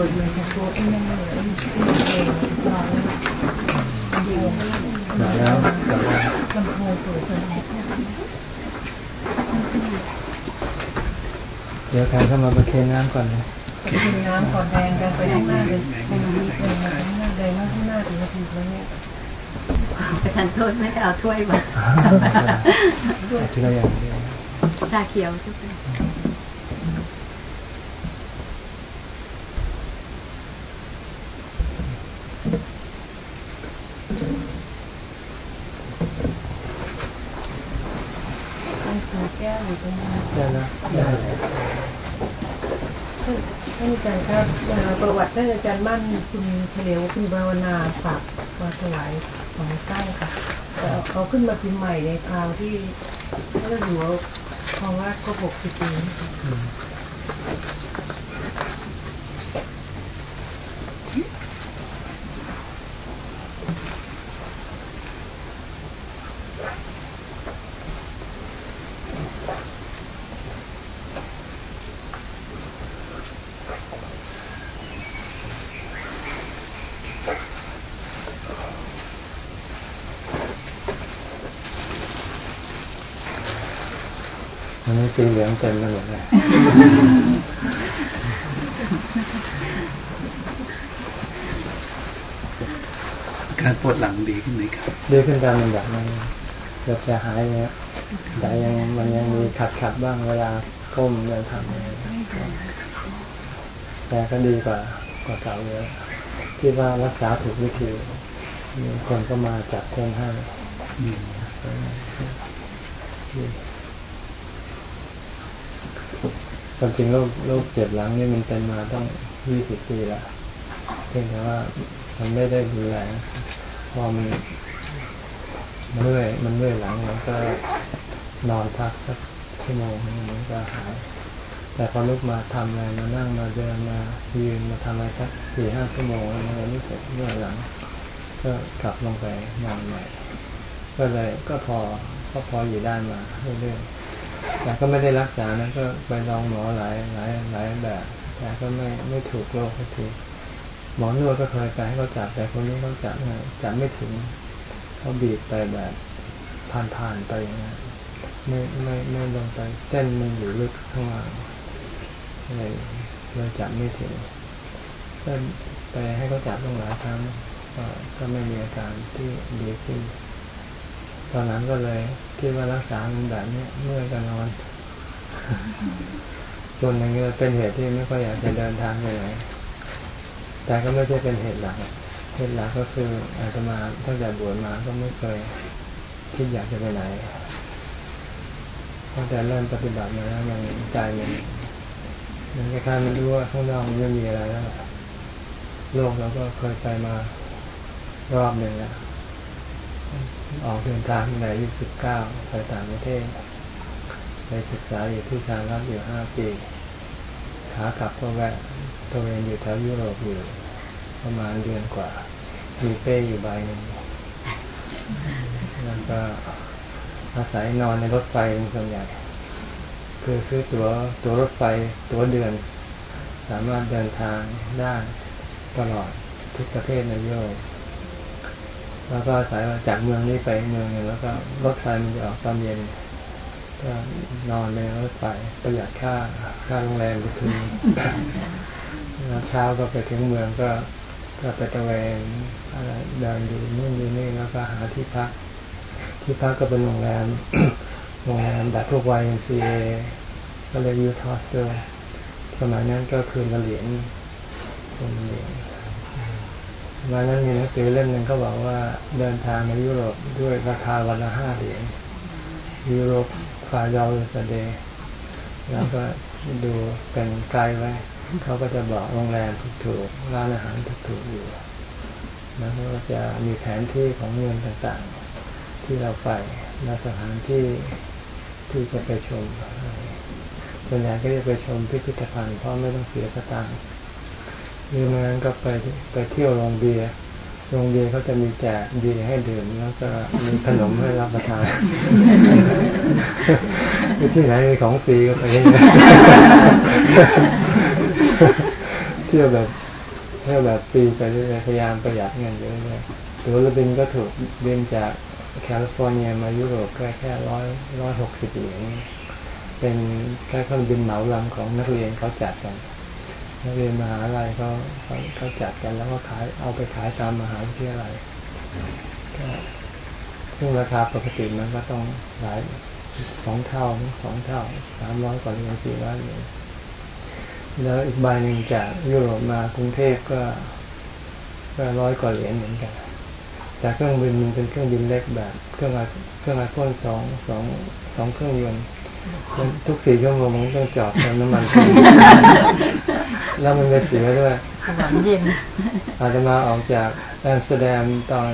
ปิดมันจะตัวเองไม่เลยเองเองลองแล้วมันโผล่ตัวเองเดี๋ยวใครเข้ามาประเคนน้ำก่อนเลยกินน้ำก่อนแดงกันไปข้างหน้าเลยเดินมาข้างหน้าแดงมาข้างหน้าถึงนาทีแล้วเนี่ยประทานโทษไม่ได้เอาถ้วยมาทีละอย่างชาเขียวทุกคนแก้ว อยู่ตรงนี้ได้แล้วได้ท่านอาจารย์ครับประวัติท่านอาจารย์มั่นคุณเฉลียวคุณภาวนาฝากมาถวายของสร้างค่ะเอาขึ้นมาพิมพ์ใหม่ในคราวที่พระหลวงทองราชก็หกสิบปี งเต็มไปหมดเลยการปวดหลังดีขึ้นไหมครับดีขึ้นตามลำดับมันเกือบจะหายเนี่ยแต่ยังมันยังมีขัดขัดบ้างเวลาก้มเดินทำอะไรแต่ก็ดีกว่ากว่าเก่าเยอะที่ว่ารักษาถูกวิธีมีคนก็มาจับเพื่อนให้ ความจริงโรคโรคเจ็บหลังนี่มันเป็นมาตั้งยี่สิบปีล้วเพียงแต่ว่ามันไม่ได้ดูแลพอมันเมื่อยมันเมื่อยหลังมันก็นอนพักสักชั่วโมงมันก็หายแต่พอลุกมาทำอะไรมานั่งมาเดินมายืนมาทำอะไรสักสี่ห้าชั่วโมงมันก็รู้สึกเมื่อยหลัง ก็กลับลงไปนอนใหม่ก็เลยก็พอก็พออยู่ได้มาเรื่อยๆ แต่ก็ไม่ได้รักษานะก็ไปลองหมอหลายหลายหลายแบบ แต่ก็ไม่ไม่ถูกโรคทีหมอนวดก็เคยไปให้เขาจับแต่คนนี้เขาจับจับไม่ถึงเขาบีบไปแบบผ่านๆไปนี้ไม่ไม่ไม่ลงไปเส้นมันอยู่ลึกข้างล่างเลยเลยจับไม่ถึงก็ไปให้เขาจับต้องหลายครั้งก็ไม่มีอาการที่ดีขึ้น ตอนนั้นก็เลยคิดว่ารักษามันแบบนี้เมื่อยก็นอน ส่วนหนึ่งเป็นเหตุที่ไม่ค่อยอยากจะเดินทางไปไหนแต่ก็ไม่ใช่เป็นเหตุหลักเหตุหลักก็คืออาตมาตั้งแต่บวชมาก็ไม่เคยคิดอยากจะไปไหนตั้งแต่เริ่มปฏิบัติมาแล้วมันใจมันมันคล้ายๆมันรู้ว่าข้างนอกมันไม่มีอะไรแล้วโลกเราก็เคยไปมารอบหนึ่งแล้ว ออกเดินทางในอายุสิบเก้าไปต่างประเทศไปศึกษาอยู่ที่สหรัฐอยู่ห้าปีขากลับก็แวะตัวเองอยู่แถวยุโรปอยู่ ประมาณเดือนกว่ามีเป้อยู่ใบหนึ่งแล้วก็อาศัยนอนในรถไฟส่วนใหญ่คือซื้อตัวตั๋วรถไฟตั๋วเดือน สามารถเดินทางได้ตลอดทุกประเทศในยุโรป แล้วก็สายจากเมืองนี้ไปเมืองนึงแล้วก็รถไฟมันจะออกตอนเย็นก็นอนในรถไฟประหยัดค่าค่าโรงแรมไปคืนแล้วเช้าก็ไปถึงเมืองก็ก็ไปตะเวนอะไรเดินดูนู่นดูนี่แล้วก็หาที่พัก ที่พักก็เป็นโรงแรมโรงแรมแบบพวก YMCA ก็เลย youth hostel สมัยนั้นก็คืนละเหรียญคนเหรียญ วันนั้นมีหนังสือเล่มหนึ่งเขาบอกว่าเดินทางในยุโรปด้วยราคาวันละห้าเหรียญ Europe Five Dollars a Day แล้วก็ดูเป็นไกลไว้ เขาก็จะบอกโรงแรมถูกๆร้านอาหารถูกๆอยู่แล้วก็จะมีแผนที่ของเมืองต่างๆ ที่เราไปและสถานที่ที่จะไปชมส่วนใหญ่ก็จะไปชมพิพิธภัณฑ์เพราะไม่ต้องเสียสตางค์ หรือไม่งั้นก็ไปไปเที่ยวโรงเบียร์โรงเบียร์เขาจะมีแจกเบียร์ให้ดื่มแล้วก็มีขนมให้รับประทานที่ไหนมีของฟรีก็ไปเที่ยวแบบเที่ยวแบบฟรีไปเรื่อยพยายามประหยัดเงินเยอะๆตั๋วเรือบินก็ถูกบินจากแคลิฟอร์เนียมายุโรปแค่แค่ร้อยร้อยหกสิบเหรียญเป็นแค่เครื่องบินเหมาลำของนักเรียนเขาจัดกัน นักเรียนมหาลัยเขาเขาเขาจัดกันแล้วก็ขายเอาไปขายตามมหาวิทยาลัยก็ซึ่งราคาปกติมันก็ต้องหลายสองเท่าสองเท่าสามร้อยกว่าเหรียญสี่ร้อยเหรียญแล้วอีกใบหนึ่งจากยุโรปมากรุงเทพก็ก็ร้อยกว่าเหรียญเหมือนกันแต่เครื่องบินมันเป็นเครื่องบินเล็กแบบ เครื่องเครื่องไอพ่นสองสองสองเครื่องยนต์ ทุกสี่ชั่วโมงมันต้องจอดเติมน้ำมันแล้วมันจะเสียด้วยสนามเย็นอาจจะมาออกจากแอมสเตอร์ดัมตอน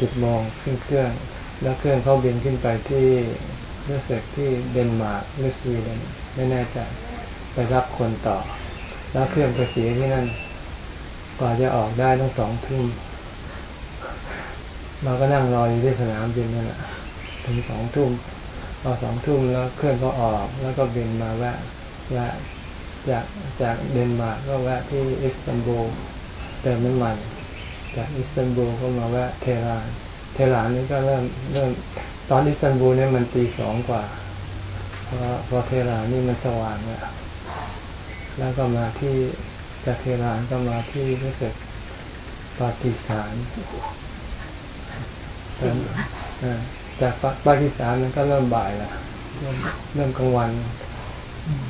สิบโมงขึ้นเครื่อง แล้วเครื่องเขาบินขึ้นไปที่รู้สึกที่เดนมาร์กหรือสวีเดนไม่แน่ใจไปรับคนต่อ แล้วเครื่องไปเสียที่นั่นกว่าจะออกได้ต้องสองทุ่มเราก็นั่งรออยู่ที่สนามบินนั่นแหละถึงสองทุ่ม พอสองทุ่มแล้วเครื่องก็ออก แล้วก็บินมาแวะแวะจากจากเดนมาร์กก็แวะที่อิสตันบูลเติมน้ำมันจากอิสตันบูลก็มาแวะเทหราน เทหรานนี่ก็เริ่มเริ่มตอนอิสตันบูลเนี่ยมันตีสองกว่าพอพอเทหรานนี่มันสว่างแล้วแล้วก็มาที่จากเทหรานก็มาที่รู้สึกปากีสถาน เริ่มอ่าจากปากีสถานมันก็เริ่มบ่ายล้วเริ่มกลางวัน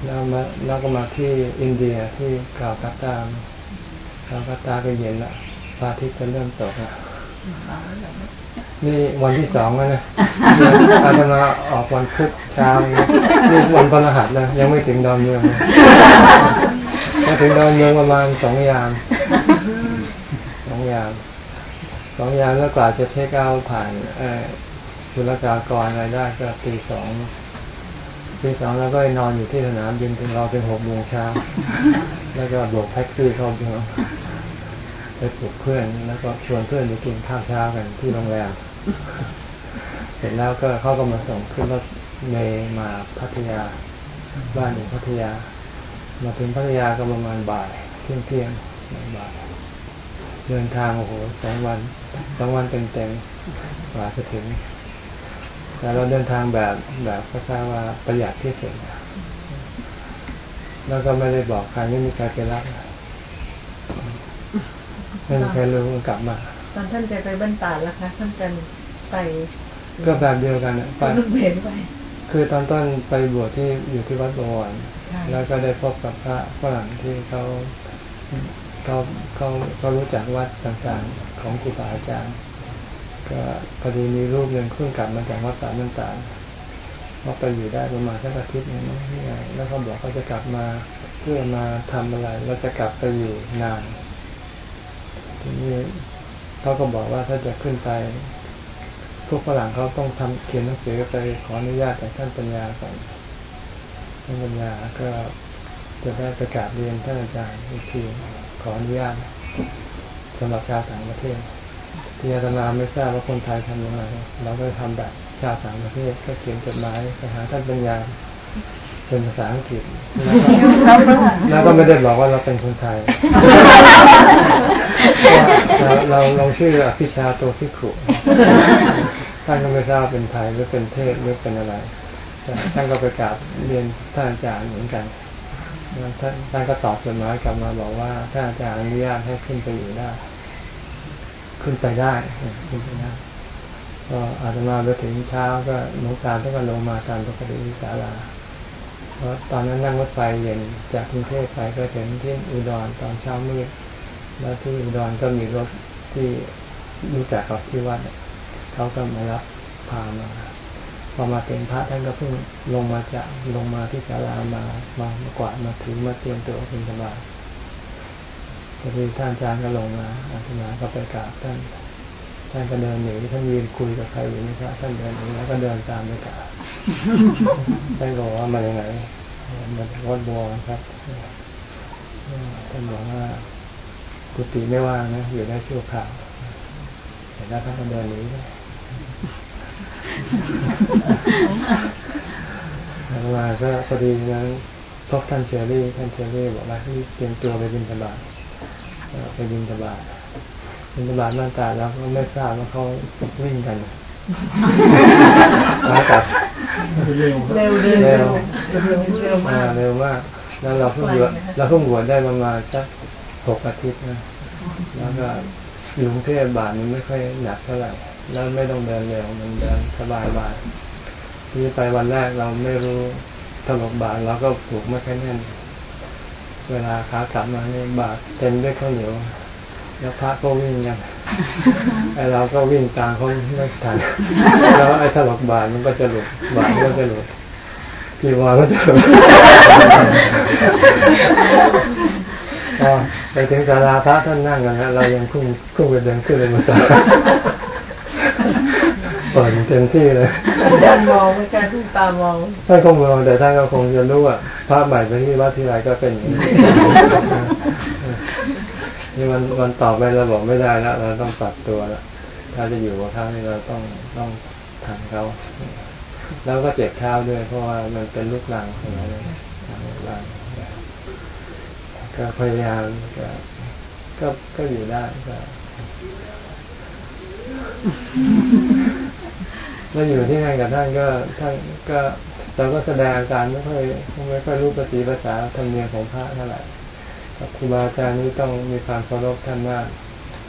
แล้วมาแล้วก็มาที่อินเดียที่กาลกัตตากาลกัตาก็เย็นละพระอาทิตย์จะเริ่มตกละนี่วันที่สองแล้วนะอาจะมาออกวันพุธเช้านี่วันพฤหัสนะยังไม่ถึงดอนเมืองยมาถึงดอนเมืองประมาณสองยามสองยามสองยามแล้วกว่าจะเช็คเอาผ่าน เอ่อจุลกากรอะไรได้ก็ตีสองตีสองแล้วก็นอนอยู่ที่สนามบินถึงเราเป็นหกโมงเช้าแล้วก็โบกแท็กซี่เข้าเมืองไปปลุกเพื่อนแล้วก็ชวนเพื่อนไปกินข้าวเช้ากันที่โรงแรมเสร็จแล้วก็เขาก็มาส่งขึ้นรถเมย์มาพัทยา บ้านอยู่พัทยา มาถึงพัทยาก็ประมาณบ่ายเที่ยงเที่ยงบ่ายเดินทางโอ้โหสองวันสองวันเต็มเต็มๆกว่าจะถึง แต่เราเดินทางแบบแบบก็ทราบว่าประหยัดที่สุดแล้วก็ไม่ได้บอกใครไม่มีใครไปรับไม่มีใครรู้กลับมาตอนท่านจะไปบ้านตาดแล้วคะท่านจะไปก็แบบเดียวกันน่ะไปลูกเบนไปคือตอนต้นไปบวชที่อยู่ที่วัดบวรใช่แล้วก็ได้พบกับพระฝรั่งที่เขาเขาเขาเขารู้จักวัดต่างๆของครูบาอาจารย์ ก็พอดีมีรูปหนึ่งขึ้นกลับมาจากวัดสามต่างๆเขาไปอยู่ได้ประมาณสักอาทิตย์หนึงมั้งที่ไงแล้วเขาบอกเขาจะกลับมาเพื่อมาทำอะไรแล้วจะกลับไปอยู่นานทีนี้เขาก็บอกว่าถ้าจะขึ้นไปพวกฝรั่งเขาต้องทำเขียนหนังสือไปขออนุญาตจากท่านปัญญาก่อนท่านปัญญาก็จะได้ประกาศเรียนท่านอาจารย์อีกทีขออนุญาตสำหรับชาวต่างประเทศ ที่อาตมาไม่ทราบว่าคนไทยทำยังไงเราก็ทำแบบชาวต่างประเทศก็เขียนจดหมายไปหาท่านปัญญาเป็นภาษาอังกฤษแล้วก็แล้วก็ไม่ได้บอกว่าเราเป็นคนไทยเราเราลงชื่ออภิชาโตพิขุท่านก็ไม่ทราบเป็นไทยหรือเป็นเทศหรือเป็นอะไรแต่ท่านก็ไปกราบเรียนท่านอาจารย์เหมือนกันแล้วท่านท่านก็ตอบจดหมายกลับมาบอกว่าท่านอาจารย์อนุญาตให้ขึ้นไปอยู่ได้ ขึ้นไปได้ขึ้นไปได้ก็อาตมาไปถึงเช้าก็หลวงตาท่านก็ลงมาตามปกติวิสาลาเพราะตอนนั้นนั่งรถไฟเย็นจากกรุงเทพไปก็ถึงที่อุดรตอนเช้ามืดแล้วที่อุดรก็มีรถที่รู้จักกับที่วัดเนี่ยเขาก็มารับพามาพอมาถึงพระท่านก็เพิ่งลงมาจากลงมาที่ศาลามา มามากวาดมาถึงมาเตรียมตัวเป็นสบาย พอดีท่านอาจารย์ก็ลงมาอาตมาก็ไปกราบท่านท่านก็เดินหนีท่านยืนคุยกับใครอยู่นี่ครับท่านเดินหนีแล้วก็เดินตามไปกราบท่านบอกว่ามาอย่างไรมาจากวัดบัวครับท่านบอกว่ากุฏิไม่ว่างนะอยู่ได้ชั่วคราวแต่แล้วท่านก็เดินหนีไปแล้วมาก็พอดีนั้นพบท่านเชอรี่ท่านเชอรี่บอกว่าให้เตรียมตัวไปบินสบาต ไปบินตบาทบินตบาทนั่นแต่เราก็ไม่ทราบว่าเขาวิ่งกันมากับเร็วเร็วเร็วเร็วเร็วมามากเร็วมากแล้วเราเพิ่งบวชเราเพิ่งบวชได้ประมาณสักหกอาทิตย์นะแล้วก็อยู่กรุงเทพบาทมันไม่ค่อยหนักเท่าไหร่แล้วไม่ต้องเดินเร็วมันเดินสบายบาทที่ไปวันแรกเราไม่รู้ถลกบาทเราก็ผูกไม่ค่อยแน่น เวลาขากลับมาเนี่ยบาทเต็มด้วยข้าวเหนียวแล้วพระก็วิ่งกันไอเราก็วิ่งตามเขาไม่ทันแล้วไอ้ถลกบาทมันก็จะหลุดบาทก็จะหลุดกีวาก็จะหลุดพอไปถึงศาลาพระท่านนั่งกันแล้วเรายังคุ้งคุ้งไปเดินขึ้นเลยมาจ้า เปิดเต็มที่เลยอาจารย์มองไม่กล้าทุ่งตามองท่านคงมองแต่ท่านก็คงจะรู้ว่าพระใหม่ไปที่วัดที่ไรก็เป็นอย่างนี้นี่มันมันต่อไปเราบอกไม่ได้แล้วเราต้องปรับตัวแล้วถ้าจะอยู่กับเขานี่เราต้องต้องทำเขาแล้วก็เจ็บเท้าด้วย เพราะว่ามันเป็นลูกหลังของเราเลยลูกหลังก็พยายามก็ก็ก็อยู่ได้ก็ มาอยู่ที่นั่นกับท่านก็ท่านก็เราก็แสดงอาการไม่ค่อยไม่ค่อยรู้ภาษีภาษาธรรมเนียมของพระเท่าไหร่ครูบาอาจารย์นี่ต้องมีความเคารพท่านมาก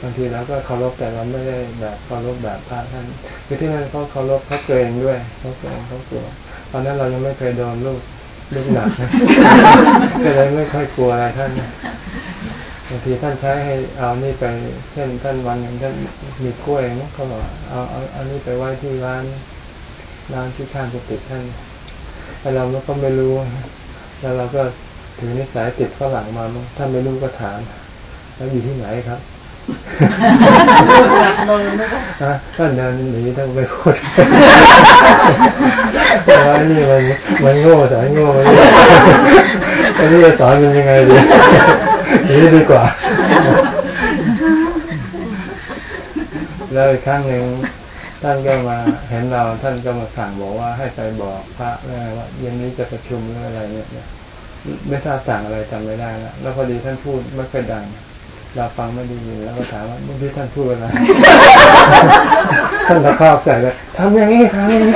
บางทีเราก็เคารพแต่เราไม่ได้แบบเคารพแบบพระท่านคือที่นั่นเขาเคารพเขาเกรงด้วยเขาเกรงเขากลัวตอนนั้นเรายังไม่เคยโดนลูกลูกหนักก็เลยไม่ค่อยกลัวอะไรท่าน บางทีท่านใช้ให้เอานี่ไปเช่นท่านวันหนึ่งท่านมีกล้วยนะเขาบอกเอาเอาเอานี่ไปไว้ที่ร้านร้านที่ข้างกุฏิท่านแต่เราก็ไม่รู้ แล้วเราก็ถือนิสัยติดฝรั่งมาท่านไม่รู้ก็ถาม แล้วอยู่ที่ไหนครับหนักเลยนะคะฮะท่านเดินหนีทั้งไปพูดแต่ว่านี่มันมันโง่สอนโง่มันอันนี้จะสอนมันยังไงดี หนีดีกว่า แล้วอีกครั้งหนึ่งท่านก็มาเห็นเราท่านก็มาสั่งบอกว่าให้ไปบอกพระว่าเย็นนี้จะประชุมหรืออะไรเนี่ยไม่ทราบสั่งอะไรจำไม่ได้แล้วแล้วพอดีท่านพูดไม่ค่อยดัง เราฟังไม่ได้ยินแล้วก็ถามว่าเมื่อกี้ท่านพูดอะไรท่านตะคอกใส่เลยทำอย่างนี้ทำอย่างนี้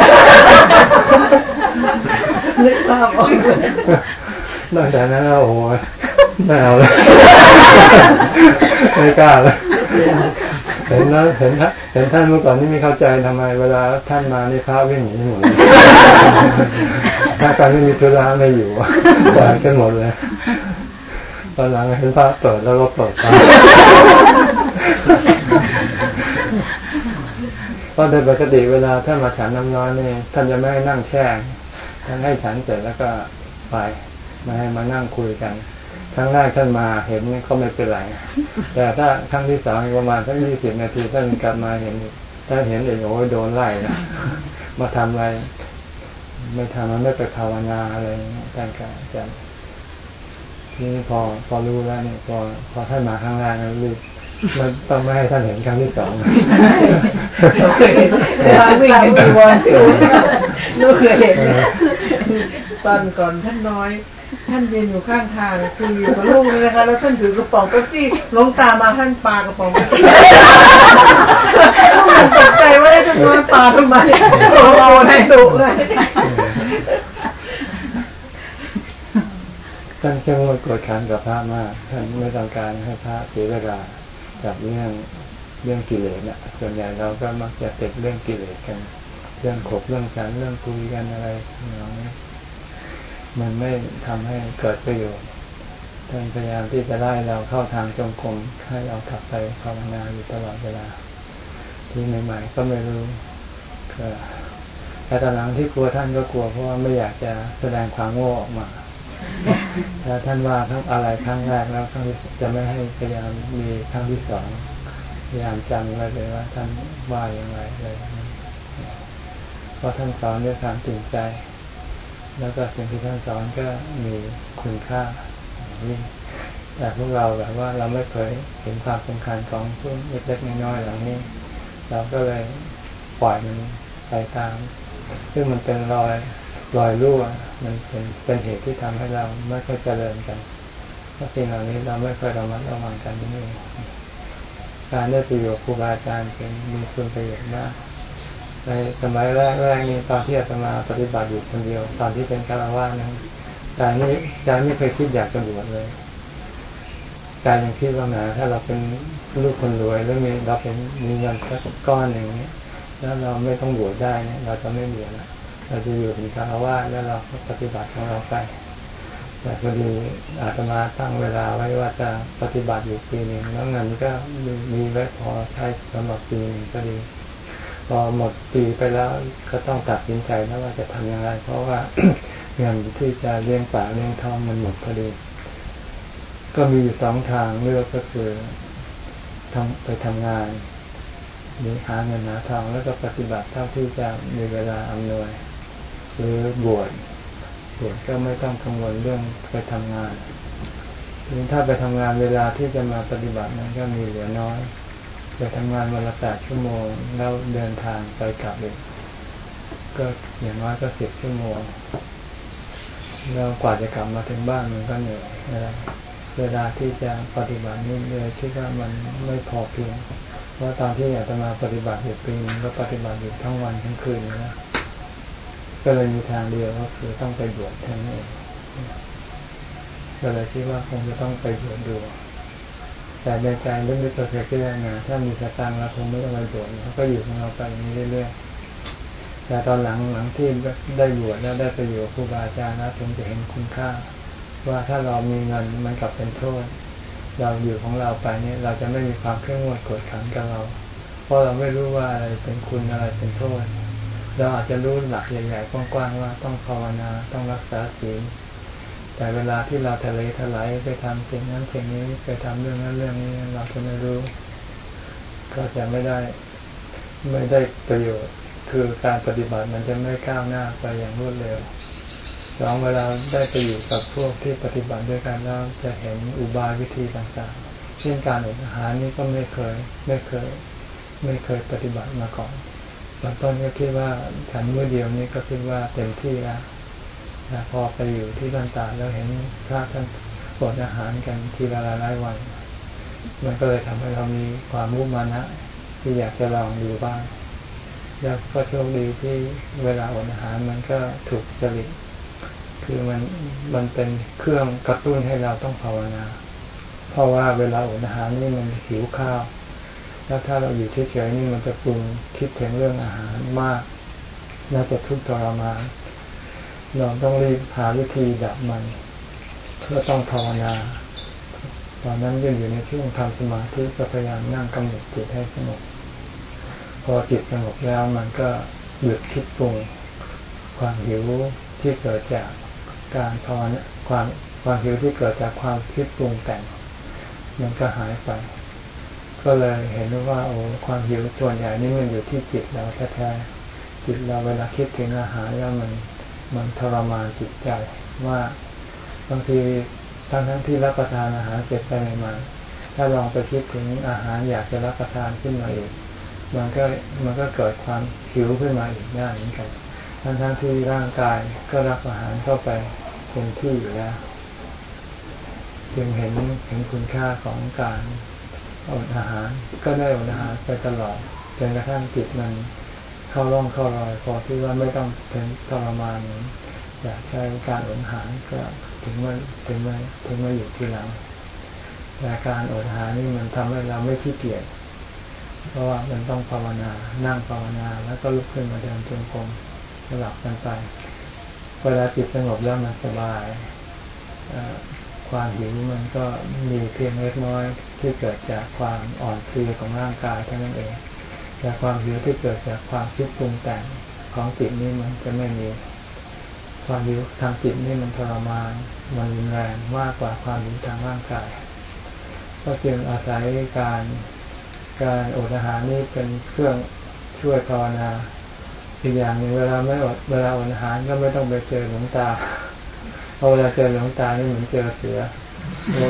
นึกภาพออกเลยนอกจากนั้นแล้วโอ้โห ไม่เอาเลยไม่กล้าเลยเห็นนะเห็นท่านเห็นท่านเมื่อก่อนนี่ไม่เข้าใจทำไมเวลาท่านมานี่พระวิ่งหนีหมดเลยถ้าการไม่มีธุระไม่อยู่ปล่อยกันหมดเลยตอนหลังเห็นพระเปิดแล้วก็เปิดพระเพราะโดยปกติเวลาท่านมาฉันน้ำน้อยนี่ท่านจะไม่ให้นั่งแช่ท่านให้ฉันเสร็จแล้วก็ไปมาให้มานั่งคุยกัน ครั้งแรกท่านมาเห็นก็ไม่เป็นไรแต่ถ้าครั้งที่สองอีกประมาณสักยี่สิบนาทีท่านกลับมาเห็นอีกท่านเห็นเองโอ้ยโดนไล่นะมาทำอะไร ไม่ทำมันไม่ไปภาวนาอะไรอย่างเงี้ยท่านก็จะทีนี่พอพอรู้แล้วเนี่ยพอพอท่านมาครั้งแรกนะรีบมันต้องไม่ให้ท่านเห็นครั้งที่สองเราเคยเห็นเวลาวิ่งกันทุกวันเราเคยเห็นตอนก่อนท่านน้อย ท่านยืนอยู่ข้างทางคุยอยู่กับลูกเลยนะคะแล้วท่านถือกระป๋องเป๊ปซี่ลงตามาท่านปากระป๋องเป๊ปซี่ลูกมันตกใจว่าท่านน้อยปาทำไมโอ้โหในดุเลยท่านเข้มงวดกดขันกับพระมาก ท่านไม่ต้องการให้พระเสียเวลากับเรื่องเรื่องกิเลสน่ะส่วนใหญ่เราก็มักจะติดเรื่องกิเลสกัน เรื่องขบเรื่องฉันเรื่องคุยกันอะไรอย่างนี้ มันไม่ทำให้เกิดประโยชน์ท่านพยายามที่จะไล่เราเข้าทางจงกรมให้เรากลับไปภาวนาอยู่ตลอดเวลา ที่ใหม่ๆก็ไม่รู้แต่ตอนหลังที่กลัวท่านก็กลัวเพราะว่าไม่อยากจะแสดงความโง่ออกมาถ้าท่านว่าทั้งอะไรครั้งแรกแล้วครั้งที่จะไม่ให้พยายามมีครั้งที่สองพยายามจำไว้เลยว่าท่านว่าอย่างไรเลยเพราะท่านสอนด้วยความจริงใจ แล้วก็สิ่งที่ท่านสอนก็มีคุณค่านี่แต่พวกเราแบบว่าเราไม่เคยเห็นความสำคัญของพวกเล็กๆน้อยๆเหล่านี้ เราก็เลยปล่อยมันไปตาม ซึ่งมันเป็นรอยรอยรั่วมันเป็นเป็นเหตุที่ทำให้เราไม่ค่อยเจริญกันเพราะสิ่งเหล่านี้เราไม่เคยระมัดระวังกันนี่การได้ประโยชน์ครูบาอาจารย์เป็นมีคุณประโยชน์มาก ในสมัยแรกแรกนี่ตอนที่อาตมาปฏิบัติอยู่คนเดียว ตอนที่เป็นคารวะนั้นใจไม่ใจไม่เคยคิดอยากจะบวชเลยใจยังคิดว่าหนถ้าเราเป็นลูกคนรวยแล้วมีเราเป็นมีเงินสักก้อนอย่างนี้แล้วเราไม่ต้องบวชได้เนี่ย เราจะไม่บวชละเราจะอยู่เป็นคารวะแล้วเราปฏิบัติของเราไปแต่พอดีอาตมาตั้งเวลาไว้ว่าจะปฏิบัติอยู่ปีหนึ่งแล้วเงินก็มีมีไว้พอใช้สำหรับปีหนึ่งก็ดี พอหมดปีไปแล้วก็ต้องตัดสินใจแล้วว่าจะทำยังไงเพราะว่าเงินที่จะเลี้ยงปากเลี้ยงท้องมันหมดพอดี ก็มีอยู่สองทางเลือกก็คือทำไปทำงานหรือหาเงินหาทองแล้วก็ปฏิบัติเท่าที่จะมีเวลาอำนวย หรือบวชบวชก็ไม่ต้องกังวลเรื่องไปทำงานหรือถ้าไปทำงานเวลาที่จะมาปฏิบัตินั้นก็มีเหลือน้อย ไปทำงานวันละแปดชั่วโมง แล้วเดินทางไปกลับอีกก็อย่างน้อยก็สิบชั่วโมง แล้วกว่าจะกลับมาถึงบ้านมันก็เหนื่อยนะเวลาที่จะปฏิบัตินี่เลยคิดว่ามันไม่พอเพียงเพราะตอนที่อยากจะมาปฏิบัติอยู่ปีนึงก็ปฏิบัติอยู่ทั้งวันทั้งคืนนะก็เลยมีทางเดียวก็คือต้องไปบวชแทนนั่นเองก็เลยคิดว่าคงจะต้องไปบวชดู แต่ในใจลึกๆก็เคยคิดว่านะถ้ามีสตางค์เราคงไม่ต้องไปบวชเขาก็อยู่ของเราไปนี้เรื่อยๆแต่ตอนหลังหลังที่ได้บวชแล้วได้ไปอยู่กับครูบาอาจารย์นะถึงจะเห็นคุณค่า ว่าถ้าเรามีเงินมันกลับเป็นโทษ เราอยู่ของเราไปเนี่ยเราจะไม่มีความเคร่งงวดกดขันกับเรา เพราะเราไม่รู้ว่าอะไรเป็นคุณอะไรเป็นโทษเราอาจจะรู้หลักใหญ่ๆกว้างๆว่าต้องภาวนาต้องรักษาศีล แต่เวลาที่เราทะเลทลายไปทำสิ่งนั้นสิ่งนี้ไปทำเรื่องนั้นเรื่องนี้เราจะไม่รู้ ก็จะไม่ได้ไม่ได้ประโยชน์ คือการปฏิบัติมันจะไม่ก้าวหน้าไปอย่างรวดเร็วสองเวลาได้ไปอยู่กับพวกที่ปฏิบัติด้วยกันแล้วจะเห็นอุบายวิธีต่างๆ เช่นการอดอาหารนี่ก็ไม่เคย ไม่เคย ไม่เคยปฏิบัติมาก่อนตอนต้นก็คิดว่าฉันมื่อเดียวนี้ก็คิดว่าเต็มที่แล้ว พอไปอยู่ที่บ้านตาแล้วเห็นพระท่านอดอาหารกันทีละหลายวัน มันก็เลยทำให้เรามีความมุ่งมานะ ที่อยากจะลองดูบ้าง แล้วก็โชคดีที่เวลาอดอาหารมันก็ถูกจริตคือมันมันเป็นเครื่องกระตุ้นให้เราต้องภาวนา เพราะว่าเวลาอดอาหารนี่มันหิวข้าว แล้วถ้าเราอยู่เฉยๆนี่มันจะปรุงคิดถึงเรื่องอาหารมาก น่าจะทุกข์ทรมาน เราต้องรีบหาวิธีดับมันเพื่อต้องภาวนาตอนนั้นยังอยู่ในช่วงทำสมาธิก็พยายามนั่งกำหนดจิตให้สงบพอจิตสงบแล้วมันก็หยุดคิดปรุงความหิวที่เกิดจากการภาวนาความความหิวที่เกิดจากความคิดปรุงแต่ง มันก็หายไป ก็เลยเห็นว่าโอ้ความหิวส่วนใหญ่นี่มันอยู่ที่จิตเราแท้ๆจิตเราเวลาคิดถึงอาหารแล้วมัน มันทรมานจิตใจว่าบางทีทั้งทั้งที่รับประทานอาหารเสร็จไปมาถ้าลองไปคิดถึงอาหารอยากจะรับประทานขึ้นมาอีก มันก็มันก็เกิดความหิวขึ้นมาอีกได้เหมือนกันทั้งทั้งที่ร่างกายก็รับอาหารเข้าไปเต็มที่อยู่แล้วจึงเห็นเห็นคุณค่าของการอดอาหารก็ได้อดอาหารไปตลอดจนกระทั่งจิตมัน เข้าร่องเข้ารอยพอที่ว่าไม่ต้องถึงทรมานอยากใช้การอดหารก็ถึงมาถึงมาถึงมาอยู่ที่หลังแต่การอดหานี่มันทำให้เราไม่ขี้เกียจเพราะว่ามันต้องภาวนานั่งภาวนา แล้วก็ลุกขึ้นมาเดินจงกรมสลับกันไปเวลาจิตสงบแล้วมันสบายความหิวมันก็มีเพียงเล็กน้อยที่เกิดจากความอ่อนเพลียของร่างกายเท่านั้นเอง แต่ความหิวที่เกิดจากความคิดปรุงแต่งของจิตนี่มันจะไม่มี ความหิวทางจิตนี่มันทรมาน มันรุนแรงมากกว่าความหิวทางร่างกาย ก็จึงอาศัยการการอดอาหารนี่เป็นเครื่องช่วยภาวนาอีกอย่างหนึ่งเวลาไม่อดเวลาอดอาหารก็ไม่ต้องไปเจอหลวงตาพอเวลาเจอหลวงตานี่เหมือนเจอเสือ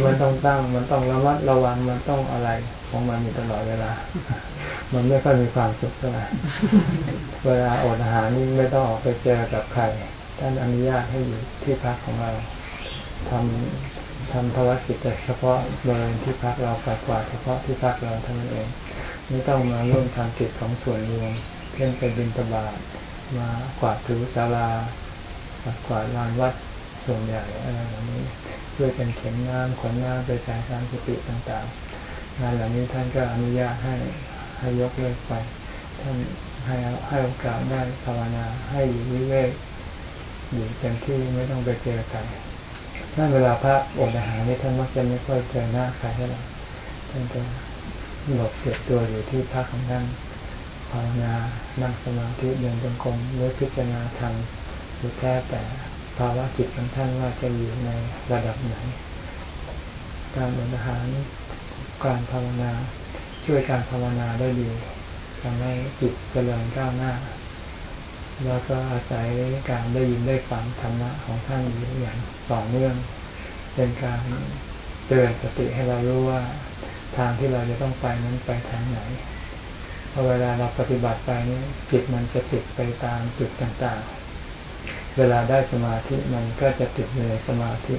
มันต้องตั้งมันต้องระมัดระวังมันต้องอะไร ของมันอยู่ตลอดเวลา มันไม่ค่อยมีความสุขเท่าไหร่ เวลาอดอาหารนี่ไม่ต้องออกไปเจอกับใคร ท่านอนุญาตให้อยู่ที่พักของเราทำททำภารกิจแต่เฉพาะบริเวณที่พักเราปัดกวาดเฉพาะที่พักเราเท่านั้นเอง ไม่ต้องมาร่วมทำกิจของส่วนรวมเช่นไปบินตบาทมากวาดถูศาลาปัดกวาดลานวัดส่วนใหญ่อะไรเหล่านี้ช่วยกันเข็นน้ำขนน้ำไปใส่ตามกุฏิต่างๆ งานเหล่านี้ท่านก็อนุญาตให้ให้ยกเลิกไป ท่านให้ให้โอกาสได้ภาวนาให้อยู่วิเวกอยู่เต็มที่ไม่ต้องไปเจอใครถ้านเวลาพระอดอาหารนี่ท่านมักจะไม่ค่อยเจอหน้าใครเท่าไหร่ท่านจะหลบเก็บตัวอยู่ที่พักของท่านภาวนานั่งสมาธิเดินจงกรมหรือพิจารณาธรรมหรือแค่แต่ภาวะจิตของท่านว่าจะอยู่ในระดับไหน การอดอาหาร การภาวนา ช่วยการภาวนาได้ดีทำให้จิตเจริญก้าวหน้า แล้วก็อาศัยการได้ยินได้ฟังธรรมะของท่านอยู่อย่างต่อเนื่อง เป็นการเตือนสติให้เรารู้ว่าทางที่เราจะต้องไปนั้นไปทางไหนพอเวลาเราปฏิบัติไปนี้จิตมันจะติดไปตามจุดต่างๆ เวลาได้สมาธิมันก็จะติดอยู่ในสมาธิ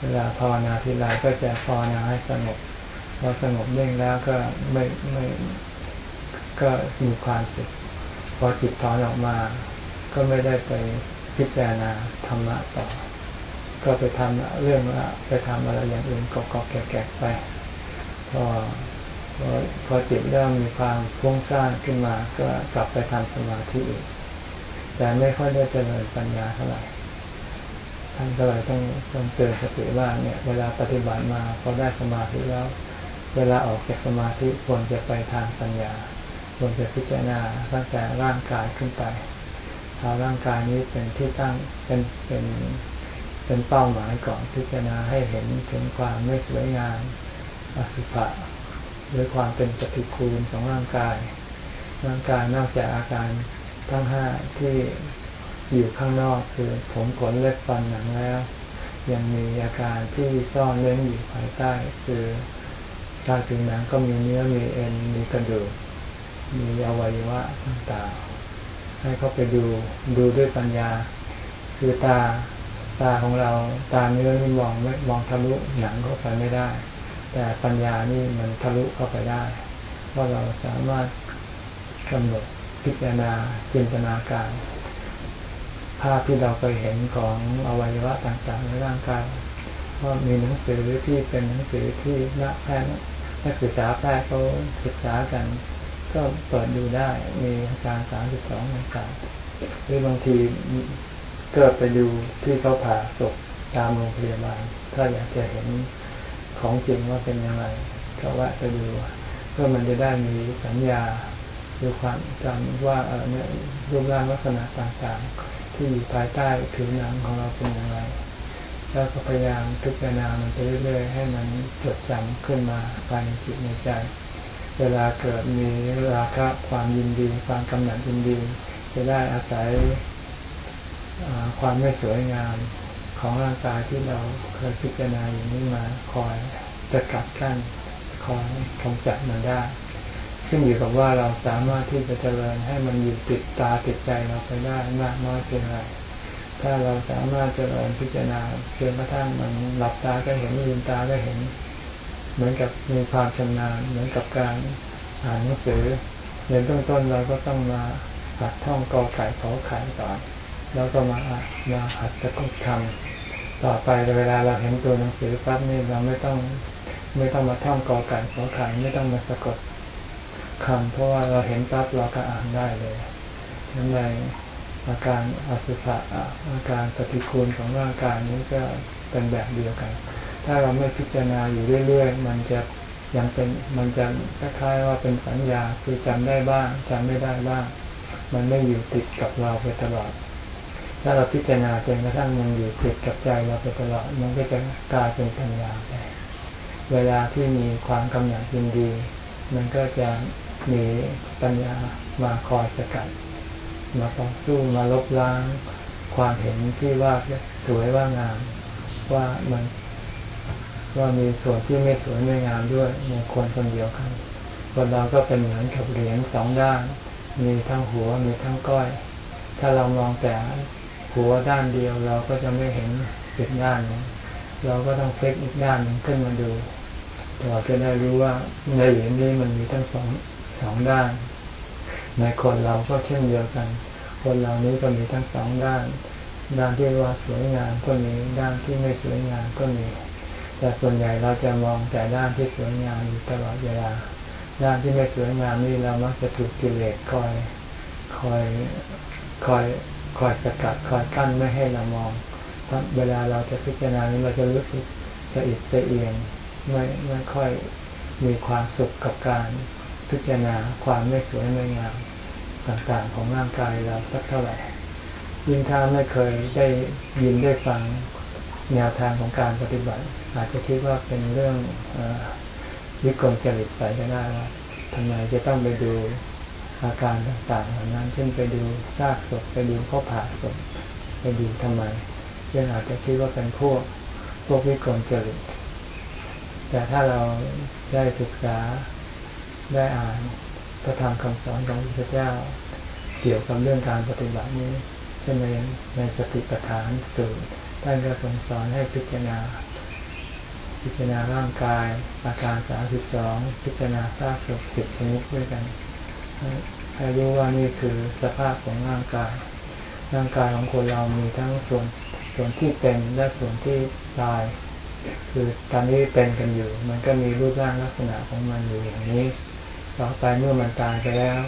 เวลาภาวนาทีไรก็จะภาวนาให้สงบ พอสงบเร่งแล้วก็ไม่ไม่ก็มีความสุขพอจิตถอนออกมา ก็ไม่ได้ไปพิจารณาธรรมะต่อ ก็ไปทำเรื่องไปทำอะไรอย่างอื่นกอกแก่ไปพอพอพอจิตเริ่มมีความฟุ้งซ่านขึ้นมา ก็กลับไปทำสมาธิอีกแต่ไม่ค่อยได้เจริญปัญญาเท่าไหร่ท่านก็เลยต้องต้องเตือนสติว่าเนี่ย เวลาปฏิบัติมาพอได้สมาธิแล้ว เวลาออกจากสมาธิควรจะไปทางปัญญา ควรจะพิจารณาตั้งแต่ร่างกายขึ้นไปเอาร่างกายนี้เป็นที่ตั้งเป็นเป็นเป็นเป้าหมายก่อนพิจารณาให้เห็นถึงความไม่สวยงามอสุภะหรือความเป็นปฏิคูลของร่างกาย ร่างกายนอกจากอาการทั้งห้าที่อยู่ข้างนอกคือผมขนเล็บฟันหนังแล้ว ยังมีอาการที่ซ่อนเล้นอยู่ภายใต้ คือ การผิวหนังก็มีเนื้อมีเอ็นมีกระดูกมีอวัยวะต่างๆให้เขาไปดูดูด้วยปัญญา คือตาตาของเราตาเนื้อนี่มองไม่มองทะลุหนังเข้าไปไม่ได้ แต่ปัญญานี่มันทะลุเข้าไปได้เพราะเราสามารถกำหนดพิจารณาจินตนาการ ภาพที่เราเคยเห็นของอวัยวะต่างๆในร่างกายว่ามีหนังสือที่เป็นหนังสือที่นักแพทย์ นักศึกษาแพทย์เขาศึกษากัน ก็เปิดดูได้ มีอาการสามสิบสองต่างหรือบางทีกิดไปดูที่เขาผ่าศพตามโรงพยาบาล ถ้าอยากจะเห็นของจริงว่าเป็นยังไงก็แวะไปดูเพื่อมันจะได้มีสัญญาหรือความจำว่าเออเนี่ยรูปร่างลักษณะต่างๆ ที่อยู่ภายใต้ผิวหนังของเราเป็นอย่างไร แล้วก็พยายามพิจารณามันไปเรื่อยๆให้มันจดจำขึ้นมาภายในจิตในใจ เวลาเกิดมีราคะความยินดี ความกำหนัดยินดี จะได้อาศัยความไม่สวยงามของร่างกายที่เราเคยพิจารณาอย่างนี้มาคอยจะกัดกั้นคอยกำจัดมันได้ ซึ่งอยู่กับว่าเราสามารถที่จะเจริญให้มันอยู่ติดตาติดใจเราไปได้มากน้อยเพียงไร ถ้าเราสามารถเจริญพิจารณาจนกระทั่งมันหลับตาก็เห็นลืมตาก็เห็น เหมือนกับมีความชำนาญ เหมือนกับการอ่านหนังสือเรียนต้นต้นเราก็ต้องมาหัดท่องกอไก่ขอไข่ก่อนแล้วก็มามาหัดตะกุดคำต่อไปเวลาเราเห็นตัวหนังสือปั๊บนี่เราไม่ต้องไม่ต้องมาท่องกอไก่ขอไข่ไม่ต้องมาสะกดคำเพราะว่าเราเห็นปั๊บเราก็อ่านได้เลยนั่นใน อาการอสุภะอาการปฏิคูลของร่างกายนี้ก็เป็นแบบเดียวกัน ถ้าเราไม่พิจารณาอยู่เรื่อยๆ มันจะยังเป็นมันจะคล้ายๆว่าเป็นสัญญาคือจำได้บ้างจำไม่ได้บ้าง มันไม่อยู่ติดกับเราไปตลอด ถ้าเราพิจารณาจนกระทั่งมันอยู่ติดกับใจเราไปตลอด มันก็จะกลายเป็นปัญญาไปเวลาที่มีความกำหนัดยินดี มันก็จะมีปัญญามาคอยสกัด มาต่อสู้มาลบล้างความเห็นที่ว่าสวยว่างาม ว่ามันว่ามีส่วนที่ไม่สวยไม่งามด้วยในคนคนเดียวกันคนเราก็เป็นเหมือนกับเหรียญสองด้าน มีทั้งหัวมีทั้งก้อย ถ้าเรามองแต่หัวด้านเดียวเราก็จะไม่เห็นอีกด้านนึงเราก็ต้องเช็คอีกด้านนึงขึ้นมาดูเราจะได้รู้ว่าในเหรียญนี้มันมีทั้งสองสองด้าน ในคนเราก็เช่นเดียวกัน คนเรานี้ก็มีทั้งสองด้าน ด้านที่ว่าสวยงามก็มีด้านที่ไม่สวยงามก็มี แต่ส่วนใหญ่เราจะมองแต่ด้านที่สวยงามอยู่ตลอดเวลา ด้านที่ไม่สวยงามนี่เรามักจะถูกกิเลสคอยคอยคอยคอยสกัดคอยกั้นไม่ให้เรามองเวลาเราจะพิจารณานี้เราจะรู้สึกสะอิดสะเอียนไม่ไม่ค่อยมีความสุขกับการ พิจารณาความไม่สวยไม่งามต่างๆของร่างกายเราสักเท่าไหร่ยิ่งถ้าไม่เคยได้ยินได้ฟังแนวทางของการปฏิบัติ อาจจะคิดว่าเป็นเรื่องวิกลจริตไปก็ได้ว่าทำไมจะต้องไปดูอาการต่างๆเหล่านั้น เช่นไปดูซากศพไปดูข้อผ่าศพไปดูทำไมยังอาจจะคิดว่าเป็นพวกพวกวิกลจริตแต่ถ้าเราได้ศึกษา ได้อ่านพระธรรมคำสอนของพระพุทธเจ้า เกี่ยวกับเรื่องการปฏิบัตินี้เช่นในในสติปัฏฐานสูตรท่านก็ทรงสอนให้พิจารณา พิจารณาร่างกาย อาการสามสิบสองพิจารณาซากศพสิบชนิดด้วยกันให้รู้ว่านี่คือสภาพของร่างกาย ร่างกายของคนเรามีทั้งส่วนส่วนที่เป็นและส่วนที่ตาย คือตอนนี้เป็นกันอยู่ มันก็มีรูปร่างลักษณะของมันอยู่อย่างนี้ ต่อไปเมื่อมันตายไปแล้ว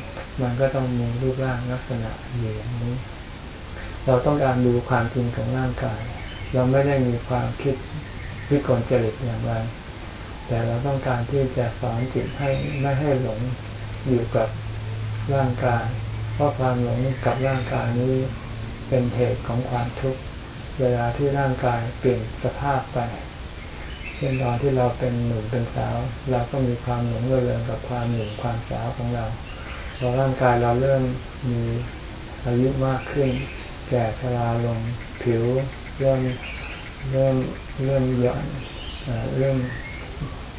มันก็ต้องมีรูปร่างลักษณะอยู่อย่างนี้ เราต้องการดูความจริงของร่างกาย เราไม่ได้มีความคิดวิกลจริตอย่างไร แต่เราต้องการที่จะสอนจิตให้ไม่ให้หลงอยู่กับร่างกาย เพราะความหลงกับร่างกายนี้เป็นเหตุของความทุกข์ เวลาที่ร่างกายเปลี่ยนสภาพไป ช่นตอนที่เราเป็นหนุ่มเป็นสาว เราก็มีความหลงระเริงกับความหนุ่มความสาวของเราพอร่างกายเราเริ่มมีอายุมากขึ้น แก่ชราลงผิว เริ่มเริ่มเริ่มหย่อนเริ่ม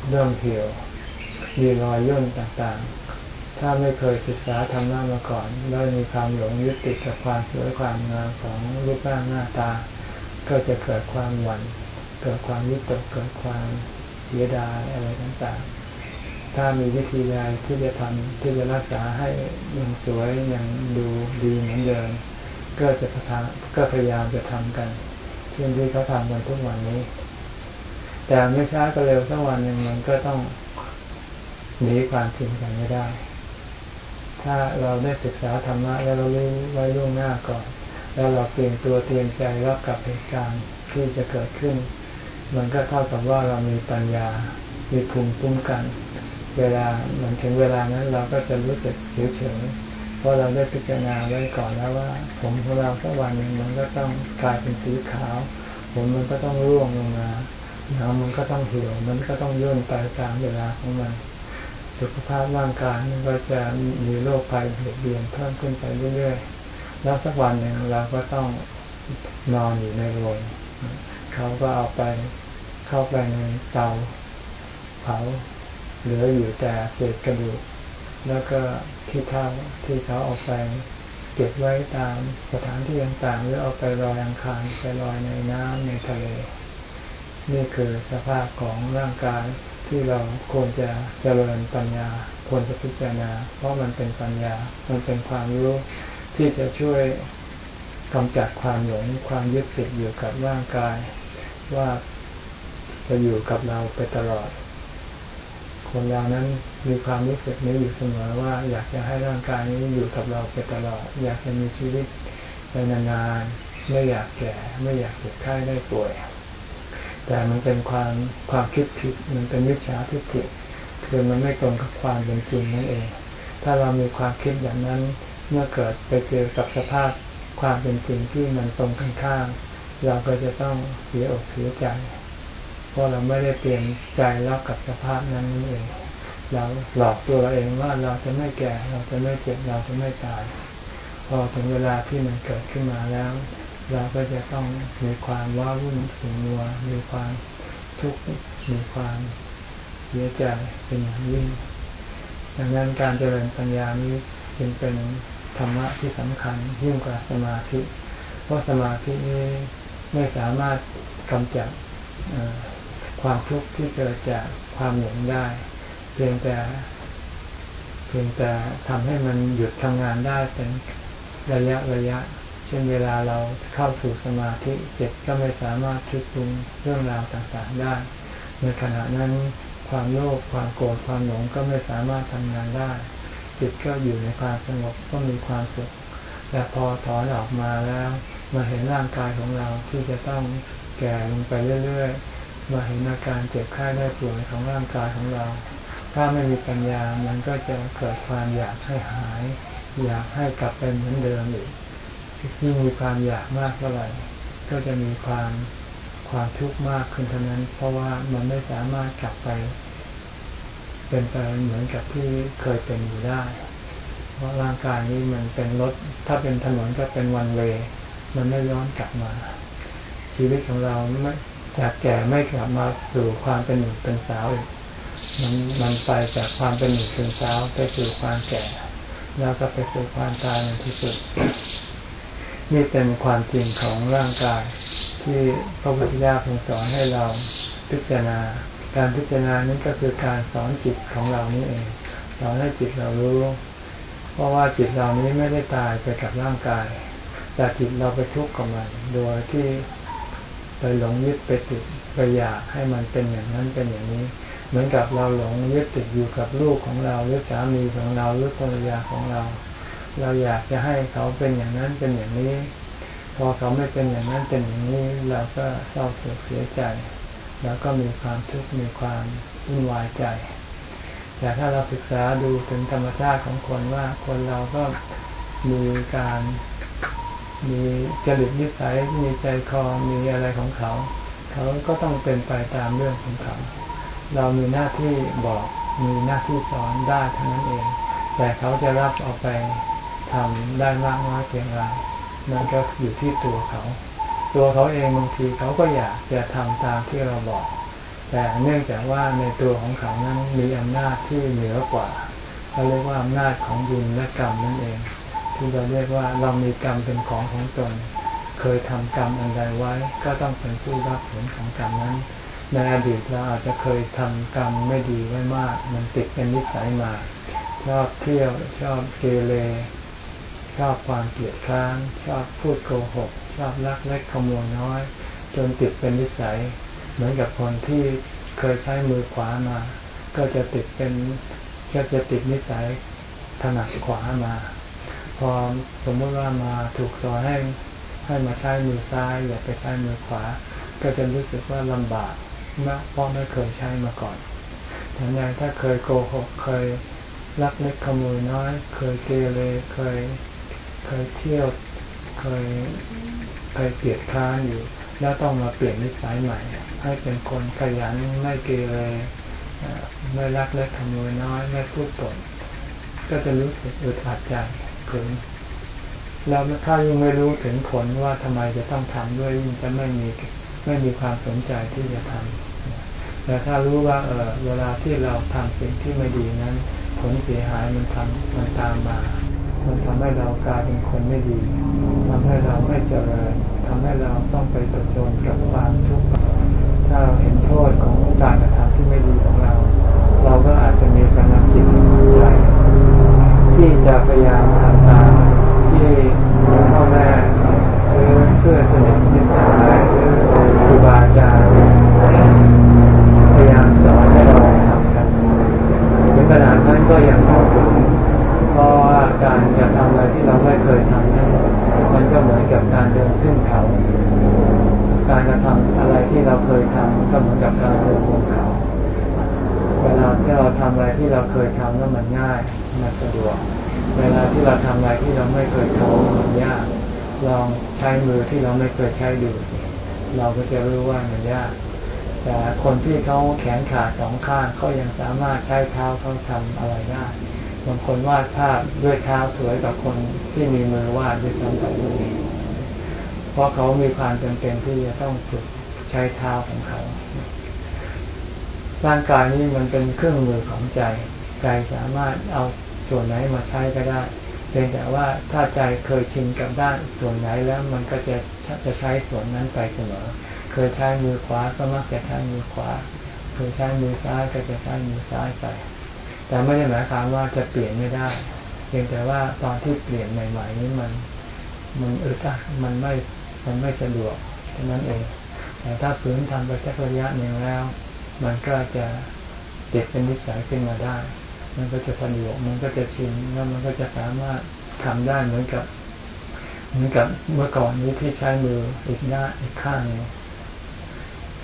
เริ่มเหี่ยวมีรอยย่นต่างๆ ถ้าไม่เคยศึกษาทำหน้ามาก่อนแล้วมีความหลงยึดติดกับความสวยความงามของรูปร่างหน้าตา ก็จะเกิดความหวั่น เกิดความยึดติดเกิดความเสียดายอะไรต่างๆ ถ้ามีวิธีใดที่จะทำที่จะรักษาให้ยังสวยยังดูดีเหมือนเดิมก็จะพยก็พยายามจะทำกันเช่นที่เขาทำกันทุกวันนี้ แต่ไม่ช้าก็เร็วสักวันหนึ่งมันก็ต้องหนีความจริงกันไม่ได้ ถ้าเราได้ศึกษาธรรมะแล้วเรารู้ไว้ล่วงหน้าก่อน แล้วเราเตรียมตัวเตรียมใจรับกับเหตุการณ์ที่จะเกิดขึ้น มันก็เท่ากับว่าเรามีปัญญา มีภูมิคุ้มกัน เวลาเหมือนถึงเวลานั้นเราก็จะรู้สึกเฉยเฉยเพราะเราได้พิจารณาไว้ก่อนแล้วว่า ผมของเราสักวันหนึ่งมันก็ต้องกลายเป็นสีขาว ผมมันก็ต้องร่วงลงมาหนังมันก็ต้องเหี่ยว มันก็ต้องย่นไปตามเวลาของมัน สุขภาพร่างกายมันก็จะมีโรคภัยเบียดเบียนเพิ่มขึ้นไปเรื่อยๆ แล้วสักวันหนึ่งเราก็ต้องนอนอยู่ในโรง เขาก็เอาไปเข้าไปในเตาเผาเหลืออยู่แต่เศษกระดูก แล้วก็ที่เท่าที่เขาเอาไปเก็บไว้ตามสถานที่ต่างๆหรือเอาไปลอยอังคารไปลอยในน้ำในทะเล นี่คือสภาพของร่างกายที่เราควรจะเจริญปัญญาควรจะพิจารณา เพราะมันเป็นปัญญา มันเป็นความรู้ที่จะช่วยกำจัดความหลงความยึดติดอยู่กับร่างกาย ว่าจะอยู่กับเราไปตลอด คนเรานั้นมีความรู้สึกนี้อยู่เสมอว่า อยากจะให้ร่างกายนี้อยู่กับเราไปตลอด อยากจะมีชีวิตไปนานๆไม่อยากแก่ไม่อยากเจ็บไข้ได้ป่วย แต่มันเป็นความความคิดผิดมันเป็นวิชาทิฏฐิคือมันไม่ตรงกับความเป็นจริงนั่นเอง ถ้าเรามีความคิดอย่างนั้นเมื่อเกิดไปเจอกับสภาพความเป็นจริงที่มันตรงข้าม เราก็จะต้องเสียอกเสียใจ เพราะเราไม่ได้เตรียมใจรับกับสภาพนั้นนั่นเอง เราหลอกตัวเราเองว่าเราจะไม่แก่ เราจะไม่เจ็บเราจะไม่ตาย พอถึงเวลาที่มันเกิดขึ้นมาแล้ว เราก็จะต้องมีความว้าวุ่นขุ่นมัว มีความทุกข์มีความเสียใจเป็นอย่างยิ่งดังนั้นการเจริญปัญญานี้จึงเป็นธรรมะที่สำคัญยิ่งกว่าสมาธิ เพราะสมาธินี้ ไม่สามารถกำจัดความทุกข์ที่เกิดจากความหลงได้ เพียงแต่ เพียงแต่ทำให้มันหยุดทำงานได้เป็นระยะระยะ เช่นเวลาเราเข้าสู่สมาธิจิตก็ไม่สามารถคิดปรุงเรื่องราวต่างๆได้ ในขณะนั้นความโลภความโกรธความหลงก็ไม่สามารถทำงานได้ จิตก็อยู่ในความสงบก็มีความสุขแต่พอถอนออกมาแล้ว มาเห็นร่างกายของเราที่จะต้องแก่ลงไปเรื่อยๆ มาเห็นอาการเจ็บไข้ได้ป่วยของร่างกายของเรา ถ้าไม่มีปัญญา มันก็จะเกิดความอยากให้หาย อยากให้กลับเป็นเหมือนเดิมอีกยิ่งมีความอยากมากเท่าไหร่ ก็จะมีความความทุกข์มากขึ้นเท่านั้น เพราะว่ามันไม่สามารถกลับไป เป็นไปเหมือนกับที่เคยเป็นอยู่ได้ เพราะร่างกายนี้มันเป็นรถ ถ้าเป็นถนนก็เป็นวันเว มันไม่ย้อนกลับมา ชีวิตของเราไม่จากแก่ไม่กลับมาสู่ความเป็นหนุ่มเป็นสาวอีกมันมันไปจากความเป็นหนุ่มเป็นสาวไปสู่ความแก่ แล้วก็ไปสู่ความตายในที่สุด นี่เป็นความจริงของร่างกาย ที่พระพุทธเจ้าทรงสอนให้เราพิจารณา การพิจารณานี้ก็คือการสอนจิตของเรานี่เองสอนให้จิตเรารู้ เพราะว่าจิตเรานี้ไม่ได้ตายไปกับร่างกาย แต่จิตเราไปทุกข์กับมัน โดยที่ไปหลงยึดไปติดไปอยากให้มันเป็นอย่างนั้นเป็นอย่างนี้ เหมือนกับเราหลงยึดติดอยู่กับลูกของเราหรือสามีของเราหรือภรรยาของเรา เราอยากจะให้เขาเป็นอย่างนั้นเป็นอย่างนี้ พอเขาไม่เป็นอย่างนั้นเป็นอย่างนี้ เราก็เศร้าโศกเสียใจ แล้วก็มีความทุกข์มีความวุ่นวายใจ แต่ถ้าเราศึกษาดูถึงธรรมชาติของคนว่าคนเราก็มีการ มีจริตนิสัยมีใจคอมีอะไรของเขา เขาก็ต้องเป็นไปตามเรื่องของเขา เรามีหน้าที่บอกมีหน้าที่สอนได้เท่านั้นเอง แต่เขาจะรับเอาไปทำได้มากน้อยเพียงไรนั่นก็อยู่ที่ตัวเขา ตัวเขาเองบางทีเขาก็อยากจะทำตามที่เราบอก แต่เนื่องจากว่าในตัวของเขานั้นมีอำนาจที่เหนือกว่าเขาเรียกว่าอำนาจของบุญและกรรมนั่นเอง ที่เราเรียกว่าเรามีกรรมเป็นของของตน เคยทำกรรมอันใดไว้ ก็ต้องเป็นผู้รับผลของกรรมนั้น ในอดีตเราอาจจะเคยทำกรรมไม่ดีไว้มาก มันติดเป็นนิสัยมาชอบเที่ยวชอบเกเรชอบความเกลียดคร้านชอบพูดโกหก ชอบลักเล็กขโมยน้อย จนติดเป็นนิสัย เหมือนกับคนที่เคยใช้มือขวามา ก็จะติดเป็นก็จะติดนิสัยถนัดขวามา พอสมมติว่ามาถูกสอนให้ให้มาใช้มือซ้ายอย่าไปใช้มือขวา ก็จะรู้สึกว่าลำบากมากเพราะไม่เคยใช้มาก่อนแต่ยังถ้าเคยโกหกเคยลักเล็กขโมยน้อย เคยเกเรเคยเคยเที่ยวเคยเคยเกลียดค้านอยู่ แล้วต้องมาเปลี่ยนนิสัยใหม่ ให้เป็นคนขยันไม่เกเรไม่รักเล็กขโมยน้อยไม่พูดปดก็จะรู้สึกอึดอัดใจ ถึง แล้วถ้ายังไม่รู้ถึงผลว่าทำไมจะต้องทำด้วยยิ่งจะไม่มีไม่มีความสนใจที่จะทำแต่ถ้ารู้ว่าเออเวลาที่เราทำสิ่งที่ไม่ดีนั้น ผลเสียหายมันทำมันตามมา มันทำให้เรากลายเป็นคนไม่ดีทำให้เราไม่เจริญทำให้เราต้องไปประจนกับความทุกข์ถ้าเราเห็นโทษของการกระทำที่ไม่ดีของเรา เราก็อาจจะมีกำลังจิต ที่จะพยายามทำตามที่พ่อแม่หรือเพื่อนสนิทมิตรสหายหรือครูบาอาจารย์พยายามสอนให้เราทำกันถึงขนาดนั้นก็ยังต้องฝึกเพราะว่าการจะทำอะไรที่เราไม่เคยทำนั้นมันก็เหมือนกับการเดินขึ้นเขา การจะทำอะไรที่เราเคยทำก็เหมือนกับการเดินบนเขาเวลาที่เราทำอะไรที่เราเคยทำแล้วมันง่าย มันสะดวก เวลาที่เราทำอะไรที่เราไม่เคยทำมันยาก ลองใช้มือที่เราไม่เคยใช้ดู เราก็จะรู้ว่ามันยาก แต่คนที่เขาแขนขาสองข้างเขายังสามารถใช้เท้าเขาทำอะไรได้บางคนวาดภาพด้วยเท้าสวยกว่าคนที่มีมือวาดด้วยซ้ำไปด้วยเพราะเขามีความจำเป็นที่จะต้องฝึกใช้เท้าของเขา ร่างกายนี้มันเป็นเครื่องมือของใจ ใจสามารถเอา ส่วนไหนมาใช้ก็ได้เพียงแต่ว่าถ้าใจเคยชินกับด้านส่วนไหนแล้วมันก็จะจะใช้ส่วนนั้นไปเสมอ เคยใช้มือขวาก็มักจะใช้มือขวา เคยใช้มือซ้ายก็จะใช้มือซ้ายไป แต่ไม่ได้หมายความว่าจะเปลี่ยนไม่ได้เพียงแต่ว่าตอนที่เปลี่ยนใหม่ ๆ นี้มันมันอึดอัดมันไม่มันไม่สะดวกเท่านั้นเอง แต่ถ้าฝืนทำไปสักระยะหนึ่งแล้ว มันก็จะติดเป็นนิสัยขึ้นมาได้ มันก็จะสะดวกมันก็จะชินแล้วมันก็จะสามารถทำได้เหมือนกับ เหมือนกับเมื่อก่อนนี้ที่ใช้มืออีกหน้าอีกข้าง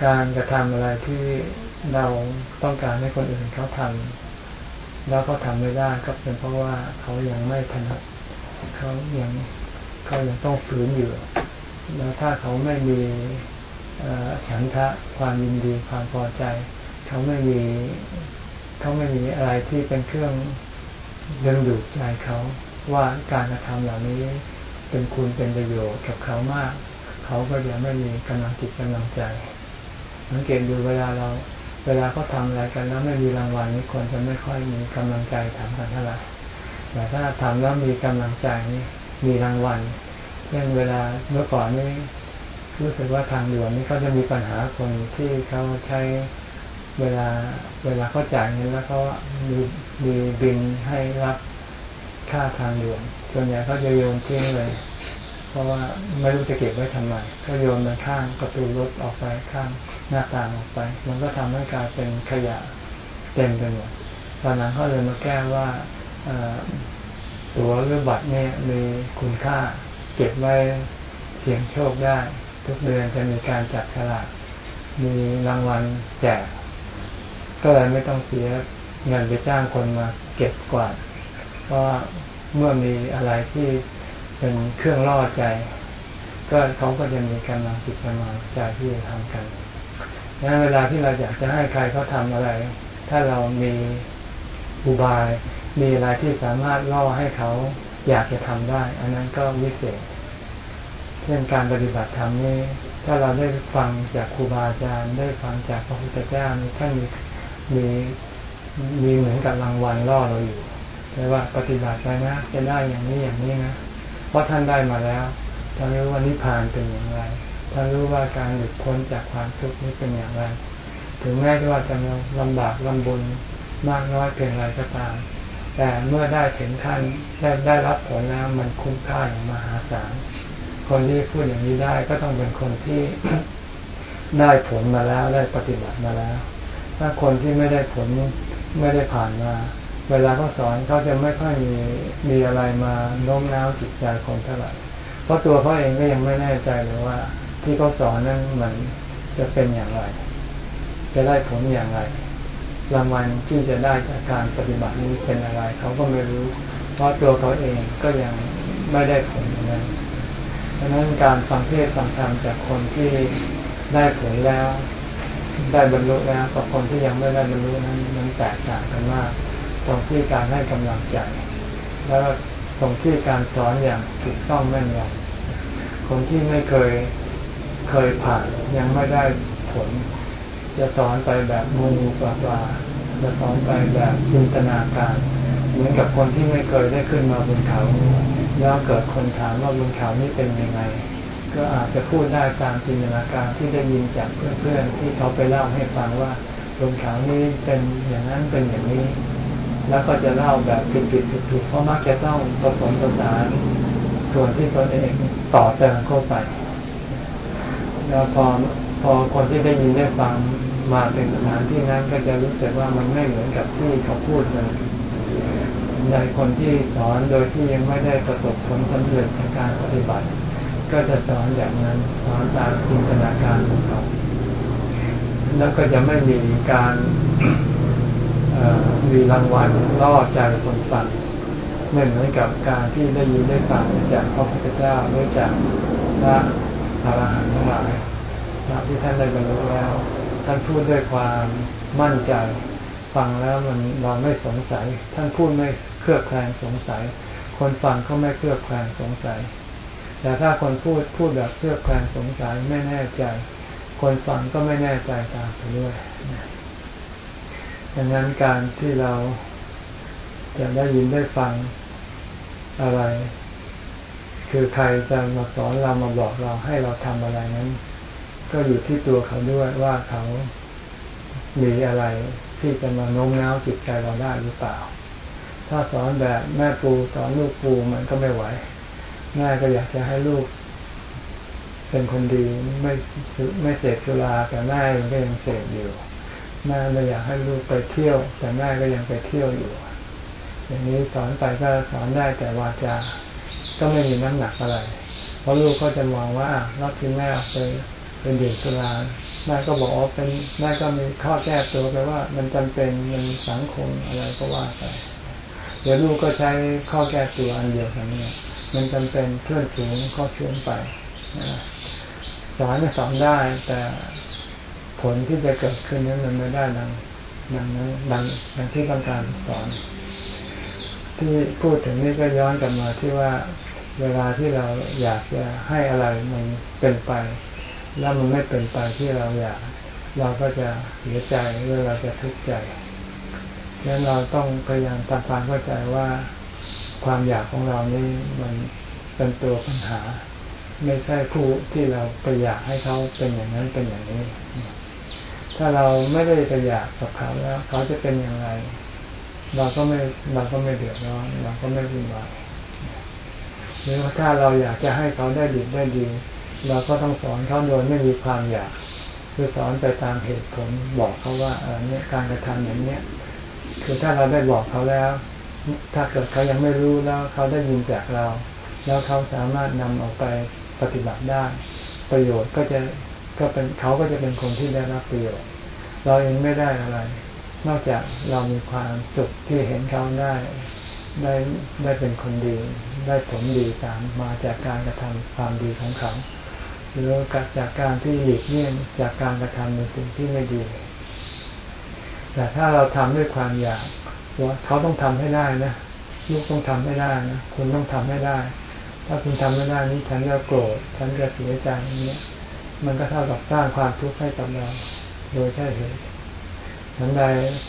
การกระทำอะไรที่เราต้องการให้คนอื่นเขาทำแล้วเขาทาไม่ได้ก็เป็นเพราะว่าเขายังไม่ถนัดเขายังเขายังต้องฝืนอยู่แล้วถ้าเขาไม่มีฉันทะความยินดีความพอใจ เขาไม่มี เขาไม่มีอะไรที่เป็นเครื่องดึงดูดใจเขาว่าการกระทำเหล่านี้เป็นคุณเป็นประโยชน์กับเขามาก เขาก็จะไม่มีกำลังจิตกำลังใจสังเกตดูเวลาเรา เวลาเขาทาอะไรกันแล้วไม่มีรางวัลนี่คนจะไม่ค่อยมีกำลังใจทำกันเท่าไหร่แต่ถ้าทำแล้วมีกำลังใจนี่มีรางวัลเช่นเวลาเมื่อก่อนนี่รู้สึกว่าทางด่วนนี่เขาจะมีปัญหาคนที่เขาใช้ เวลาเวลาเขาจ่ายเงินแล้วเขามีมีบินให้รับค่าทางด่วนส่วนใหญ่เขาจะโยนทิ้งเลย เพราะว่าไม่รู้จะเก็บไว้ทำไมก็โยนมันข้างประตูรถออกไปข้างหน้าต่างออกไป มันก็ทำให้กลายเป็นขยะเต็มไปหมดตอนนั้นเขาเลยมาแก้ว่าตั๋วหรือบัตรเนี่ยมีคุณค่าเก็บไว้เสี่ยงโชคได้ ทุกเดือนจะมีการจับฉลากมีรางวัลแจก ก็เลยไม่ต้องเสียเงินไปจ้างคนมาเก็บกวาดเพราะเมื่อมีอะไรที่เป็นเครื่องล่อใจ ก็เขาก็จะมีกำลังจิตกำลังใจที่จะทำกันดังนั้นเวลาที่เราอยากจะให้ใครเขาทาอะไร ถ้าเรามีอุบาย มีอะไรที่สามารถล่อให้เขาอยากจะทำได้ อันนั้นก็วิเศษเช่นการปฏิบัติธรรมนี้ ถ้าเราได้ฟังจากครูบาอาจารย์ได้ฟังจากพระพุทธเจ้าท่านมี มีมีเหมือนกับรางวัลล่อเราอยู่แต่ว่าปฏิบัติไปนะจะได้อย่างนี้อย่างนี้นะเพราะท่านได้มาแล้วท่านรู้ว่านิพพานเป็นอย่างไรท่านรู้ว่าการหลุดพ้นจากความทุกข์นี้เป็นอย่างไร ถึงแม้ว่าจะลำบากลำบุญมากน้อยเพียงไรก็ตาม แต่เมื่อได้ถึงขั้นได้ได้รับผลแล้วมันคุ้มค่าอย่างมหาศาลคนที่พูดอย่างนี้ได้ก็ต้องเป็นคนที่ได้ผลมาแล้วได้ปฏิบัติมาแล้ว ถ้าคนที่ไม่ได้ผลไม่ได้ผ่านมา เวลาเขาสอนเขาจะไม่ค่อยมีมีอะไรมาโน้มน้าวจิตใจคนเท่าไหร่เพราะตัวเขาเองก็ยังไม่แน่ใจเลยว่า ที่เขาสอนนั้นมันจะเป็นอย่างไร จะได้ผลอย่างไร รางวัลที่จะได้จากการปฏิบัตินี้เป็นอะไร เขาก็ไม่รู้ เพราะตัวเขาเองก็ยังไม่ได้ผลอย่างนั้นดังนั้นการฟังเทศฟังธรรมจากคนที่ได้ผลแล้ว ได้บรรลุแล้วกับคนที่ยังไม่ได้บรรลุนั้นมันแตกต่างกันมาก ตรงที่การให้กำลังใจ แล้วตรงที่การสอนอย่างถูกต้องแม่นยำคนที่ไม่เคยเคยผ่านยังไม่ได้ผล จะสอนไปแบบมูมูปลาปลาจะสอนไปแบบจินตนาการ เหมือนกับคนที่ไม่เคยได้ขึ้นมาบนเขาแล้วเกิดคนถามว่าบนเขานี่เป็นยังไง ก็อาจจะพูดได้ตามจินตนาการที่ได้ยินจากเพื่อนๆที่เขาไปเล่าให้ฟังว่าบนเขานี้เป็นอย่างนั้นเป็นอย่างนี้ แล้วก็จะเล่าแบบผิดๆถูกๆเพราะมักจะต้องผสมผสานส่วนที่ตนเองต่อเติมเข้าไปแล้วพอพอคนที่ได้ยินได้ฟังมาถึงสถานที่นั้นก็จะรู้สึกว่ามันไม่เหมือนกับที่เขาพูดเลยในคนที่สอนโดยที่ยังไม่ได้ประสบผลสำเร็จในการปฏิบัติ ก็จะสอนอย่างนั้นสอนตามจินตนาการของเขาแล้วก็จะไม่มีการมีรางวัลล่อใจคนฟังไม่เหมือนกับการที่ได้ยินได้ฟังจากพระพุทธเจ้าหรือจากพระอรหันต์ทั้งหลายพระที่ท่านได้บรรลุแล้ว ท่านพูดด้วยความมั่นใจ ฟังแล้วมันเราไม่สงสัย ท่านพูดไม่เครือบแคลงสงสัย คนฟังก็ไม่เครือบแคลงสงสัย แต่ถ้าคนพูดพูดแบบเครือบแคลงสงสัยไม่แน่ใจ คนฟังก็ไม่แน่ใจตามไปด้วยดังนั้นการที่เราจะได้ยินได้ฟังอะไร คือใครจะมาสอนเรามาบอกเราให้เราทำอะไรนั้น ก็อยู่ที่ตัวเขาด้วยว่าเขามีอะไรที่จะมาโน้มน้าวจิตใจเราได้หรือเปล่า ถ้าสอนแบบแม่ปูสอนลูกปูมันก็ไม่ไหว แม่ก็อยากจะให้ลูก เป็นคนดีไม่ไม่เสพสุราแต่แม่ก็ยังเสพอยู่แม่ไม่อยากให้ลูกไปเที่ยว แต่แม่ก็ยังไปเที่ยวอยู่ อย่างนี้สอนไปก็สอนได้แต่วาจาก็ไม่มีน้ำหนักอะไร เพราะลูกก็จะมองว่ารับที่แม่ไปเป็นเดื่มสุราแม่ก็บอกว่าเป็นแม่ก็มีข้อแก้ตัวไปว่า มันจำเป็นมันสังคมอะไรก็ว่าไปเดี๋ยวลูกก็ใช้ข้อแก้ตัวอันเดียวกันเนี่ย มันจำเป็นเพื่อนฝูงข้อชวนไปสอนสอนได้แต่ผลที่จะเกิดขึ้นนั้นมันไม่ได้ดังดังนั้นดังดังที่ต้องการสอน ที่พูดถึงนี่ก็ย้อนกลับมาที่ว่าเวลาที่เราอยากจะให้อะไรมันเป็นไป แล้วมันไม่เป็นไปที่เราอยาก เราก็จะเสียใจหรือเราจะทุกข์ใจดังนั้นเราต้องพยายามทำความเข้าใจว่า ความอยากของเรานี่มันเป็นตัวปัญหา ไม่ใช่ผู้ที่เราไปอยากให้เขาเป็นอย่างนั้นเป็นอย่างนี้ ถ้าเราไม่ได้ไปอยากกับเขาแล้ว เขาจะเป็นอย่างไร เราก็ไม่เราก็ไม่เดือดร้อนเราก็ไม่วุ่นวายหรือว่าถ้าเราอยากจะให้เขาได้ดีได้ดี เราก็ต้องสอนเขาโดยไม่มีความอยากคือสอนไปตามเหตุผลบอกเขาว่าเออเนี่ยการกระทำอย่างเนี้ยคือถ้าเราได้บอกเขาแล้ว ถ้าเกิดเขายังไม่รู้แล้วเขาได้ยินจากเรา แล้วเขาสามารถนำออกไปปฏิบัติได้ ประโยชน์ก็จะก็เป็นเขาก็จะเป็นคนที่ได้รับประโยชน์ เราเองไม่ได้อะไร นอกจากเรามีความสุขที่เห็นเขาได้ได้ได้เป็นคนดี ได้ผลดีตามมาจากการกระทำความดีของเขาหรือจากการที่หลีกเลี่ยงจากการกระทำในสิ่งที่ไม่ดี แต่ถ้าเราทำด้วยความอยาก เขาต้องทำให้ได้นะลูกต้องทำให้ได้นะคุณต้องทำให้ได้ ถ้าคุณทำไม่ได้นี้ฉันจะโกรธฉันจะเสียใจอย่างนี้มันก็เท่ากับสร้างความทุกข์ให้กับเรา โดยใช่เหตุทันใด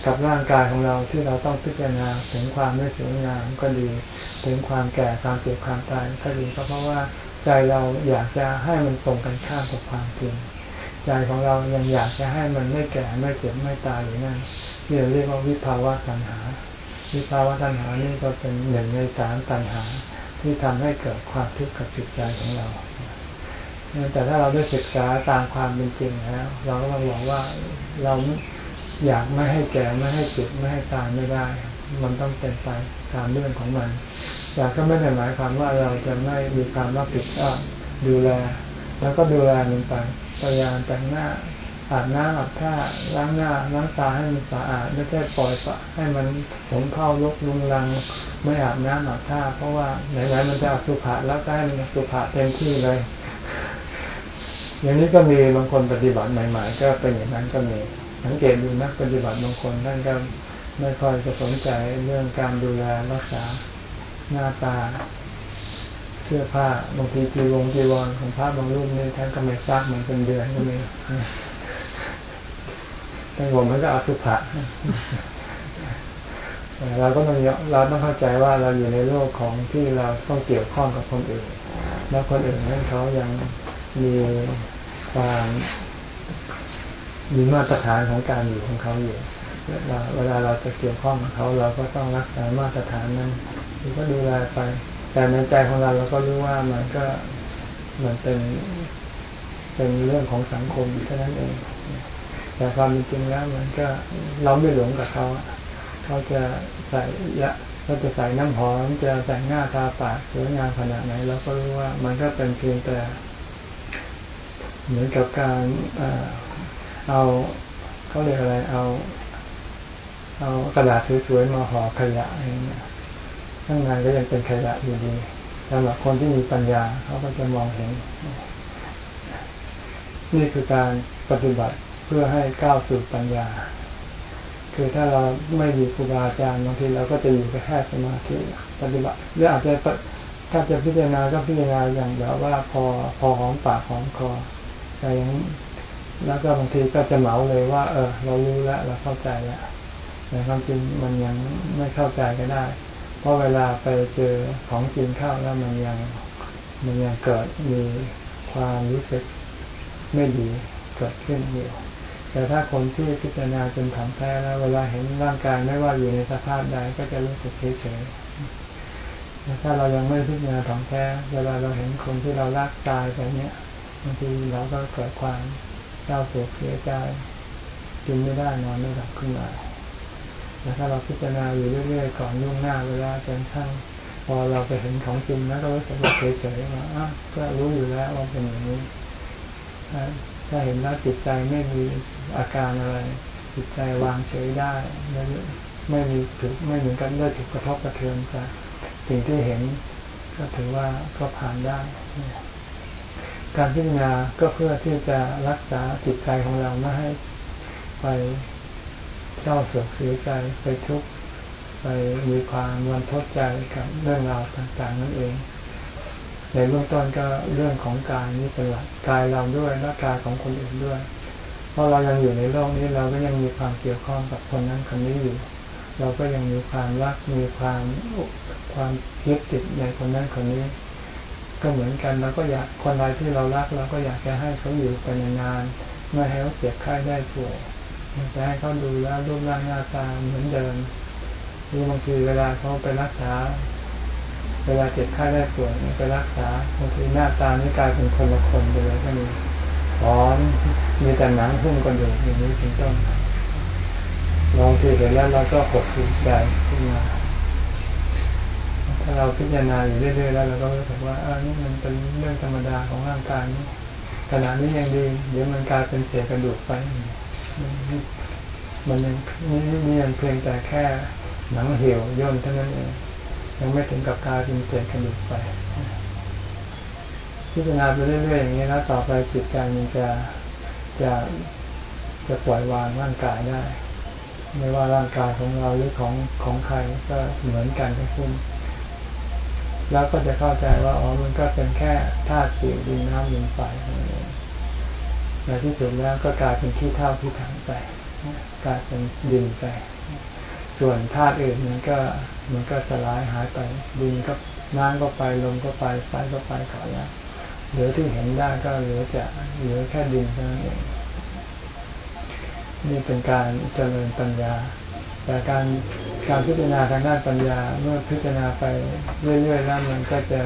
กับร่างกายของเราที่เราต้องพิจารณาถึงความไม่สวยงามก็ดีถึงความแก่ความเจ็บความตายก็ดีก็เพราะว่าใจเราอยากจะให้มันตรงกันข้ามกับความจริง ใจของเรายังอยากจะให้มันไม่แก่ไม่เจ็บไม่ตายอยู่นั่น ที่เราเรียกว่าวิภาวะตัณหา วิภาวะตัณหานี่ก็เป็นหนึ่งในสามตัณหา ที่ทำให้เกิดความทุกข์กับจิตใจของเราแต่ถ้าเราได้ศึกษาตามความเป็นจริงแล้วเราก็มาบอกว่าเราอยากไม่ให้แก่ไม่ให้เจ็บไม่ให้ตายไม่ได้ มันต้องเป็นไปตามเรื่องของมันแต่ก็ไม่ได้หมายความว่าเราจะไม่มีความรับผิดชอบดูแล แล้วก็ดูแลมันไปพยายามแต่งหน้า อาบน้ำอาบท่าล้างหน้าล้างตาให้มันสะอาดไม่ใช่ปล่อยปะให้มันผมเข้าลกลุงลังไม่อาบน้ำอาบท่าเพราะว่าไหนๆมันจะอาสุภะแล้วก็ให้มันสุภะเต็มที่เลย อย่างนี้ก็มีบางคนปฏิบัติใหม่ๆ ก็เป็นอย่างนั้นก็มีสังเกตดูนักปฏิบัติบางคนท่านก็ไม่ค่อยจะสนใจเรื่องการดูแลรักษาหน้าตา เสื้อผ้าบางทีจีวงจีวรของพระบางรูปนี่ท่านก็ไม่ซักเหมือนเป็นเดือนก็มี แต่ผมมันก็อาสุภะเราก็ต้องเราต้องเข้าใจว่าเราอยู่ในโลกของที่เราต้องเกี่ยวข้องกับคนอื่น แล้วคนอื่นนั้นเขายังมีความมีมาตรฐานของการอยู่ของเขาอยู่เวลาเราจะเกี่ยวข้องกับเขาเราก็ต้องรักษามาตรฐานนั้นก็ดูแลไป แต่ในใจของเราเราก็รู้ว่ามันก็มันเป็นเป็นเรื่องของสังคมแค่นั้นเอง แต่ความจริงแล้วมันก็เราไม่หลงกับเขาเขาจะใส่ยะเขาจะใส่น้ำหอมจะใส่หน้าทาปากสวยงามขนาดไหนเราก็รู้ว่ามันก็เป็นเพียงแต่ เหมือนกับการเอาเขาเรียกอะไรเอาเอากระดาษสวยๆมาห่อขยะอะไรเงี้ยข้างในก็ยังเป็นขยะอยู่ดีสำหรับคนที่มีปัญญาเขาก็จะมองเห็น นี่คือการปฏิบัติ พื่อให้ก้าวสู่ปัญญา คือถ้าเราไม่มีครูบาอาจารย์บางทีเราก็จะอยู่แค่สมาธิปฏิบัติหรืออาจจะถ้าจะพิจารณาก็พิจารณาอย่างแบบว่าพอพอหอมปากหอมคอแต่ยังแล้วก็บางทีก็จะเหมาเลยว่า เออ เรารู้แล้วเราเข้าใจแล้วแต่ความจริงมันยังไม่เข้าใจก็ได้ เพราะเวลาไปเจอของจริงเข้าแล้วมันยังมันยังเกิดมีความรู้สึกไม่ดีเกิดขึ้นอยู่ แต่ถ้าคนที่พิจารณาจนถ่อมแท้แล้วเวลาเห็นร่างกายไม่ว่าอยู่ในสภาพใดก็จะรู้สึกเฉยเฉยแต่ถ้าเรายังไม่พิจารณาถ่อมแท้ เวลาเราเห็นคนที่เรารักตายไปเนี้ยบางทีเราก็เกิดความเศร้าโศกเสียใจกินไม่ได้นอนไม่หลับขึ้นมาแต่ถ้าเราพิจารณาอยู่เรื่อยๆก่อนล่วงหน้าเวลาจนทั้งพอเราไปเห็นของจริงแล้วก็รู้สึกเฉยๆว่าก็รู้อยู่แล้วว่าเป็นอย่างนี้ ถ้าเห็นแล้วจิตใจไม่มีอาการอะไร จิตใจวางเฉยได้ไม่ไม่มีถูกไม่เหมือนกันได้ถูกกระทบกระเทือนกับสิ่งที่เห็นก็ถือว่าก็ผ่านได้ การพิจารณาก็เพื่อที่จะรักษาจิตใจของเราไม่ให้ไปเศร้าโศกเสียใจไปทุกข์ไปมีความวันทดใจกับเรื่องราวต่างๆนั่นเอง ในเบื้องต้นก็เรื่องของกายนี้เป็นหลักกายเราด้วยและกายของคนอื่นด้วย เพราะเรายังอยู่ในโลกนี้เราก็ยังมีความเกี่ยวข้องกับคนนั้นคนนี้อยู่ เราก็ยังมีความรักมีความความยึดติดในคนนั้นคนนี้ ก็เหมือนกันเราก็อยากคนใดที่เรารักเราก็อยากจะให้เขาอยู่ไปนานๆไม่ให้เขาเจ็บไข้ได้ป่วยอยากจะให้เขาดูแลรูปร่างหน้าตาเหมือนเดิมหรือบางทีเวลาเขาไปรักษา เวลาเจ็บไข้ได้ป่วยไปรักษาบางทีหน้าตานี่กลายเป็นคนละคนไปเลยก็มีผอมมีแต่หนังหุ้มกระดูกอย่างนี้เป็นต้นลองทีเห็นแล้วเราก็หดหูใจขึ้นมา ถ้าเราพิจารณาอยู่เรื่อยๆแล้วเราก็รู้สึกว่าอ่านี่มันเป็นเรื่องธรรมดาของร่างกายนี้ขณะนี้ยังดี เดี๋ยวมันกลายเป็นเศษกระดูกไป มันยังนี่นี่ยังเพียงแต่แค่หนังเหี่ยวย่นเท่านั้นเอง ยังไม่ถึงกับกลายเป็นเศษกระดูกไปพิจารณาไปเรื่อยๆอย่างนี้แล้วต่อไปจิตใจมันจะจะจะปล่อยวางร่างกายได้ ไม่ว่าร่างกายของเราหรือของของใครก็เหมือนกันทุกคนแล้วก็จะเข้าใจว่าอ๋อมันก็เป็นแค่ธาตุสี่ดินน้ำลมไฟในที่สุดแล้วก็กลายเป็นที่เท่าที่ถังไปกลายเป็นดินไป ส่วนธาตุอื่นมันก็ มันก็สลายหายไปดินก็น้ำก็ไปลมก็ไปไฟก็ไปก่อแล้วเหลือที่เห็นได้ก็เหลือจะเหลือแค่ดินเท่านั้นเองนี่เป็นการเจริญปัญญา แต่การการพิจารณาทางด้านปัญญา เมื่อพิจารณาไปเรื่อยๆแล้วมันก็จะ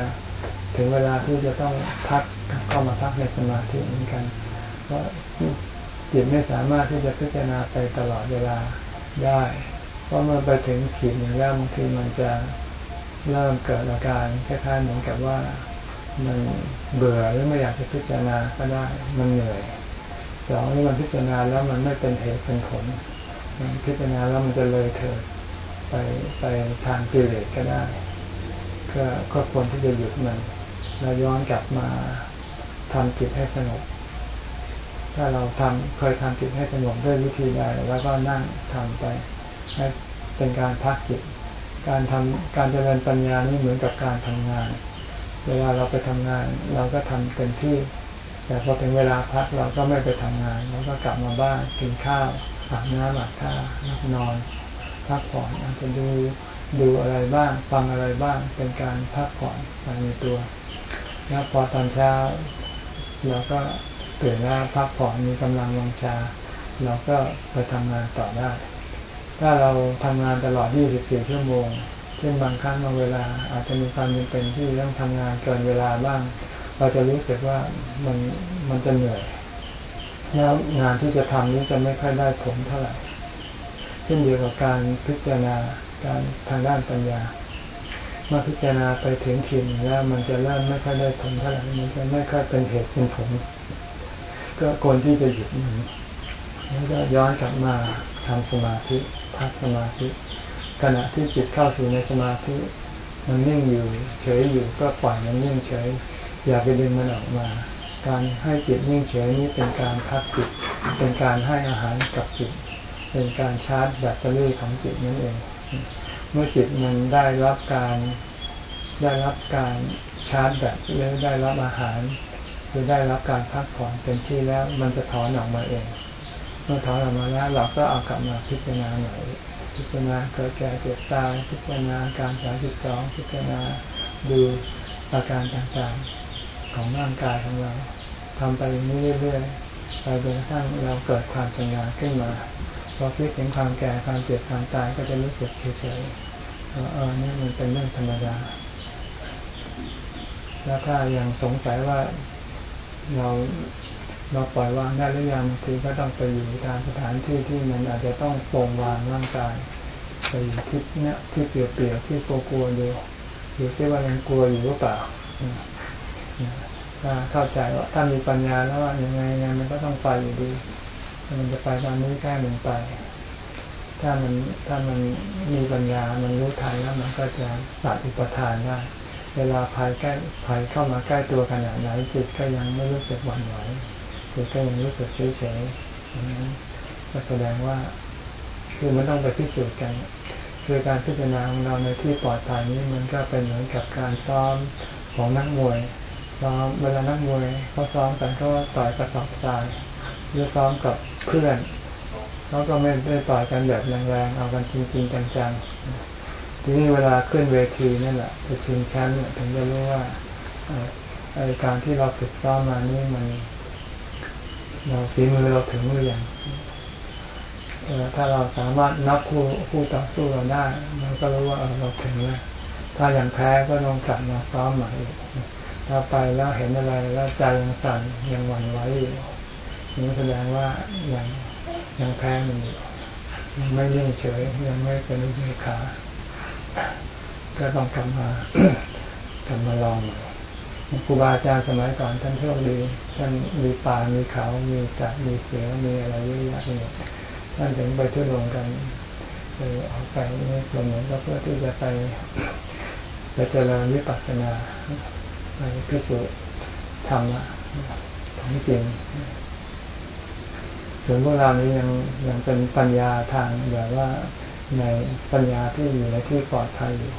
ถึงเวลาที่จะต้องพักเข้ามาพักในสมาธิเหมือนกัน เพราะจิตไม่สามารถที่จะพิจารณาไปตลอดเวลาได้ เพราะมื่อไปถึงขีดหนึ่งแล้วบางทีมันจะเริ่มเกิดอาการคล้ายๆเหมือนกับว่ามันเบื่อหรือไม่อยากจะพิจารณาก็ได้มันเหนื่อยสองนี่มันพิจารณาแล้วมันไม่เป็นเหตุเป็นผลมันพิจารณาแล้วมันจะเลยเถิดไปไปทางกิเลสก็ได้ ก็ก็ควรที่จะหยุดมันแล้วย้อนกลับมาทำจิตให้สงบถ้าเราทำเคยทำจิตให้สงบด้วยวิธีใดแล้วก็นั่งทำไป เป็นการพักจิต การทำการเจริญปัญญานี่เหมือนกับการทำงาน เวลาเราไปทำงาน เราก็ทำเต็มที่ แต่พอถึงเวลาพักเราก็ไม่ไปทำงานเราก็กลับมาบ้านกินข้าวอาบน้ำอาบท่านอนพักผ่อนอาจจะดูดูอะไรบ้าง ฟังอะไรบ้าง เป็นการพักผ่อนภายในตัวแล้วพอตอนเช้าเราก็ตื่นแล้วพักผ่อนมีกำลังวังชา เราก็ไปทำงานต่อได้ ถ้าเราทำงานตลอด 24 ชั่วโมง เช่นบางครั้งบางเวลา อาจจะมีความจำเป็นที่ต้องทำงานเกินเวลาบ้าง เราจะรู้สึกว่ามันมันจะเหนื่อย แล้วงานที่จะทำนี้จะไม่ค่อยได้ผลเท่าไหร่ เช่นเดียวกับการพิจารณาการทางด้านปัญญาเมื่อพิจารณาไปถึงขีดแล้วมันจะเริ่มไม่ค่อยได้ผลเท่าไหร่มันจะไม่ค่อยเป็นเหตุเป็นผล ก็ควรที่จะหยุดมันแล้วก็ย้อนกลับมาทำสมาธิ พักสมาธิ ขณะที่จิตเข้าสู่ในสมาธิ มันนิ่งอยู่เฉยอยู่ก็ปล่อยมันนิ่งเฉย อย่าไปดึงมันออกมา การให้จิตนิ่งเฉยนี้เป็นการพักจิต เป็นการให้อาหารกับจิต เป็นการชาร์จแบตเตอรี่ของจิตนั่นเอง เมื่อจิตมันได้รับการได้รับการชาร์จแบตหรือได้รับอาหาร หรือได้รับการพักผ่อนเป็นที่แล้วมันจะถอนออกมาเอง เมื่อถอนออกมาแล้วเราก็เอากลับมาพิจารณาหน่อยพิจารณาเกิดแก่เจ็บตายพิจารณาการสามสิบสองพิจารณาดูอาการต่างๆของร่างกายของเราทำไปนี้เรื่อยๆไปจนกระทั่งเราเกิดความชำนาญขึ้นมาพอคิดถึงความแก่ความเจ็บความตายก็จะรู้สึกเฉยๆว่าเออนี่มันเป็นเรื่องธรรมดา แล้วถ้ายังสงสัยว่าเรา เราปล่อยวางได้หรือยังบางทีก็ต้องไปอยู่ตามสถานที่ที่มันอาจจะต้องปลงวางร่างกายไปอยู่ที่เนี้ยที่เปลี่ยวๆที่กลัวๆอยู่อยู่ที่ว่ายังกลัวอยู่หรือเปล่าถ้าเข้าใจว่าถ้ามีปัญญาแล้วว่ายังไงยังมันก็ต้องไปอยู่ดี มันจะไปตอนนี้แค่หนึ่งไป ถ้ามันถ้ามันมีปัญญา มันรู้ทันแล้วมันก็จะตัดอุปทานได้เวลาภัยใกล้ภัยเข้ามาใกล้ตัวขนาดไหนจิตก็ยังไม่รู้สึกหวั่นไหว จิตก็ยังรู้สึกเฉยเฉยอย่างนั้นก็แสดงว่า คือมันต้องไปพิสูจน์กัน คือการพิจารณาของเราในที่ปลอดภัยนี้มันก็เป็นเหมือนกับการซ้อมของนักมวยซ้อมเวลานักมวยเขาซ้อมกันก็ต่อยกระสอบทรายหรือซ้อมกับเพื่อนเขาก็ไม่ได้ต่อยกันแบบแรงๆเอากันจริงๆจังๆทีนี้เวลาขึ้นเวทีนั่นแหละจะชิงแชมป์เนี่ยถึงจะรู้ว่าไอการที่เราฝึกซ้อมมานี่มัน เราฝีมือเราถึงหรือยังถ้าเราสามารถนับคู่คู่ต่อสู้เราได้มันก็รู้ว่าเราถึงแล้วถ้าอย่างแพ้ก็ต้องกลับมาซ้อมใหม่ถ้าไปแล้วเห็นอะไรแล้วใจยังสั่นยังหวั่นไหวอยู่นี่แสดงว่ายังยังแพ้มันอยู่ยังไม่ยิ่งเฉยยังไม่เป็นอุเบกขาก็ต้องกลับมากลับมาลอง ครูบาอาจารย์สมัยก่อนท่านโชคดีท่านมีป่ามีเขา มีสัตว์มีเสือมีอะไรเยอะแยะเลยท่านถึงไปทุดงกันไปออกไปในส่วนหนึ่งก็เพื่อที่จะไปไปเจริญวิปัสสนาไปพิสูจน์ธรรมะของจริงส่วนพวกเรานี้ยังยังเป็นปัญญาทางแบบว่าในปัญญาที่อยู่ในที่ปลอดภัยอยู่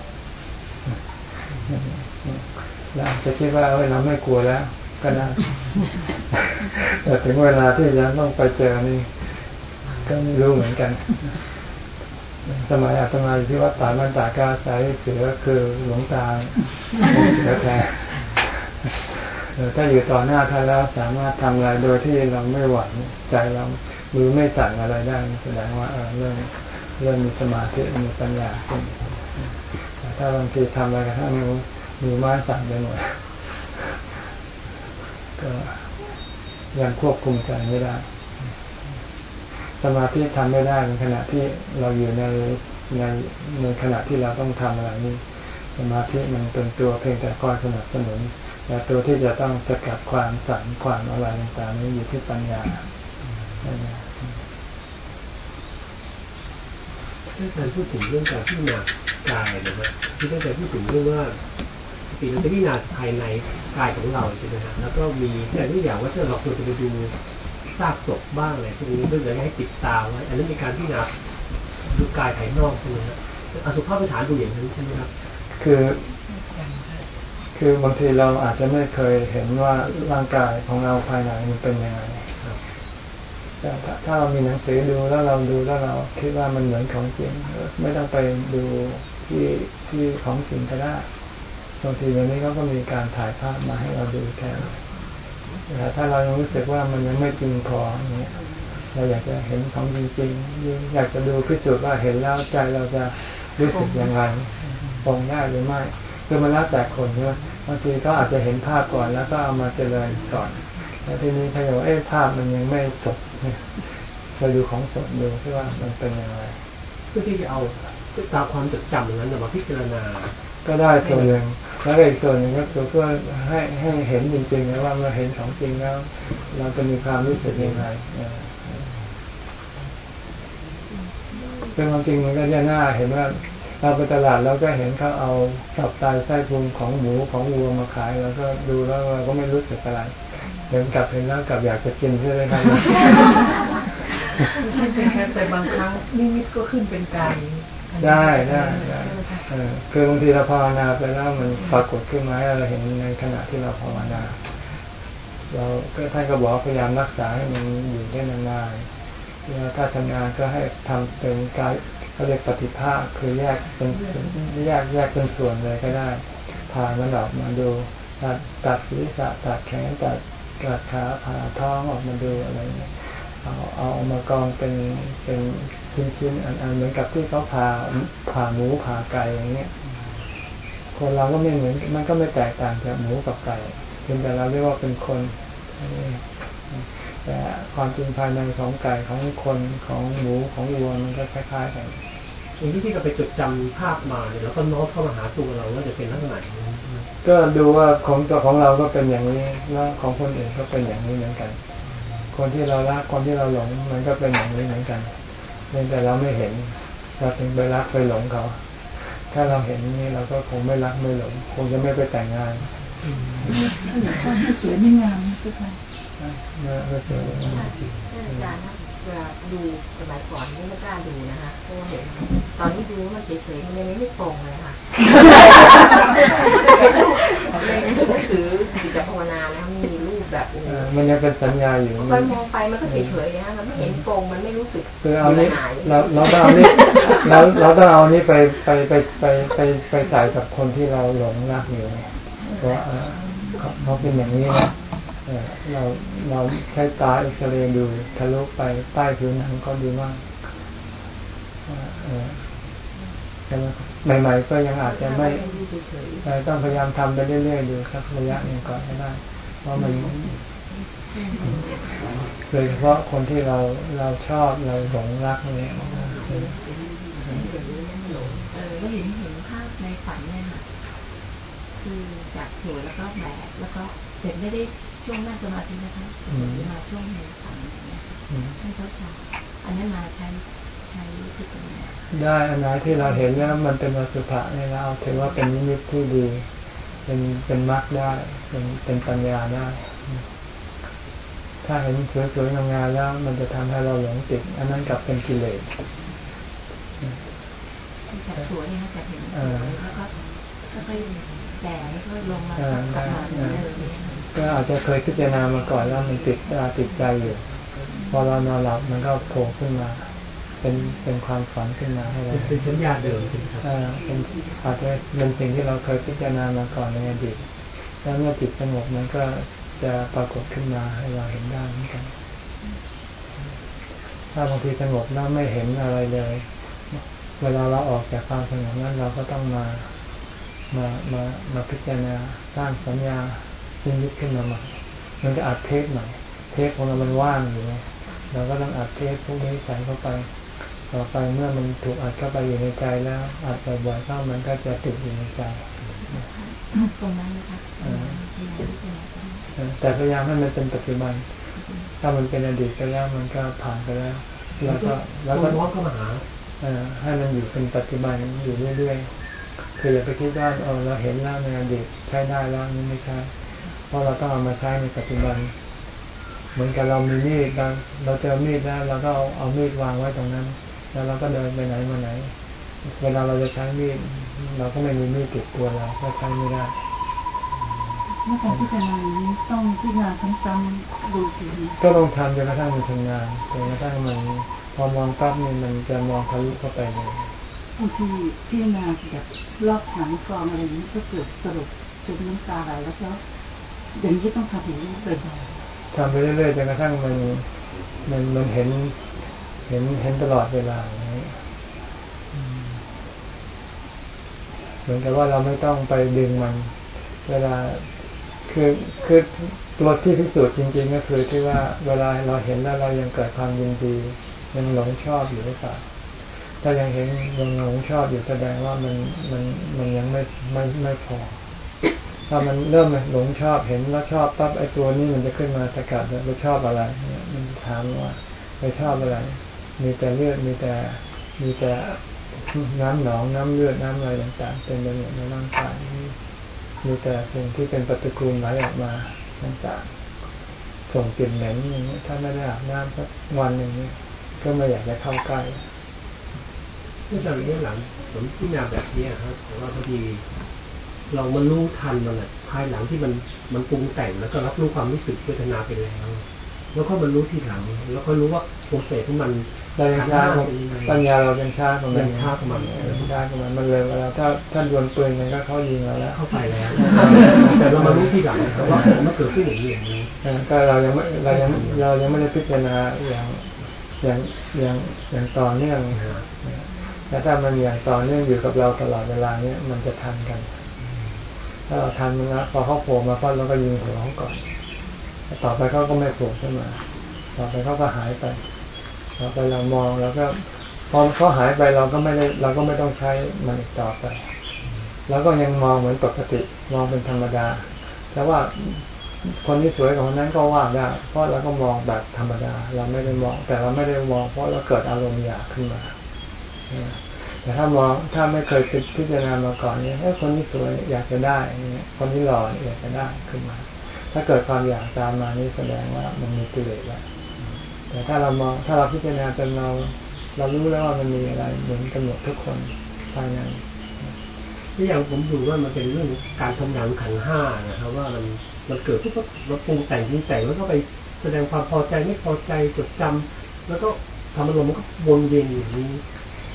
เราจะคิดว่าเราไม่กลัวแล้ว ก็ได้แต่ถึงเวลาที่จะต้องไปเจอนี่ก็ไม่รู้เหมือนกัน สมัยอาตมาอยู่ที่วัดป่ามันตากาสายเสือคือหลวงตาเสือแท้ถ้าอยู่ต่อหน้าท่านแล้วสามารถทำอะไรโดยที่เราไม่หวั่นใจเรามือไม่สั่นอะไรได้แสดงว่าเรื่องเรื่องมีสมาธิมีปัญญาขึ้นถ้าบางทีทำอะไรกันถ้ามือ มือไม้สั่นไปหมดก็ยังควบคุมใจไม่ได้ สมาธิทำไม่ได้ในขณะที่เราอยู่ในในในขณะที่เราต้องทำอะไรนี้สมาธิมันเป็นตัวเพียงแต่คอยสนับสนุนแต่ตัวที่จะต้องสกัดความสั่นความอะไรต่างๆนี้อยู่ที่ปัญญาถ้าการพูดถึงเรื่องการพิจารณากายนะครับที่ตั้งแต่พูดถึงเรื่องว่า ปีเราจะพิจารณาภายในกายของเราใช่ไหมครับแล้วก็มีแต่ทุกอย่างว่าถ้าเราควรจะไปดูซากศพบ้างอะไรพวกนี้เพื่อจะให้ติดตาไว้อันนั้นมีการพิจารณาดูกายภายนอกใช่ไหมครับอสุภาพไปฐานดูอย่างนั้นใช่ไหมครับ คือ คือบางทีเราอาจจะไม่เคยเห็นว่าร่างกายของเราภายในมันเป็นยังไงแต่ถ้าเรามีหนังสือดูแล้วเราดูแล้วเราคิดว่ามันเหมือนของจริงไม่ต้องไปดูที่ที่ของจริงก็ได้ บางทีวันนี้เขาก็มีการถ่ายภาพมาให้เราดูแทนแต่ถ้าเรายังรู้สึกว่ามันยังไม่จริงพอเนี่ยเราอยากจะเห็นของจริงๆอยากจะดูพิสูจน์ว่าเห็นแล้วใจเราจะรู้สึกยังไงตรงได้หรือไม่คือมันแล้วแต่คนเนาะบางทีก็อาจจะเห็นภาพก่อนแล้วก็เอามาเจริญก่อนแล้วทีนี้พยาเอ๊ะภาพมันยังไม่สดเราดูของสดดูที่ว่ามันเป็นยังไงเพื่อที่จะเอาตามความจดจำอย่างนั้นมาพิจารณา ก็ได้ส่วนหนึ่ง แล้วอีกส่วนหนึ่งก็คือเพื่อให้ให้เห็นจริงๆนะว่าเมื่อเห็นของจริงแล้ว เราจะมีความรู้สึกยังไงเป็นความจริงมันก็จะน่าเห็นว่าเราไปตลาดเราก็เห็นเขาเอาสับไตไส้พุงของหมูของวัวมาขายแล้วก็ดูแล้วเราก็ไม่รู้สึกอะไรเห็นกลับเห็นแล้วกลับอยากจะกินใช่ไหมครับแต่บางครั้งนิมิตก็ขึ้นเป็นกาย ได้ได้ได้คือบางทีเราภาวนาไปแล้วมันปรากฏขึ้นมาให้เราเห็นในขณะที่เราภาวนาเราก็ท่านก็บอกพยายามรักษาให้มันอยู่ได้นานๆแล้วถ้าทำงานก็ให้ทำเป็นกายเขาเรียกปฏิภาคคือแยกเป็นแยกแยกเป็นส่วนเลยก็ได้พามันออกมาดูตัดตัดศีรษะตัดแขนตัดกระขาผ่าท้องออกมาดูอะไรเงี้ย เอาเอาเอามากองเป็นเป็นชิ้นๆอันอันเหมือนกับที่เขาผ่าผ่าหมูผ่าไก่อย่างเงี้ยคนเราก็ไม่เหมือนมันก็ไม่แตกต่างจากหมูกับไก่เพียงแต่เราเรียกว่าเป็นคนแต่ความจริงภายในของไก่ของคนของหมูของวัวมันก็คล้ายๆกันอย่างที่ที่เราไปจดจำภาพมาเนี่ยแล้วก็โน้ตเข้ามาหาตัวเราว่าจะเป็นลักษณะอย่างนี้ก็ดูว่าของตัวของเราก็เป็นอย่างนี้แล้วของคนอื่นก็เป็นอย่างนี้เหมือนกัน คนที่เรารักคนที่เราหลงมันก็เป็นอย่างนี้เหมือนกันเพียงแต่เราไม่เห็นเราถึงไปรักไปหลงเขา ถ้าเราเห็นนี่เราก็คงไม่รักไม่หลง คงจะไม่ไปแต่งงานสวยนี่งามทุกคนไม่ไม่เจอท่านอาจารย์นะเวลาดูสมัยก่อนนี่ไม่กล้าดูนะคะเพราะว่าเห็นตอนนี้ดูมันเฉยๆมันยังไม่ตรงเลยค่ะเลยนึกถือจิตภาวนาแล้วมีรูป แบบโอ้โหเออมันยังเป็นสัญญาอยู่พอมันมองไปมันก็เฉยๆนะมันไม่เห็นตรงมันไม่รู้สึกคือเอานี้หายเราเราต้องเอานี้เราเราต้องเอานี้ไปไปไปไปไปไปใส่กับคนที่เราหลงรักอยู่เพราะเอ่อเขาเขาเป็นอย่างนี้นะเออเราเราใช้ตาเอ็กซเรย์ดูทะลุไปใต้ผิวหนังก็ดูมากเออใช่ไหมใหม่ๆก็ยังอาจจะไม่ดูเฉยเราต้องพยายามทำไปเรื่อยๆดูสักระยะหนึ่งก่อนก็ได้เพ ราะมันโดยเฉพาะคนที่เราเราชอบเราหลงรักเนี่ยเออแล้วเห็นเห็นภาพในฝันเนี่ยค่ะคือจากสวยแล้วก็แบกแล้วก็เสร็จไม่ได้ช่วงนั่งสมาธินะคะมาช่วงในฝันอย่างเงี้ยอืมให้เขาชาอันนั้นมาใช้ใช้พิจารณาได้อันไหนที่เราเห็นแล้วมันเป็นวสุภะเนี่ยเราถือว่าเป็นนิมิตที่ดี เป็นเป็นมรรคได้เป็นเป็นปัญญาได้ ถ้าเห็นสวยๆงามๆแล้ว มันจะทำให้เราหลงติด อันนั้นกลับเป็นกิเลสจากสวยเนี่ยค่ะจากเห็นสวยแล้วก็แล้วก็แก่แล้วก็ลงมาอ่าก็ได้มาเหมือนเดิมเนี่ยค่ะก็อาจจะเคยพิจารณามาก่อนแล้วมันติดตาติดใจอยู่ พอเรานอนหลับมันก็โผล่ขึ้นมา เป็นเป็นความฝันขึ้นมาให้เราเป็นสัญญาเดิมใช่ไหมครับอ่าเป็นอาจจะเป็นสิ่งที่เราเคยพิจารณามาก่อนในอดีตแล้วเมื่อจิตสงบมันก็จะปรากฏขึ้นมาให้เราเห็นได้เหมือนกัน ถ้าบางทีสงบแล้วไม่เห็นอะไรเลย เวลาเราออกจากความสงบนั้นเราก็ต้องมามามามาพิจารณาสร้างสัญญาซึ่งยึดขึ้นมาใหม่มันก็อัดเทปใหม่เทปของเรามันว่างอยู่ไงเราก็ต้องอัดเทปพวกนี้ใส่เข้าไป ต่อไปเมื่อมันถูกอัดเข้าไปอยู่ในใจแล้วอัดบ่อยๆเข้ามันก็จะติดอยู่ในใจตรงนั้นนะคะอ่าพยายามพิจารณาตรงนั้นเออแต่พยายามให้มันเป็นปัจจุบัน ถ้ามันเป็นอดีตไปแล้วมันก็ผ่านไปแล้ว แล้วก็แล้วก็โน้ตเข้ามาหาเอ่อให้มันอยู่เป็นปัจจุบันอยู่เรื่อยๆคืออย่าไปคิดว่าเออเราเห็นแล้วในอดีตใช้ได้แล้วนี่ไม่ใช่เพราะเราต้องเอามาใช้ในปัจจุบัน เหมือนกับเรามีมีดเราเราเจอมีดแล้วเราก็เอาเอามีดวางไว้ตรงนั้น แล้วเราก็เดินไปไหนมาไหน เวลาเราจะใช้มีดเราก็ไม่มีมีดติดตัวเราก็ใช้ไม่ได้เมื่อการพิจารณานี้ต้องพิจารณาซ้ำๆดูทีนี้ก็ต้องทำจนกระทั่งมันทำงานจนกระทั่งมันพอมองปั๊บเนี่ยมันจะมองทะลุเข้าไปเลยบางทีพิจารณาแบบรอบหนังกองอะไรอย่างนี้ก็เกิดสรุปจนน้ำตาไหลแล้วก็อย่างนี้ต้องทำอย่างนี้บ่อยทำไปเรื่อยๆจนกระทั่งมันมันมันเห็น เห็นเห็นตลอดเวลานี้เหมือนกับว่าเราไม่ต้องไปดึงมัน เวลาคือคือตัวที่พิสูจน์จริง ๆ ก็คือที่ว่าเวลาเราเห็นแล้วเรายังเกิดความยินดียังหลงชอบอยู่หรือเปล่าถ้ายังเห็นยังหลงชอบอยู่แสดงว่ามันมันมันยังไม่ไม่ไม่พอ ถ้ามันเริ่มหลงชอบเห็นแล้วชอบปั๊บไอ้ตัวนี้มันจะขึ้นมาสกัดไปชอบอะไรเนี่ยมันถามว่าไปชอบอะไร มีแต่เลือดมีแต่มีแต่น้ำหนองน้ำเลือดน้ำอะไรต่างๆเต็มไปหมดในร่างกายมีแต่สิ่งที่เป็นปฏิกูลไหลออกมาต่างๆส่งกลิ่นเหม็นอย่างนี้ถ้าไม่ได้อาบน้ำสักวันหนึ่งเนี่ยก็ไม่อยากจะเข้าใกล้เมื่อจากระยะหลังผมพิจารณาแบบนี้ครับของเราพอดีเรามันรู้ทันมันอะภายหลังที่มันมันปรุงแต่งแล้วก็รับรู้ความรู้สึกเวทนาไปแล้ว แล้วก็มันรู้ทีหลัง แล้วก็รู้ว่าโปรเซสของมัน เรายังช้าของปัญญาเรายังช้ากว่ามันยังช้ากว่ามันเออช้ากว่ามันมันเร็วกว่าเราถ้าถ้าดวลปืนมันก็เข้ายิงเราแล้วเข้าไปแล้ว แต่เรามารู้ทีหลังนะครับว่ามันเกิดขึ้นอย่างนี้อย่างนี้เออก็เรายังไม่เรายังเรายังไม่ได้พิจารณาอย่างอย่างอย่างอย่างต่อเนื่องแต่ถ้ามันอย่างต่อเนื่องอยู่กับเราตลอดเวลาเนี้ยมันจะทันกัน ถ้าเราทันมันแล้วพอเขาโผล่มาปั๊บเราก็ยิงหัวเขาก่อนแต่ต่อไปเขาก็ไม่โผล่ขึ้นมา ต่อไปเขาก็หายไป ต่อไปเรามองแล้วก็พอเขาหายไปเราก็ไม่ได้เราก็ไม่ต้องใช้มันอีกต่อไปเราก็ยังมองเหมือนปกติมองเป็นธรรมดา แต่ว่าคนที่สวยกว่าคนนั้นก็ว่าได้เพราะเราก็มองแบบธรรมดา เราไม่ได้มอง แต่เราไม่ได้มอง เพราะเราเกิดอารมณ์อยากขึ้นมาแต่ถ้ามองถ้าไม่เคยพิจารณามาก่อนเนี่ยคนที่สวยอยากจะได้เนี่ยคนที่หล่ออยากจะได้ขึ้นมา ถ้าเกิดความอยากตามมานี่แสดงว่ามันมีกิเลสแล้ว แต่ถ้าเรามองถ้าเราพิจารณาจนเราเรารู้แล้วว่ามันมีอะไรเหมือนกันหมดทุกคนภายในที่อย่างผมดูว่ามันเป็นเรื่องการทำงานขันธ์ห้านะครับว่ามันมันเกิดปุ๊บเราปรุงแต่งปรุงแต่งแล้วก็ไปแสดงความพอใจไม่พอใจจดจำแล้วก็ทำอารมณ์มันก็วนเวียนอยู่อย่างนี้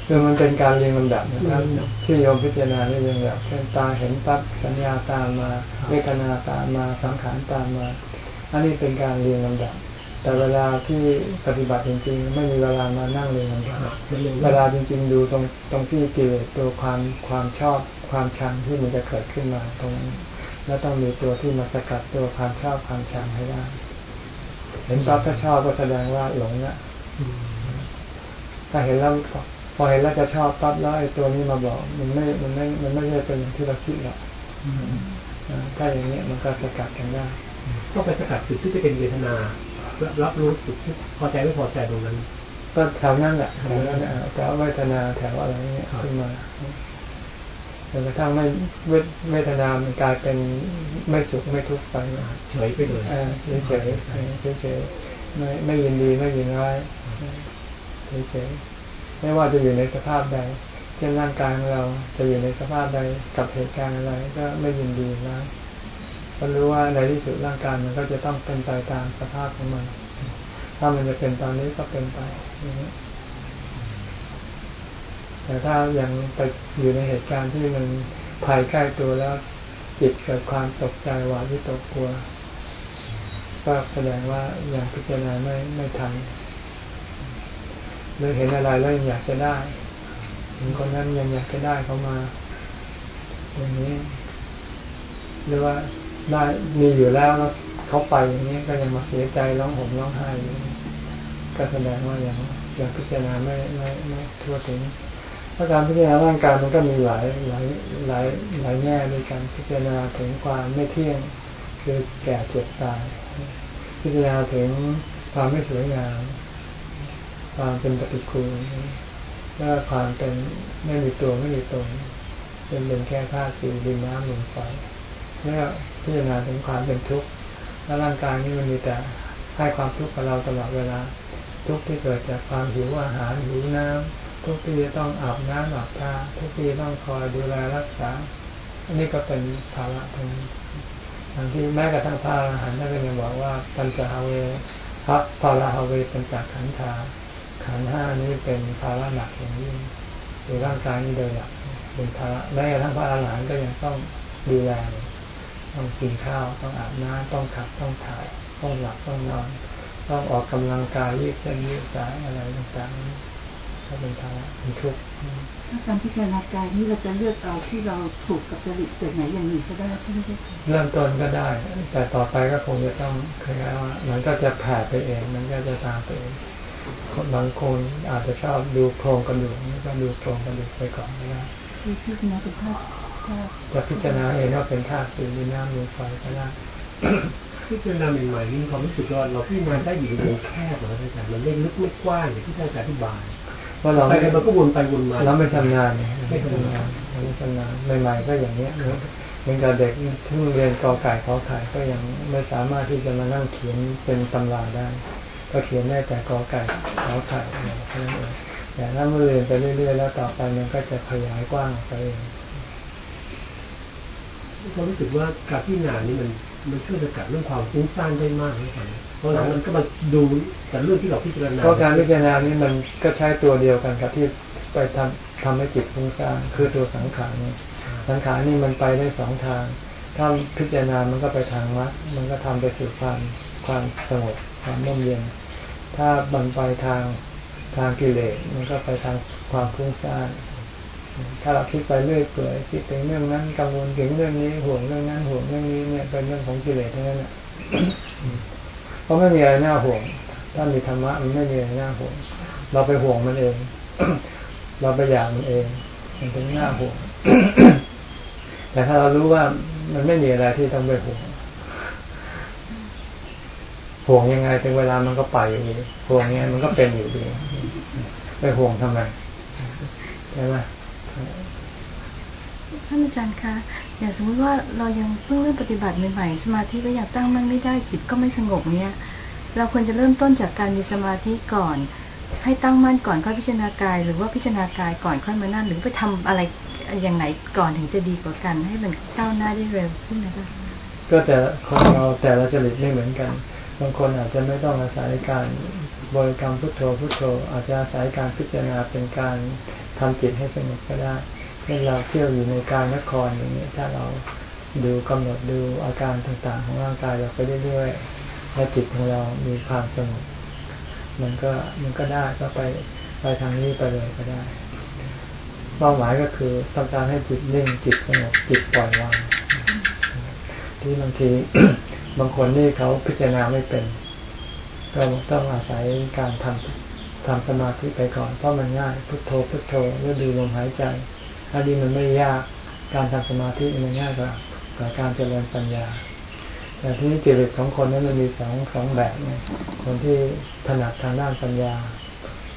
คือมันเป็นการเรียงลำดับนะครับที่โยมพิจารณาเรียงลำดับเช่นตาเห็นปั๊บสัญญาตามมาเวทนาตามมาสังขารตามมา อันนี้เป็นการเรียงลำดับ แต่เวลาที่ปฏิบัติจริงๆ ไม่มีเวลามานั่งเรียงลำดับเวลาจริง ๆ ดูตรงตรงที่กิเลสตัวความความชอบความชังที่มันจะเกิดขึ้นมาตรงนั้นแล้วต้องมีตัวที่มาสกัดตัวความชอบความชังให้ได้ เห็นปั๊บถ้าชอบก็แสดงว่าหลงละถ้าเห็นแล้วพอเห็นแล้วจะชอบปั๊บแล้วไอ้ตัวนี้มาบอก มันไม่ มันไม่ มันไม่ใช่เป็นอย่างที่เราคิดหรอกถ้าอย่างนี้มันก็สกัดกันได้ก็ไปสกัดจุดที่จะเป็นเวทนา รับรู้สุดที่พอใจไม่พอใจตรงนั้น ก็แถวนั้นแหละแถวนั้นแถวเวทนาแถวอะไรเงี้ยขึ้นมาจนกระทั่งไม่เวทนามันกลายเป็นไม่สุขไม่ทุกข์ไปเฉยไปเลยเฉยเฉยเฉยเฉยไม่ไม่ยินดีไม่ยินร้ายเฉยเฉยไม่ว่าจะอยู่ในสภาพใดเช่นร่างกายของเราจะอยู่ในสภาพใดกับเหตุการณ์อะไร ก็ไม่ยินดีนะ ก็รู้ว่าในที่สุดร่างกายมันก็จะต้องเป็นไปตามสภาพของมัน ถ้ามันจะเป็นตอนนี้ก็เป็นไปแต่ถ้ายังไปอยู่ในเหตุการณ์ที่มันภัยใกล้ตัวแล้ว จิตเกิดความตกใจหวาดวิตกกลัว ก็แสดงว่าอยังพิจารณาไม่ไม่ทันหรือเห็นอะไรแล้วยังอยากจะได้เห็นคนนั้นยังอยากจะได้เขามา อย่างนี้ หรือว่า ได้มีอยู่แล้วแล้วเขาไปอย่างนี้ก็ยังมาเสียใจร้องห่มร้องไห้อยู่ก็แสดงว่าอยังยังพิจารณาไม่ไม่ไม่ทั่วถึงเพราะการพิจารณาร่างกายมันก็มีหลายหลายหลายหลายแง่ด้วยกันพิจารณาถึงความไม่เที่ยงคือแก่เจ็บตาย พิจารณาถึงความไม่สวยงามความเป็นปฏิกูลและความเป็นไม่มีตัวไม่มีตนเป็นเป็นแค่ธาตุสี่ดินน้ำลมไฟ แล้วพิจารณาถึงความเป็นทุกข์และร่างกายนี้มันมีแต่ให้ความทุกข์กับเราตลอดเวลา ทุกข์ที่เกิดจากความหิวอาหารหิวน้ำทุกข์ที่จะต้องอาบน้ำอาบท่าทุกข์ที่ต้องคอยดูแลรักษา อันนี้ก็เป็นภาระทั้งทางที่แม้กระทั่งพระอรหันต์ท่านก็ยังบอกว่าปัญจฮาเวพระภาราฮาเวเปัญจากขันธาขันห้านี้เป็นภาระหนักอย่างยิ่งคือร่างกายนี้โดยหลักเป็นภาระแม้กระทั่งพระอรหันต์ก็ยังต้องดูแล ต้องกินข้าว ต้องอาบน้ำต้องขับต้องถ่าย ต้องหลับต้องนอน ต้องออกกำลังกายยืดเส้นยืดสายอะไรต่างๆก็เป็นภาระเป็นทุกข์ถ้าการพิจารณากายนี้เราจะเลือกเอาที่เราถูกกับจริตแบบไหนอย่างหนึ่งก็ได้ใช่ไหมคะเริ่มต้นก็ได้ แต่ต่อไปก็คงจะต้องคล้ายๆว่ามันก็จะแผ่ไปเองมันก็จะตามไปเองคนบางคนอาจจะชอบดูโครงกระดูกก็ดูโครงกระดูกไปก่อนก็ได้คือพิจารณาเป็นภาพภาพ จะพิจารณาเองว่าเป็นธาตุสี่ดินน้ำลมไฟก็ได้พิจารณาใหม่ๆนี่มีความรู้สึกว่าเราพิจารณาได้อยู่ในวงแคบนะครับอาจารย์มันไม่ลึกไม่กว้างอย่างที่ท่านอาจารย์อธิบายว่าเราไปไม่มันก็วนไปวนมาเราไม่ชำนาญเนี่ยไม่ชำนาญเราไม่ชำนาญใหม่ๆก็อย่างเนี้ยเหมือนกับเด็กที่เรียนกอไก่ขอไข่ก็ยังไม่สามารถที่จะมานั่งเขียนเป็นตำราได้ ก็เขียนได้แต่กอไก่ขอไข่เท่านั้นเองแต่ถ้าเมื่อเรียนไปเรื่อยๆแล้วต่อไปมันก็จะขยายกว้างออกไปเอง ความรู้สึกว่าการพิจารณานี่มันมันช่วยสกัดเรื่องความฟุ้งซ่านได้มากเลยครับเพราะหลังมันก็มาดูแต่เรื่องที่เราพิจารณาเพราะการพิจารณานี้มันก็ใช้ตัวเดียวกันกับที่ไปทำทำให้จิตฟุ้งซ่านคือตัวสังขารนี่สังขารนี่มันไปได้สองทาง ถ้าพิจารณามันก็ไปทางมรรคมันก็ทำไปสู่ความความสงบความร่มเย็น ถ้าบันไปทางทางกิเลสมันก็ไปทางความฟุ้งซ่าน ถ้าเราคิดไปเรื่อยเปื่อยคิดถึงเรื่องนั้นกังวลถึงเรื่องนี้ห่วงเรื่องนั้นห่วงเรื่องนี้เนี่ยเป็นเรื่องของกิเลสทั้งนั้นแหละเพราะไม่มีอะไรน่าห่วง ถ้ามีธรรมะมันไม่มีอะไรน่าห่วง เราไปห่วงมันเอง เราไปอยากมันเอง มันเป็นน่าห่วง แต่ถ้าเรารู้ว่ามันไม่มีอะไรที่ต้องไปห่วงห่วงยังไงถึงเวลามันก็ไปอยู่ดีห่วงยังไงมันก็เป็นอยู่ดีไปห่วงทำไมใช่ไหม ท่านอาจารย์คะ อย่างสมมติว่าเรายังเพิ่งเริ่มปฏิบัติใหม่ๆ สมาธิก็อยากตั้งมั่นไม่ได้จิตก็ไม่สงบเนี่ย เราควรจะเริ่มต้นจากการมีสมาธิก่อน ให้ตั้งมั่นก่อนค่อยพิจารณากาย หรือว่าพิจารณากายก่อนค่อยมานั่นหรือไปทำอะไรอย่างไหนก่อนถึงจะดีกว่ากัน ให้มันก้าวหน้าได้เร็วขึ้นนะคะก็แต่คนเราแต่ละจริตไม่เหมือนกัน บางคนอาจจะไม่ต้องอาศัยการบริกรรมพุทโธพุทโธ อาจจะอาศัยการพิจารณาเป็นการ ทำจิตให้สงบก็ได้เช่นเราเที่ยวอยู่ในกายนครอย่างนี้ถ้าเราดูกำหนดดูอาการต่างๆ ของร่างกายเราไปเรื่อยๆแล้วจิตของเรามีความสงบมันก็มันก็ได้ก็ไปไปทางนี้ไปเลยก็ได้เป้าหมายก็คือต้องการให้จิตนิ่งจิตสงบจิตปล่อยวางที่บางทีบางคนนี่เขาพิจารณาไม่เป็น ก็ต้องอาศัยการทำ ทำสมาธิไปก่อนเพราะมันง่ายพุทโธพุทโธหรือดูลมหายใจถ้าดีมันไม่ยากการทำสมาธิมันง่ายกว่าการเจริญปัญญา แต่ที่จริตของคนนั้นมันมีสองสองแบบไงคนที่ถนัดทางด้านปัญญา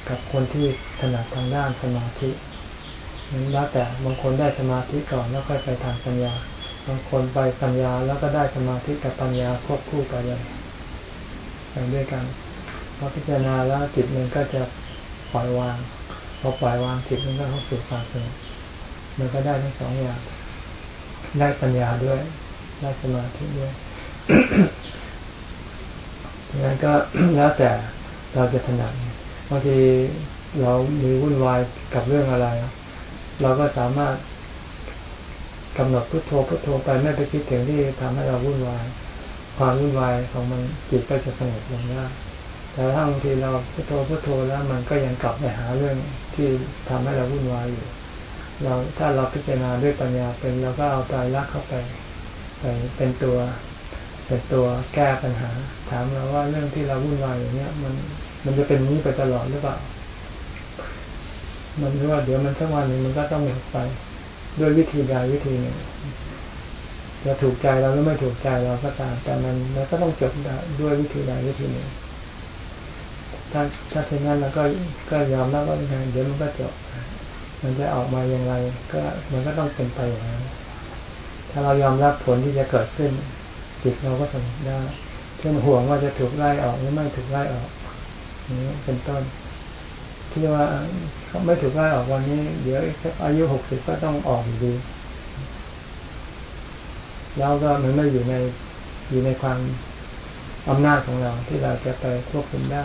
กับคนที่ถนัดทางด้านสมาธินั้นแล้วแต่บางคนได้สมาธิก่อนแล้วค่อยไปทางปัญญา บางคนไปปัญญาแล้วก็ได้สมาธิกับปัญญาควบคู่ไปเลยไปด้วยกัน พอพิจารณาแล้วจิตมันก็จะปล่อยวางพอปล่อยวางจิตมันก็เข้าสู่ความสงบมันก็ได้ทั้งสองอย่าง ได้ปัญญาด้วย ได้สมาธิด้วยดังนั้นก็แล้วแต่เราจะถนัดบางทีเรามีวุ่นวายกับเรื่องอะไร เราก็สามารถกำหนดพุทโธพุทโธไปไม่ไปคิดถึงที่ทำให้เราวุ่นวาย ความวุ่นวายของมันจิตก็จะสงบลงได้ แต่ถ้าบางทีเราพุทโธพุทโธแล้วมันก็ยังกลับไปหาเรื่องที่ทำให้เราวุ่นวายอยู่ เราถ้าเราพิจารณาด้วยปัญญาเป็นเราก็เอาตายรักเข้าไปไปเป็นตัวเป็นตัวแก้ปัญหา ถามเราว่าเรื่องที่เราวุ่นวายอย่างเนี้ย มันมันจะเป็นนี้ไปตลอดหรือเปล่า มันรู้ว่าเดี๋ยวมันสักวันหนึ่งมันก็ต้องหมดไป ด้วยวิธีใดวิธีหนึ่งจะถูกใจเราหรือไม่ถูกใจเราก็ตามแต่มันมันก็ต้องจบด้วยวิธีใดวิธีหนึ่ง ถ้าถ้าเช่นนั้นเราก็ก็ยอมรับว่าอย่างเดี๋ยวมันก็จบ มันจะออกมาอย่างไร ก็มันก็ต้องเป็นไปอย่างนั้นถ้าเรายอมรับผลที่จะเกิดขึ้น จิตเราก็สงบได้เช่นห่วงว่าจะถูกไล่ออกหรือไม่ถูกไล่ออกนี้เป็นต้นที่ว่าเขาไม่ถูกไล่ออกวันนี้ เดี๋ยวอายุหกสิบก็ต้องออกอยู่ดี แล้วก็มันไม่อยู่ในอยู่ในความอำนาจของเราที่เราจะไปควบคุมได้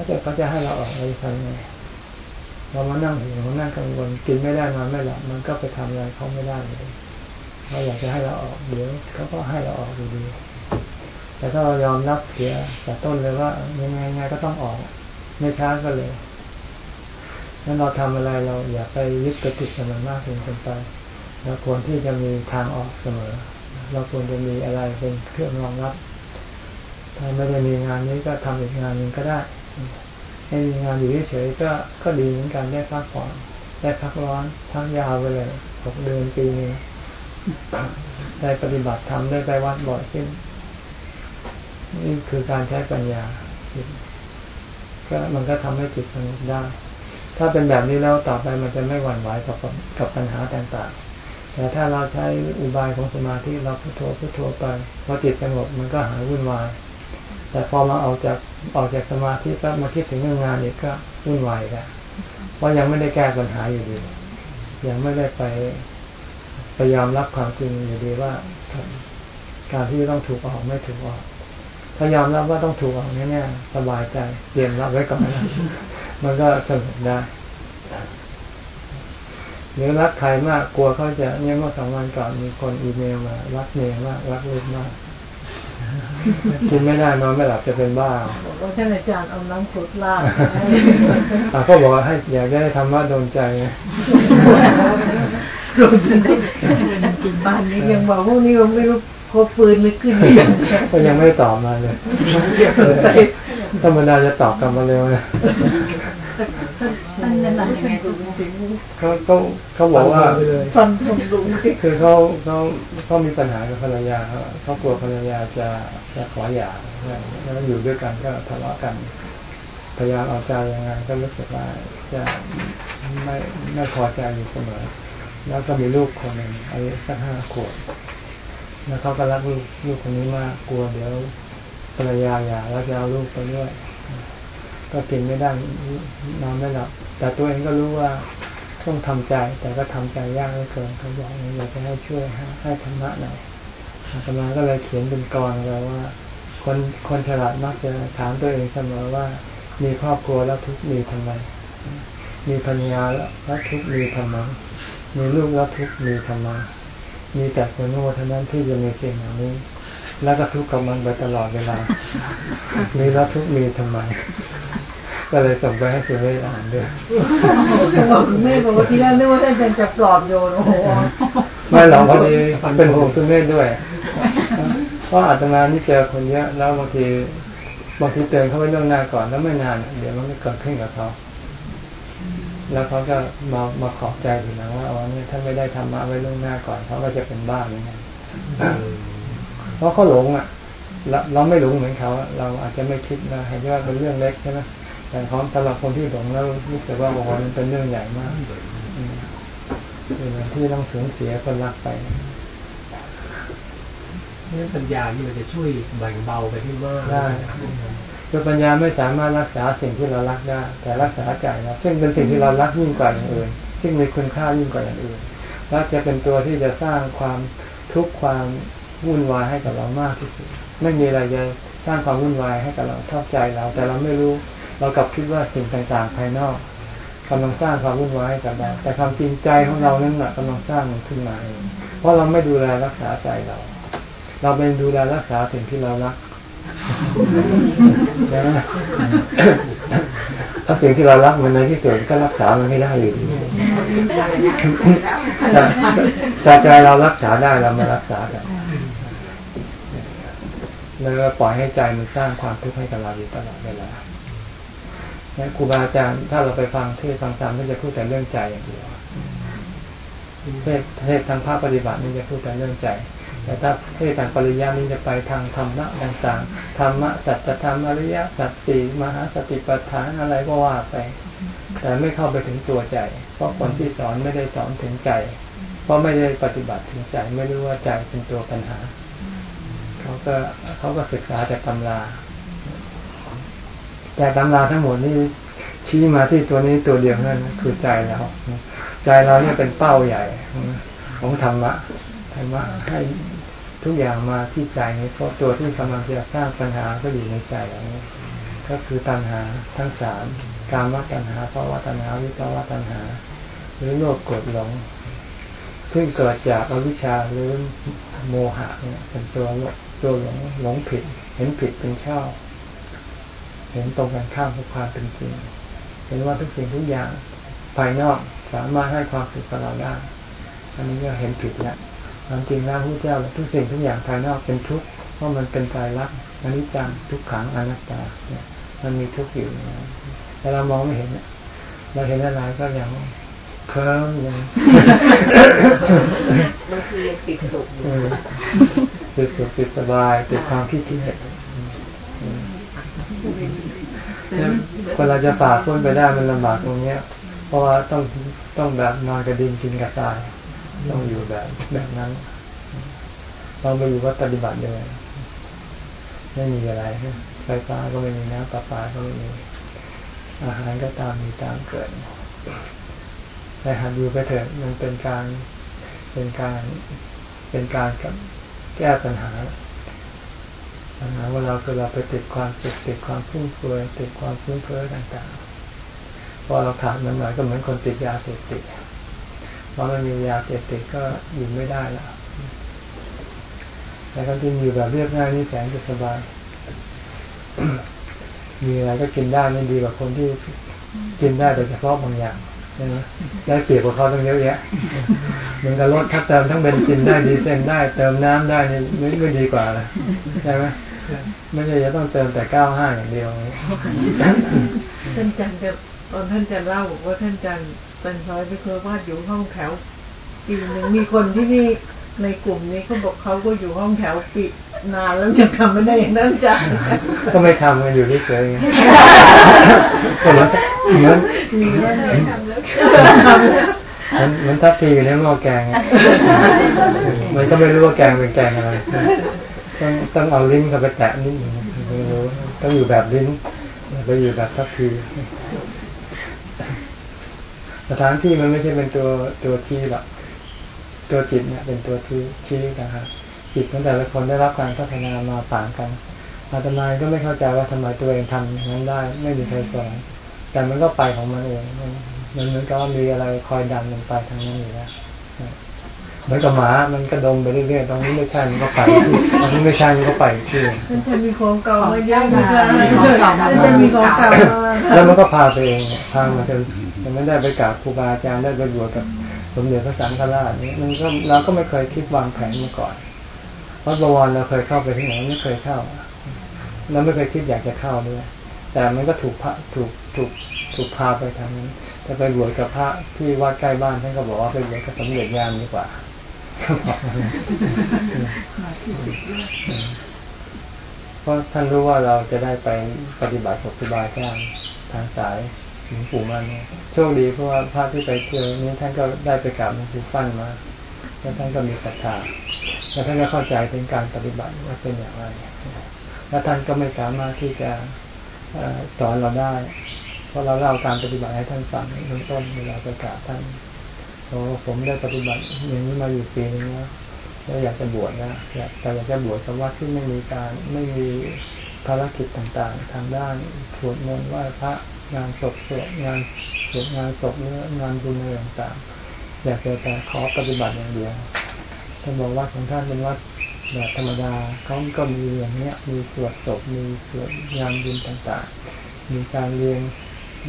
ถ้าเกิดเขาจะให้เราออกอะไรทำไงเรามานั่งห่วงนั่งกังวลกินไม่ได้นอนไม่หลับมันก็ไปทำอะไรเขาไม่ได้เลยเขาอยากจะให้เราออกเดี๋ยวเขาก็ให้เราออกอยู่ดีแต่ถ้าเรายอมรับเสียแต่ต้นเลยว่ายังไงไงก็ต้องออก ไม่ช้าก็เลยนั้นเราทำอะไรเราอย่าไปยึดกระติดกับมันมากจนเกินไปเราควรที่จะมีทางออกเสมอ เราควรจะมีอะไรเป็นเครื่องรองรับถ้าไม่ได้มีงานนี้ก็ทำอีกงานหนึ่งก็ได้ ให้มีงานอยู่เฉยๆก็ก็ดีเหมือนกันได้พักผ่อนได้พักร้อนพักยาวไปเลยหกเดือนปีนึงได้ปฏิบัติธรรมได้ไปวัดบ่อยขึ้น นี่คือการใช้ปัญญาก็มันก็ทำให้จิตสงบได้ ถ้าเป็นแบบนี้แล้วต่อไปมันจะไม่หวั่นไหวกับกับปัญหาต่างๆ แต่ถ้าเราใช้อุบายของสมาธิเราพุทโธพุทโธไปพอจิตสงบมันก็หายวุ่นวาย แต่พอมาออกจากออกจากสมาธิก็มาคิดถึงเรื่องงานอีกก็วุ่นวายแล้วเพราะยังไม่ได้แก้ปัญหาอยู่ดี ยังไม่ได้ไปไปยอมรับความจริงอยู่ดีว่าการที่ต้องถูกออกไม่ถูกออกถ้ายอมรับว่าต้องถูกออกแน่ๆสบายใจเตรียมรับไว้ก่อนนะมันก็สงบได้หรือรักใครมากกลัวเขาจะเนี่ยเมื่อสองวันก่อนมีคนอีเมลมารักเมย์มากรักลูกมาก กินไม่ได้นอนไม่หลับจะเป็นบ้าบอกว่าท่านอาจารย์เอาน้ำกรดลาดอะก็บอกว่าให้อยากได้ธรรมะโดนใจไงรู้สึกจริงบ้านนี้ยังบอกพวกนี้ผมไม่รู้พอฟืนหรือขึ้นหรือยังก็ยังไม่ตอบมาเลยธรรมดาจะตอบกลับมาเร็วนะ เขาเขาเขาบอกว่าฟันผมลุงที่คือเขาเขาเขามีปัญหากับภรรยาเขาเขากลัวภรรยาจะจะขอหย่าแล้วอยู่ด้วยกันก็ทะเลาะกันพยายามเอาใจยังไงก็รู้สึกว่าจะไม่ไม่พอใจอยู่เสมอ แล้วก็มีลูกคนหนึ่งอายุสักห้าขวบแล้วเขาก็รักลูกลูกคนนี้มากกลัวเดี๋ยวภรรยาหย่าแล้วจะเอาลูกไปด้วย ก็กินไม่ได้นอนไม่หลับ แต่ตัวเองก็รู้ว่าต้องทำใจ แต่ก็ทำใจยากเหลือเกินเขาบอกอยากจะให้ช่วยให้ธรรมะหน่อยอาตมาก็เลยเขียนเป็นกรเลยว่า คนคนฉลาดมักจะถามตัวเองเสมอว่า มีครอบครัวแล้วทุกมีทำไม มีภรรยาแล้วทุกมีทำไมมีลูกแล้วทุกมีทำไมมีแต่คนโง่เท่านั้นที่จะมีสิ่งเหล่านี้ แล้วก็ทุกข์กับมันไปตลอดเวลา มีแล้วทุกข์มีทำไม ก็เลยส่งไปให้คุณได้อ่านด้วยบอกคุณแม่บอกว่าที่แรกนึกว่าท่านอาจารย์จะปลอบโยนโอ้โหไม่หรอกพอดีเป็นห่วงคุณแม่ด้วย เพราะอาตมานี่เจอคนเยอะแล้วบางทีบางทีเตือนเขาไว้เรื่องหน้าก่อนแล้วไม่นาน เดี๋ยวมันก็เกิดขึ้นกับเขาแล้วเขาก็มามาขอบใจถึงนะว่าอ๋อเนี่ยถ้าไม่ได้ทำมาไว้เรื่องหน้าก่อนเขาก็จะเป็นบ้าเหมือนกัน เพราะเขาหลงอะเราเราไม่หลงเหมือนเขาเราอาจจะไม่คิดนะเห็นว่าเป็นเรื่องเล็กใช่ไหมแต่ของสำหรับคนที่หลงแล้วรู้สึกว่าโอ้โหมันเป็นเรื่องใหญ่มากอืมเป็นเรื่องที่ต้องสูญเสียคนรักไปเรื่องปัญญานี่มันจะช่วยแบ่งเบาไปได้มากได้คือปัญญาไม่สามารถรักษาสิ่งที่เรารักได้ แต่รักษาใจเราซึ่งเป็นสิ่งที่เรารักยิ่งกว่าอย่างอื่นซึ่งมีคุณค่ายิ่งกว่าอย่างอื่นแล้วจะเป็นตัวที่จะสร้างความทุกข์ความ วุ่นวายให้กับเรามากที่สุด ไม่มีอะไรจะสร้างความวุ่นวายให้กับเราเท่าใจเรา แต่เราไม่รู้เรากลับคิดว่าสิ่งต่างๆ ภายนอกกำลังสร้างความวุ่นวายให้กับเราแต่ความจริงใจของเรานั่นแหละกำลังสร้างมันขึ้นมาเองเพราะเราไม่ดูแลรักษาใจเรา เราเป็นดูแลรักษาสิ่งที่เรารัก ถ้าสิ่งที่เรารักมันในที่สุดก็รักษามันไม่ได้อยู่ดีแต่ใจเรารักษาได้เรามารักษากันแล้วก็ปล่อยให้ใจมันสร้างความทุกข์ให้กับเราอยู่ตลอดเวลาครูบาอาจารย์ถ้าเราไปฟังเทศน์ฟังธรรมก็จะพูดแต่เรื่องใจอย่างเดียวเทศเทศทางภาคปฏิบัตินี่จะพูดแต่เรื่องใจ แต่ถ้าเทศทางปริยัตินี้จะไปทางธรรมะต่างๆธรรมะสัจธรรมอริยสัจสี่มหาสติปัฏฐานอะไรก็ว่าไป แต่ไม่เข้าไปถึงตัวใจ เพราะคนที่สอนไม่ได้สอนถึงใจ เพราะไม่ได้ปฏิบัติถึงใจไม่รู้ว่าใจเป็นตัวปัญหา เขาก็เขาก็ศึกษาแต่ตำรา แต่ตำราทั้งหมดนี่ชี้มาที่ตัวนี้ตัวเดียวนั่นคือใจเรา ใจเราเนี่ยเป็นเป้าใหญ่ของธรรมะ ธรรมะให้ทุกอย่างมาที่ใจนี้เพราะตัวที่กำลังจะสร้างปัญหาก็อยู่ในใจนี้ก็คือตัณหาทั้งสามการมตัณหาภาวะตัณหาวิภาวะตัณหา หรือโลภโกรธหลงซึ่งเกิดจากอวิชชาหรือโมหะเนี่ยเป็นตัวตัวหลงหลงผิด เห็นผิดเป็นชอบเห็นตรงกันข้ามกับความเป็นจริง เห็นว่าทุกสิ่งทุกอย่างภายนอกสามารถให้ความสุขกับเราได้อันนี้ก็เห็นผิดแล้ว ความจริงแล้วพระเจ้าทุกสิ่งทุกอย่างภายนอกเป็นทุกข์เพราะมันเป็นไตรลักษณ์อนิจจังทุกขังอนัตตาเนี่ยมันมีทุกข์อยู่แต่เรามองไม่เห็นเนี่ยเราเห็นอะไรก็ยังเคลิ้มยังบางทียังติดสุขอยู่ติดสุขติดสบายติดความขี้เกียจคนเราจะฝ่าพ้นไปได้มันลำบากตรงเนี้ย เพราะว่าต้องต้องแบบนอนกระดินกินกระตาย ต้องอยู่แบบแบบนั้นเราไปอยู่วัดปฏิบัติเลยไม่มีอะไรไฟฟ้าก็ไม่มีน้ำประปาก็ไม่มี อาหารก็ตามมีตามเกิดแต่หัดอยู่ไปเถอะมันเป็นการเป็นการเป็นการกับแก้ปัญหาปัญหาว่าเราคือเราไปติดความติดติดความฟุ่มเฟือยติดความฟุ้งเฟ้อต่างๆพอเราขาดมันหน่อยก็เหมือนคนติดยาเสพติด อมันมียาเสพติดก็อยู่ไม่ได้แล้วแต่ก็จริงอยู่แบบเรียบง่ายนี่แสนจะสบาย มีอะไรก็กินได้ไม่ดีกว่าคนที่กินได้แต่เฉพาะบางอย่างใช่ไหมได้เปรียบกว่าเขาต้องเยอะแยะเหมือนกับรถถ้าเติมทั้งเบนซินได้ดีเซลได้ เติมน้ำได้นี่ไม่ไม่ดีกว่าเลยใช่ไหมไม่ใช่จะต้องเติมแต่เก้าห้าอย่างเดียวท่านจันจะตอนท่านจันเล่าบอกว่าท่านจัน เป็นร้อยไปเคยวาดอยู่ห้องแถวปีหนึ่งมีคนที่นี่ในกลุ่มนี้เขาบอกเขาก็อยู่ห้องแถวปีนานแล้วยังทำไม่ได้อย่างนั้นจันก็ไม่ทำกันอยู่เฉยๆเหมือนเหมือนมีเงินไหมทำแล้วมันมันทับทีอยู่ในหม้อแกง มันก็ไม่รู้ว่าแกงเป็นแกงอะไรต้องต้องเอาลิ้นเข้าไปแตะนิดหนึ่งต้องอยู่แบบลิ้นอย่าไปอยู่แบบทับที สถานที่มันไม่ใช่เป็นตัวตัวที่หรอกตัวจิตเนี่ย เป็นตัวที่ชี้นะครับจิตของแต่ละคนได้รับการพัฒนามาต่างกันอาตมาก็ไม่เข้าใจว่าทำไมตัวเองทำอย่างนั้นได้ ไม่มีใครสอนแต่มันก็ไปของมันเองมันมันเหมือนกับว่ามีอะไรคอยดันมันไปทางนั้นอยู่แล้ว เหมือนกับหมามันกระดมไปเรื่อยๆตรงนี้ไม่ใช่มันก็ไปที่ตรงนี้ไม่ใช่มันก็ไปที่ท่านจันมีของเก่ามาเยอะนะคะท่านจันมีของเก่ามาแล้วมันก็พาไปเองพามาจนมันไม่ได้ไปกราบครูบาอาจารย์ได้ไปบวชกับสมเด็จพระสังฆราชนี่มันก็เราก็ไม่เคยคิดวางแผนมาก่อนวัดบวรเราเคยเข้าไปที่ไหนไม่เคยเข้าเราไม่เคยคิดอยากจะเข้าด้วยแต่มันก็ถูกพระถูกถูกถูกพาไปทางนั้นแต่ไปบวชกับพระที่วัดใกล้บ้านท่านก็บอกว่าไปบวชกับสมเด็จยานดีกว่า เพราะท่านรู้ว่าเราจะได้ไปปฏิบัติกับครูบาอาจารย์ทางสายหลวงปู่มันเนี่ยโชคดีเพราะว่าพระที่ไปเที่ยวนี้ท่านก็ได้ไปกราบหลวงปู่ฟั่นมาแล้วท่านก็มีศรัทธาแล้วท่านก็เข้าใจถึงการปฏิบัติว่าเป็นอย่างไรแล้วท่านก็ไม่สามารถที่จะสอนเราได้ เพราะเราเล่าการปฏิบัติให้ท่านฟังเบื้องต้นเวลาไปกราบท่าน โอ้ผมได้ปฏิบัติอย่างนี้มาอยู่ปีนึงแล้วแล้วอยากจะบวชนะอยากแต่อยากจะบวชกับวัดที่ไม่มีการไม่มีภารกิจต่างๆ ทางด้านสวดมนต์ไหว้พระงานศพสวดงานสวดงานศพเนื้องานบุญอะไรต่างๆ อยากจะแต่ขอปฏิบัติอย่างเดียวท่านบอกว่าของท่านเป็นวัดแบบธรรมดาเขาก็มีอย่างเนี้ย มีสวดศพมีสวดงานบุญต่างๆ มีการเรียน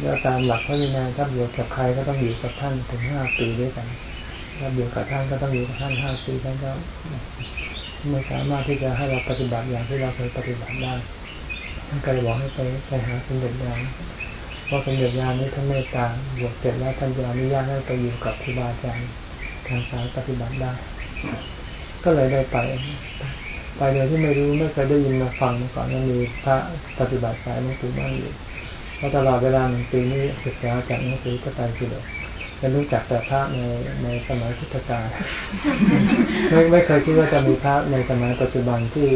แล้วตามหลักพระวินัยถ้าอยู่กับใครก็ต้องอยู่กับท่านถึงห้าปีด้วยกันถ้าอยู่กับท่านก็ต้องอยู่กับท่านห้าปีท่านก็ไม่สามารถที่จะให้เราปฏิบัติอย่างที่เราเคยปฏิบัติได้ท่านก็เลยบอกให้ไปไปหาสมเด็จยานเพราะสมเด็จยานนี้ท่านเมตตาบวชเสร็จแล้วท่านจะอนุญาตให้ไปอยู่กับครูบาอาจารย์ทางสายปฏิบัติได้ ก็เลยได้ไป ไปโดยที่ไม่รู้ไม่เคยได้ยินมาฟังมาก่อนว่ามีพระปฏิบัติสายหลวงปู่มั่นอยู่ เพราะตลอดเวลาหนึ่งปีนี้ศึกษาจากหนังสือก็ไตรปิฎกจะรู้จักแต่พระในในสมัยพุทธกาลไม่ไม่เคยคิดว่าจะมีพระในสมัยปัจจุบันที่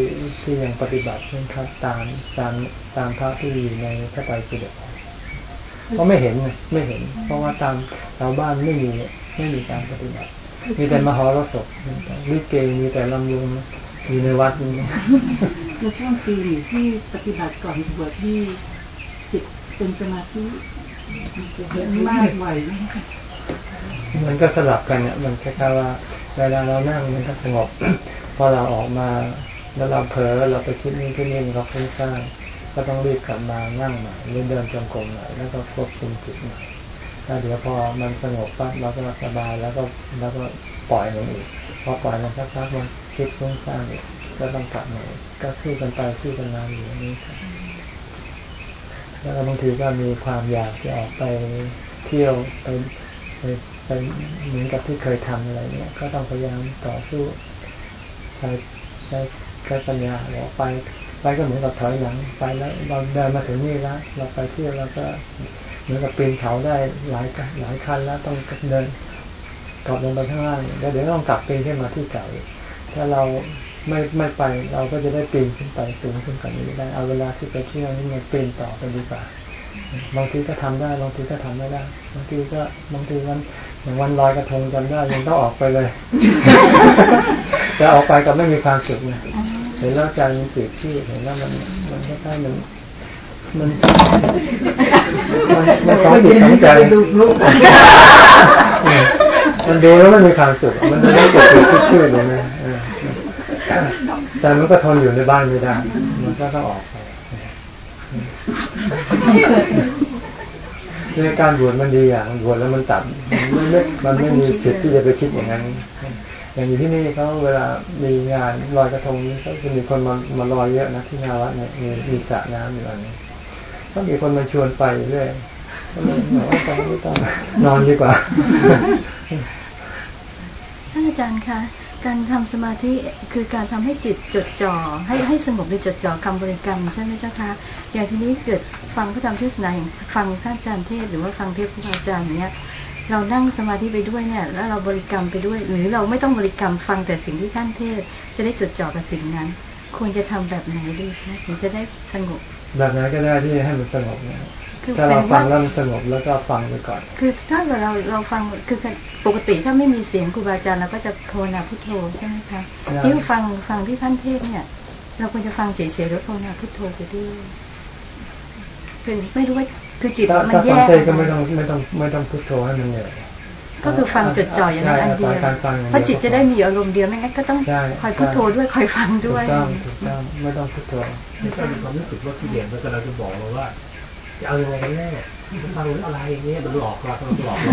ที่ยังปฏิบัติเช่นครับตามตามตามพระที่อยู่ในพระไตรปิฎกเพราะไม่เห็นไม่เห็น เพราะว่าตามชาวบ้านไม่มีไม่มีการปฏิบัติ มีแต่มหรสพลิเกมีแต่ลำยุงอยู่ในวัดนี้ในช่วงปีที่ปฏิบัติก่อนบวชที่จิต เป็นสมาธิมากไหวไหมมันก็สลับกันเนี่ยมันแค่ๆว่าเวลาเรานั่งมันก็สงบ พอเราออกมาแล้วเราเผลอเราไปคิดนี่คิดนี่มันก็ฟุ้งซ่านก็ต้องรีบกลับมานั่งใหม่หรือเดินจงกรมใหม่แล้วก็ควบคุมจิตใหม่ถ้าเดี๋ยวพอมันสงบปั๊บเราก็สบายแล้วก็แล้วก็ปล่อยมันอีกพอปล่อยมันสักพักมันคิดฟุ้งซ่านอีกก็ต้องกลับมาก็สู้กันไปสู้กันมาอยู่นี้ครับ แล้วบางทีก็มีความอยากจะออกไปเที่ยวไปไปเหมือนกับที่เคยทำอะไรเนี่ยก็ต้องพยายามต่อสู้ใช้ใช้ใช้ปัญญาเราไปไปก็เหมือนกับถอยหลังไปแล้วเราเดินมาถึงนี่แล้วเราไปเที่ยวเราก็เหมือนกับปีนเขาได้หลายหลายขั้นแล้วต้องเดินกลับลงไปข้างล่างแล้วเดี๋ยวต้องกลับปีนขึ้นมาที่เก่าถ้าเรา ไม่ไม่ไปเราก็จะได้ปีนขึ้นไปสูงขึ้นกว่านี้ได้เอาเวลาที่ไปเที่ยวนี่มันปีนต่อไปดีกว่าบางทีก็ทำได้บางทีก็ทำไม่ได้บางทีก็บางทีมันอย่างวันลอยกระทงจำได้ยังต้องออกไปเลยจะออกไปก็ไม่มีความสุขนะเห็นแล้วใจมันสืบที่เห็นแล้วมันมันคล้ายๆมันมันมันมันของจิตของใจดูลูกมันดูแล้วไม่มีความสุขมันดูแล้วเกิดติดชื่อเลยนะ แต่มันก็ทนอยู่ในบ้านไม่ได้ มันก็ต้องออกไปในการบวชมันดีอย่างบวชแล้วมันตัดมันไม่มันไม่มีสิทธิ์ที่จะไปคิดอย่างนั้น อย่างอยู่ที่นี่เขาเวลามีงานลอยกระทงนี้ก็จะมีคนมามาลอยเยอะนะที่งาวัดเนี่ยมีมีสระน้ำอยู่อันนี้ก็มีคนมาชวนไปเรื่อยก็เลยบอกว่าไปไม่ต้องนอนดีกว่าท่านอาจารย์คะ การทำสมาธิคือการทำให้จิตจดจ่อให้ให้สงบในจดจ่อคำบริกรรมใช่ไหมเจ้าคะอย่างทีนี้เกิดฟังพระธรรมเทศนาอย่างฟังท่านอาจารย์เทศหรือว่าฟังเทศพระอาจารย์เนี้ยเรานั่งสมาธิไปด้วยเนี่ยแล้วเราบริกรรมไปด้วย หรือเราไม่ต้องบริกรรมฟังแต่สิ่งที่ท่านเทศ จะได้จดจ่อกับสิ่งนั้น ควรจะทำแบบไหนดีคะถึงจะได้สงบแบบไหนก็ได้ที่ให้มันสงบเนี่ย ถ้าเป็เรานฟังว่าแล้วมันสงบแล้วก็ฟังไปก่อน คือถ้าเกิดเราเราฟังคือปกติถ้าไม่มีเสียงครูบาอาจารย์เราก็จะภาวนาพุทโธใช่ไหมคะได้ที่ฟังฟังที่ท่านเทศเนี่ย เราควรจะฟังเฉยๆแล้วภาวนาพุทโธไปด้วยคือไม่รู้ว่าคือจิตถ้ามันถ้าแยฟังกเทศก็ไม่ต้องไม่ต้องไม่ต้องพุทโธให้มันเหนื่อยก็คือฟังจดจ่ออย่างนั้นอันเดียวใช่การฟังอย่างเดียวเพราะจิตจะได้มีอารมณ์เดียวไม่งั้นก็ต้องใช่คอยพุทโธด้วยคอยฟังถูด้กวยต้องถูกต้องไม่ต้องพุทโธไม่ใช่มีความรู้สึกว่ากิเลสมันกำลังจะบอกเราว่า จะเอายังไงกันแน่ฟังหรืออะไรอย่างเงี้ยมันหลอกเรามันหลอกเรา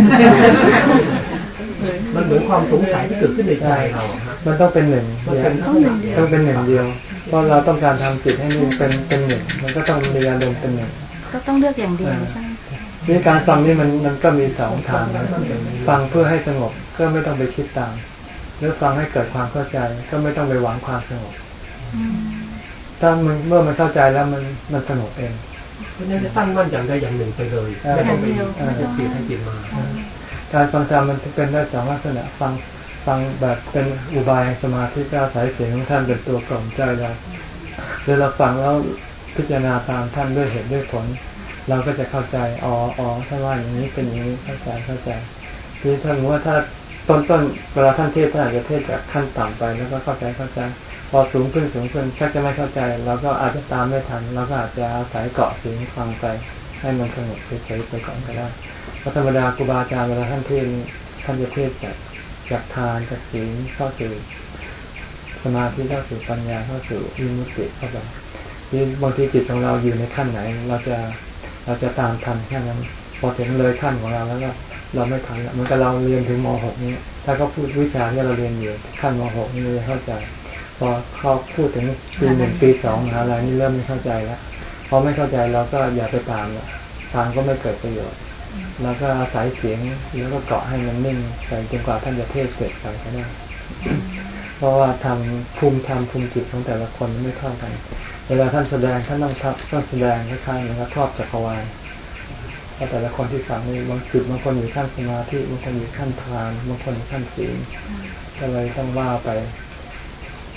มันเหมือนความสงสัยที่เกิดขึ้นในใจเราฮะมันต้องเป็นหนึ่งมันเดียเป็วนต้องหนึ่งเดียวต้องเป็นหนึ่งเดียว เพราะเราต้องการทำจิตให้มันเป็นเป็นหนึ่ง มันก็ต้องมีอารมณ์เป็นหนึ่ง ก็ต้องเลือกอย่างเดียวใช่ไหมนี่การฟังนี่มันมันก็มีสองทางนะฟังเพื่อให้สงบก็ไม่ต้องไปคิดตาม หรือฟังให้เกิดความเข้าใจ ก็ไม่ต้องไปหวังความสงบอืมถ้ามันเมื่อมันเข้าใจแล้วมันมันสงบเอง เพราะฉะนั้นจะตั้งมั่นอย่างใดอย่างหนึ่งไปเลยไม่ต้องไปไม่ต้องเปลี่ยนให้เปลี่ยนมาการฟังธรรมมันเป็นได้สองลักษณะฟังฟังแบบเป็นอุบายสมาธิก็อาศัยเสียงของท่านเป็นตัวกล่อมใจเราหรือเราฟังแล้วพิจารณาตามท่านด้วยเหตุด้วยผล เราก็จะเข้าใจอ๋ออ๋อท่านว่าอย่างนี้เป็นอย่างนี้เข้าใจเข้าใจทีนี้ท่านรู้ว่าถ้าต้นต้นเวลาท่านเทศท่านอาจจะเทศจากขั้นต่ำไปแล้วก็เข้าใจเข้าใจ พอสูงขึ้นสูงขึ้นชักจะไม่เข้าใจเราก็อาจจะตามไม่ทันเราก็อาจจะอาศัยเกาะเสียงฟังไป ให้มันสงบเฉยๆไปก่อนก็ได้พราะธรรมดาครูบาอาจารย์เวลาท่านเทศน์ท่านจะเทศจากจากทานจากศีลเข้าสู่สมาธิเข้าสู่ปัญญาเข้าสู่วิมุตติเข้าไปที่บางทีจิตของเราอยู่ในขั้นไหน เราจะเราจะตามทันแค่นั้น พอถึงเลยขั้นของเราแล้วก็เราไม่ทันละเหมันก็เราเรียนถึงม .6 นี้ ถ้าเขาพูดวิชาที่เราเรียนอยู่ขั้นม .6 นี่เข้าใจ พอเขาพูดถึงปีหนึ่งปีสองมหาลัยนี่เริ่มไม่เข้าใจแล้วพอไม่เข้าใจเราก็อย่าไปตามละตามก็ไม่เกิดประโยชน์ แล้วก็อาศัยเสียงแล้วก็เกาะให้มันนิ่งไปจนกว่าท่านจะเทศเสร็จไปก็ได้เพราะว่าทำภูมิธรรมภูมิจิตของแต่ละคนไม่เท่ากัน เวลาท่านแสดงท่านต้องทับต้องแสดงคล้ายๆเหมือนกับครอบจักรวาลเพราะแต่ละคนที่ฟังนี่บางจุดบางคนอยู่ขั้นสมาธิบางคนอยู่ขั้นทานบางคนอยู่ขั้นศีลก็เลยต้องว่าไป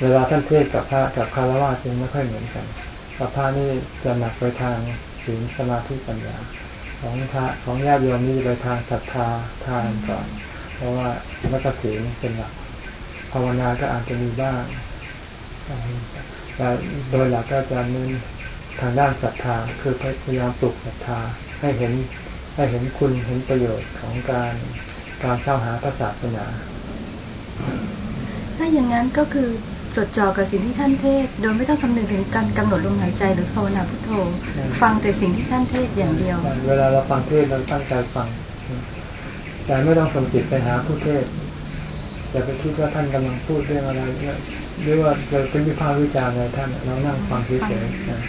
เวลาท่านเทศกับพระกับคารวะจึงไม่ค่อยเหมือนกันกับพระนี่จะหนักไปทางศีลสมาธิปัญญา ของพระของญาติโยมนี่ไปทางศรัทธาทานก่อน เพราะว่ามัตตศีเป็นหลักภาวนาก็อาจจะมีบ้างแต่โดยหลักก็จะเน้นทางด้านศรัทธาคือพยายามปลุกศรัทธาให้เห็นให้เห็นคุณเห็นประโยชน์ของการการเข้าหาพระศาสนา ถ้าอย่างนั้นก็คือ จดจ่อกับสิ่งที่ท่านเทศ โดยไม่ต้องคำนึงถึงการกำหนดลมหายใจหรือภาวนาพุทโธ ฟังแต่สิ่งที่ท่านเทศอย่างเดียว เวลาเราฟังเทศเราตั้งใจฟังแต่ไม่ต้องส่งจิตไปหาผู้เทศอย่าไปคิดว่าท่านกำลังพูดเรื่องอะไรเนี่ยหรือว่าเราเป็นวิพากษ์วิจารณ์อะไรท่านเรานั่งฟังเฉยๆนะ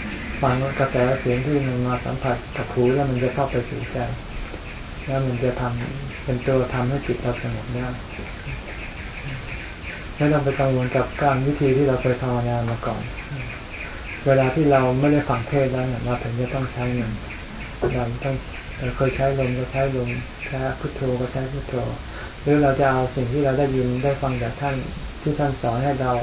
ฟังกระแสเสียงที่มันมาสัมผัสกับหูแล้วมันจะเข้าไปสู่ใจแล้วมันจะทำเป็นตัวทำให้จิตเราสงบได้ ไม่ต้องไปกังวลกับการวิธีที่เราเคยภาวนามาก่อน เวลาที่เราไม่ได้ฟังเทศแล้วเนี่ยเราถึงจะต้องใช้มันเราต้องเราเคยใช้ลมก็ใช้ลมใช้พุทโธก็ใช้พุทโธ หรือเราจะเอาสิ่งที่เราได้ยินได้ฟังจากท่านที่ท่านสอนให้เรา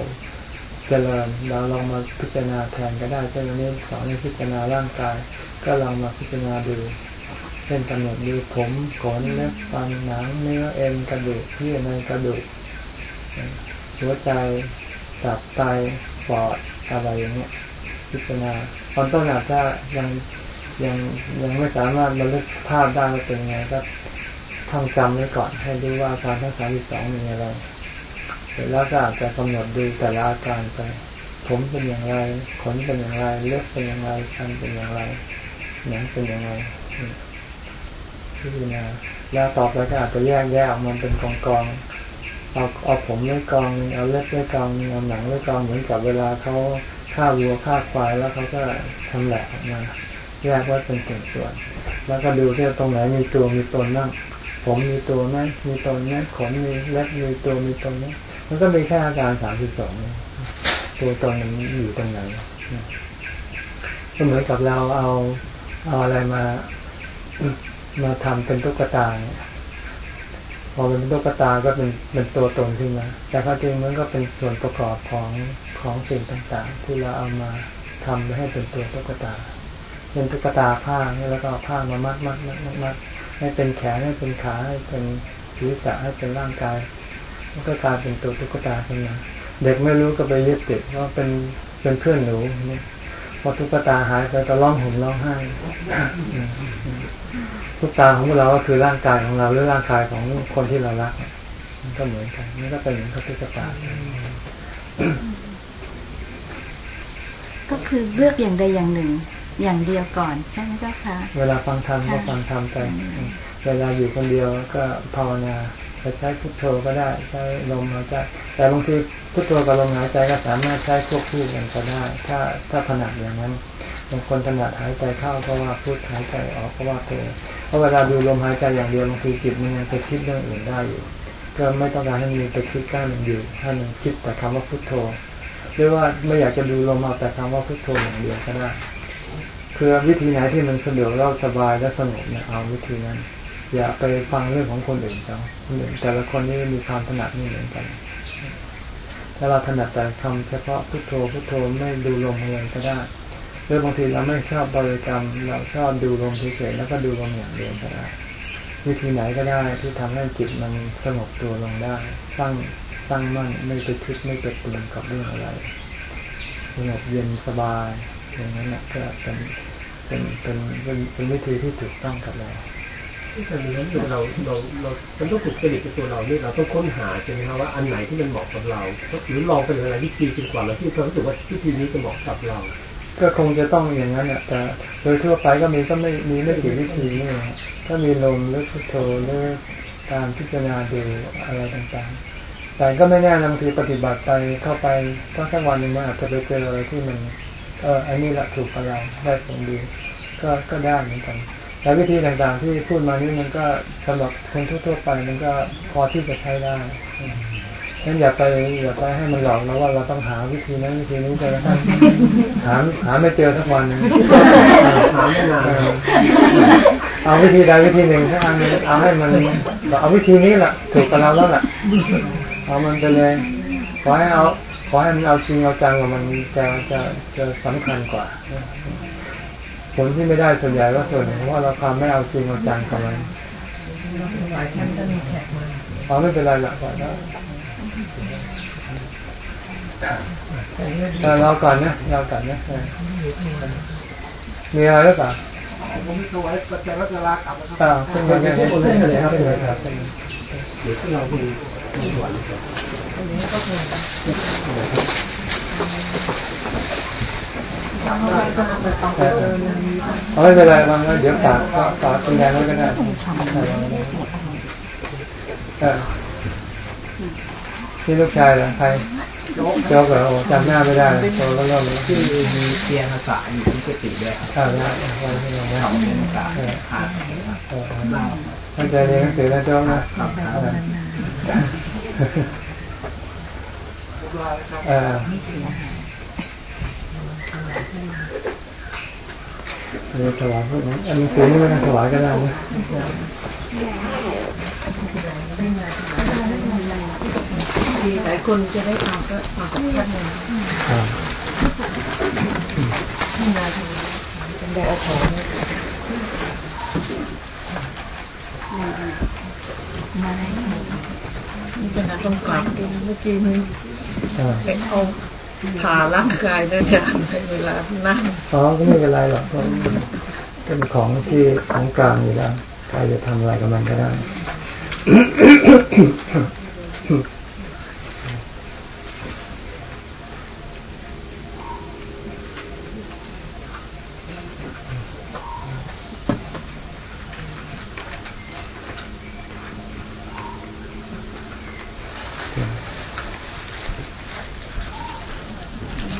เจริญเราลองมาพิจารณาแทนก็ได้เช่นวันนี้สอนให้พิจารณาร่างกาย ก็ลองมาพิจารณาดูเช่นกำหนดดูผมขนเล็บฟันหนังเนื้อเอ็นกระดูกที่ในกระดูก หัวใจตับไตปอดอะไรอย่างเงี้ยพิจารณาตอนต้นอาจจะยังยังยังไม่สามารถบรรลุภาพได้ว่าเป็นไงก็ท่องจำไว้ก่อน ให้รู้ว่าการทั้งสามสิบสองมีอะไรเสร็จแล้วก็อาจจะกำหนดดูแต่ละอาการไป ผมเป็นอย่างไร ขนเป็นอย่างไร เล็บเป็นอย่างไรฟันเป็นอย่างไรหนังเป็นอย่างไรพิจารณาแล้วต่อไปก็อาจจะแยกแยกออกมาเป็นกองกอง เอาเอาผมไว้กองเอาเล็บไว้กองเอาหนังไว้กองเหมือนกับเวลาเขาฆ่าวัวฆ่าควายแล้วเขาก็ทำแหลกออกมาแยกไว้เป็นส่วนๆแล้วก็ดูที่ตรงไหนมีตัวมีตนนั่งผมมีตัวไหมมีตนไหมขนมีเล็บมีตัวมีตนไหมมันก็มีแค่อาการสามสิบสองตัวตนมันอยู่ตรงไหนก็เหมือนกับเราเอาเอาอะไรมามาทำเป็นตุ๊กตา พอเป็นตุ๊กตาก็เป็นเป็นตัวตนขึ้นมาแต่ความจริงมันก็เป็นส่วนประกอบของของสิ่งต่างๆ ที่เราเอามาทำให้เป็นตัวตุ๊กตาเป็นตุ๊กตาผ้าแล้วก็ผ้ามามัดมัดมัดมัดมัดให้เป็นแขนให้เป็นขาให้เป็นศีรษะให้เป็นร่างกายมันก็กลายเป็นตัวตุ๊กตาขึ้นมาเด็กไม่รู้ก็ไปยึดติดว่าเป็นเป็นเพื่อนหนูเนี่ย พอตุ๊กตาหายไปก็ร้องห่มร้องไห้ตุ๊กตาของเราก็คือร่างกายของเราหรือร่างกายของคนที่เรารักมันก็เหมือนกันนี่ก็เป็นเหมือนกับตุ๊กตา ก็คือเลือกอย่างใดอย่างหนึ่ง อย่างเดียวก่อนใช่ไหมเจ้าคะเวลาฟังธรรมก็ฟังธรรมไปเวลาอยู่คนเดียวก็ภาวนา จะใช้พุทโธก็ได้ใช้ลมหายใจแต่บางทีพุทโธกับลมหายใจก็สามารถใช้ควบคู่กันก็ได้ ถ้าถ้าถนัดอย่างนั้นบางคนถนัดหายใจเข้าก็ว่าพุทหายใจออกก็ว่าโธเพราะเวลาดูลมหายใจอย่างเดียวบางทีจิตมันยังไปคิดเรื่องอื่นได้อยู่ก็ไม่ต้องการให้มีไปคิดก้านอยู่ถ้ามันคิดแต่คำว่าพุทโธหรือว่าไม่อยากจะดูลมเอาแต่คำว่าพุทโธอย่างเดียวก็ได้คือวิธีไหนที่มันสะดวกเราสบายและสงบเนี่ยเอาวิธีนั้น อย่าไปฟังเรื่องของคนอื่นเขาคนอื่นแต่ละคนนี่มีความถนัดไม่เหมือนกันถ้าเราถนัดแต่คำเฉพาะพุทโธพุทโธไม่ดูลมเลยก็ได้หรือบางทีเราไม่ชอบบริกรรม เราชอบดูลมเฉยๆแล้วก็ดูลมอย่างเดียวก็ได้วิธีไหนก็ได้ที่ทำให้จิตมันสงบตัวลงได้ตั้งตั้งมั่นไม่ไปคิดไม่ไปปรุงกับเรื่องอะไรสงบเย็นสบายอย่างนั้นนะก็เป็นเป็นเป็นเป็นวิธีที่ถูกต้องกับเรา ที่จะมีนั้นเราเราเรามันต้องฝึกจริตในตัวเราเนี่ยเราต้องค้นหาใช่ไหมครับว่าอันไหนที่มันเหมาะกับเราหรือลองไปหลายวิธีจนกว่าเราที่เรารู้สึกว่าวิธีนี้จะเหมาะกับเรา ก็คงจะต้องอย่างนั้นอะแต่โดยทั่วไปก็มีก็ไม่มีไม่กี่วิธีนี่นะถ้ามีลมหรือพุทโธหรือการพิจารณาดูอะไรต่างๆ แต่ก็ไม่แน่บางทีปฏิบัติไปเข้าไปถ้าสักวันหนึ่งมันอาจจะไปเจออะไรที่มันเอออันนี้แหละถูกกับเราได้ผลดีก็ก็ได้เหมือนกัน แต่วิธีต่างๆ ที่พูดมานี้มันก็สำหรับคนทั่วๆไป มันก็พอที่จะใช้ได้ฉะนั้นอย่าไปอย่าไปให้มันหลอกเราว่าเราต้องหาวิธีนั้นวิธีนี้จนกระทั่งหาหาไม่เจอสักวันหนึงหาไม่นานเอาวิธีใดวิธีหนึ่งถ้าอันนึงเอาให้มันเอาวิธีนี้แหละถูกกับเราแล้วแหละเอามันไปเลยขอให้เอาขอให้มันเอาจริงเอาจังกับมันจะจะจะสำคัญกว่า ผลที่ไม่ได้ส่วนใหญ่ก็ส่วนหนึ่งเพราะเราความไม่เอาจริงเอาจังกับมันหลายท่านก็มีแขกมาเอาไม่เป็นไรหรอกก่อนนะเราก่อนนะเราก่อนนะมีอะไรหรือเปล่าผมไม่ตัวไว้แต่ลากลับอ่าขึ้นมาเนี่ยขึ้นเลยครับขึ้นเลยครับเดี๋ยวที่เราดูดูหวานครับ อันนี้ก็คงต้องไป เอาไม่เป็นไรบางเดี๋ยวฝากฝากคุณแดงไว้ก็ได้ที่ลูกชายเหรอใครโจ๊กเหรอโอจำหน้าไม่ได้โตแล้วเริ่มที่มีเตียงภาษาอยู่ที่กุฏิด้วยครับอ่าแล้วไว้ที่เราเขาเป็นภาษาเออขาดเออตั้งใจเรียนหนังสือนะโจ๊กนะเออ อันถวายพวกนั้นอันนี้คือนี่ไม่ต้องถวายก็ได้นะหลายคนจะได้ทำก็ทำกับท่านเลยท่านนาทีได้เอาของมาไหนนี่เป็นการต้องกลับเมื่อกี้นี้เปเอา ผ่าร่างกายนะอาจารย์ในเวลานั่งอ๋อก็ไม่เป็นไรหรอกเป็นของที่ของกลางอยู่แล้วใครจะทำอะไรกับมันก็ได้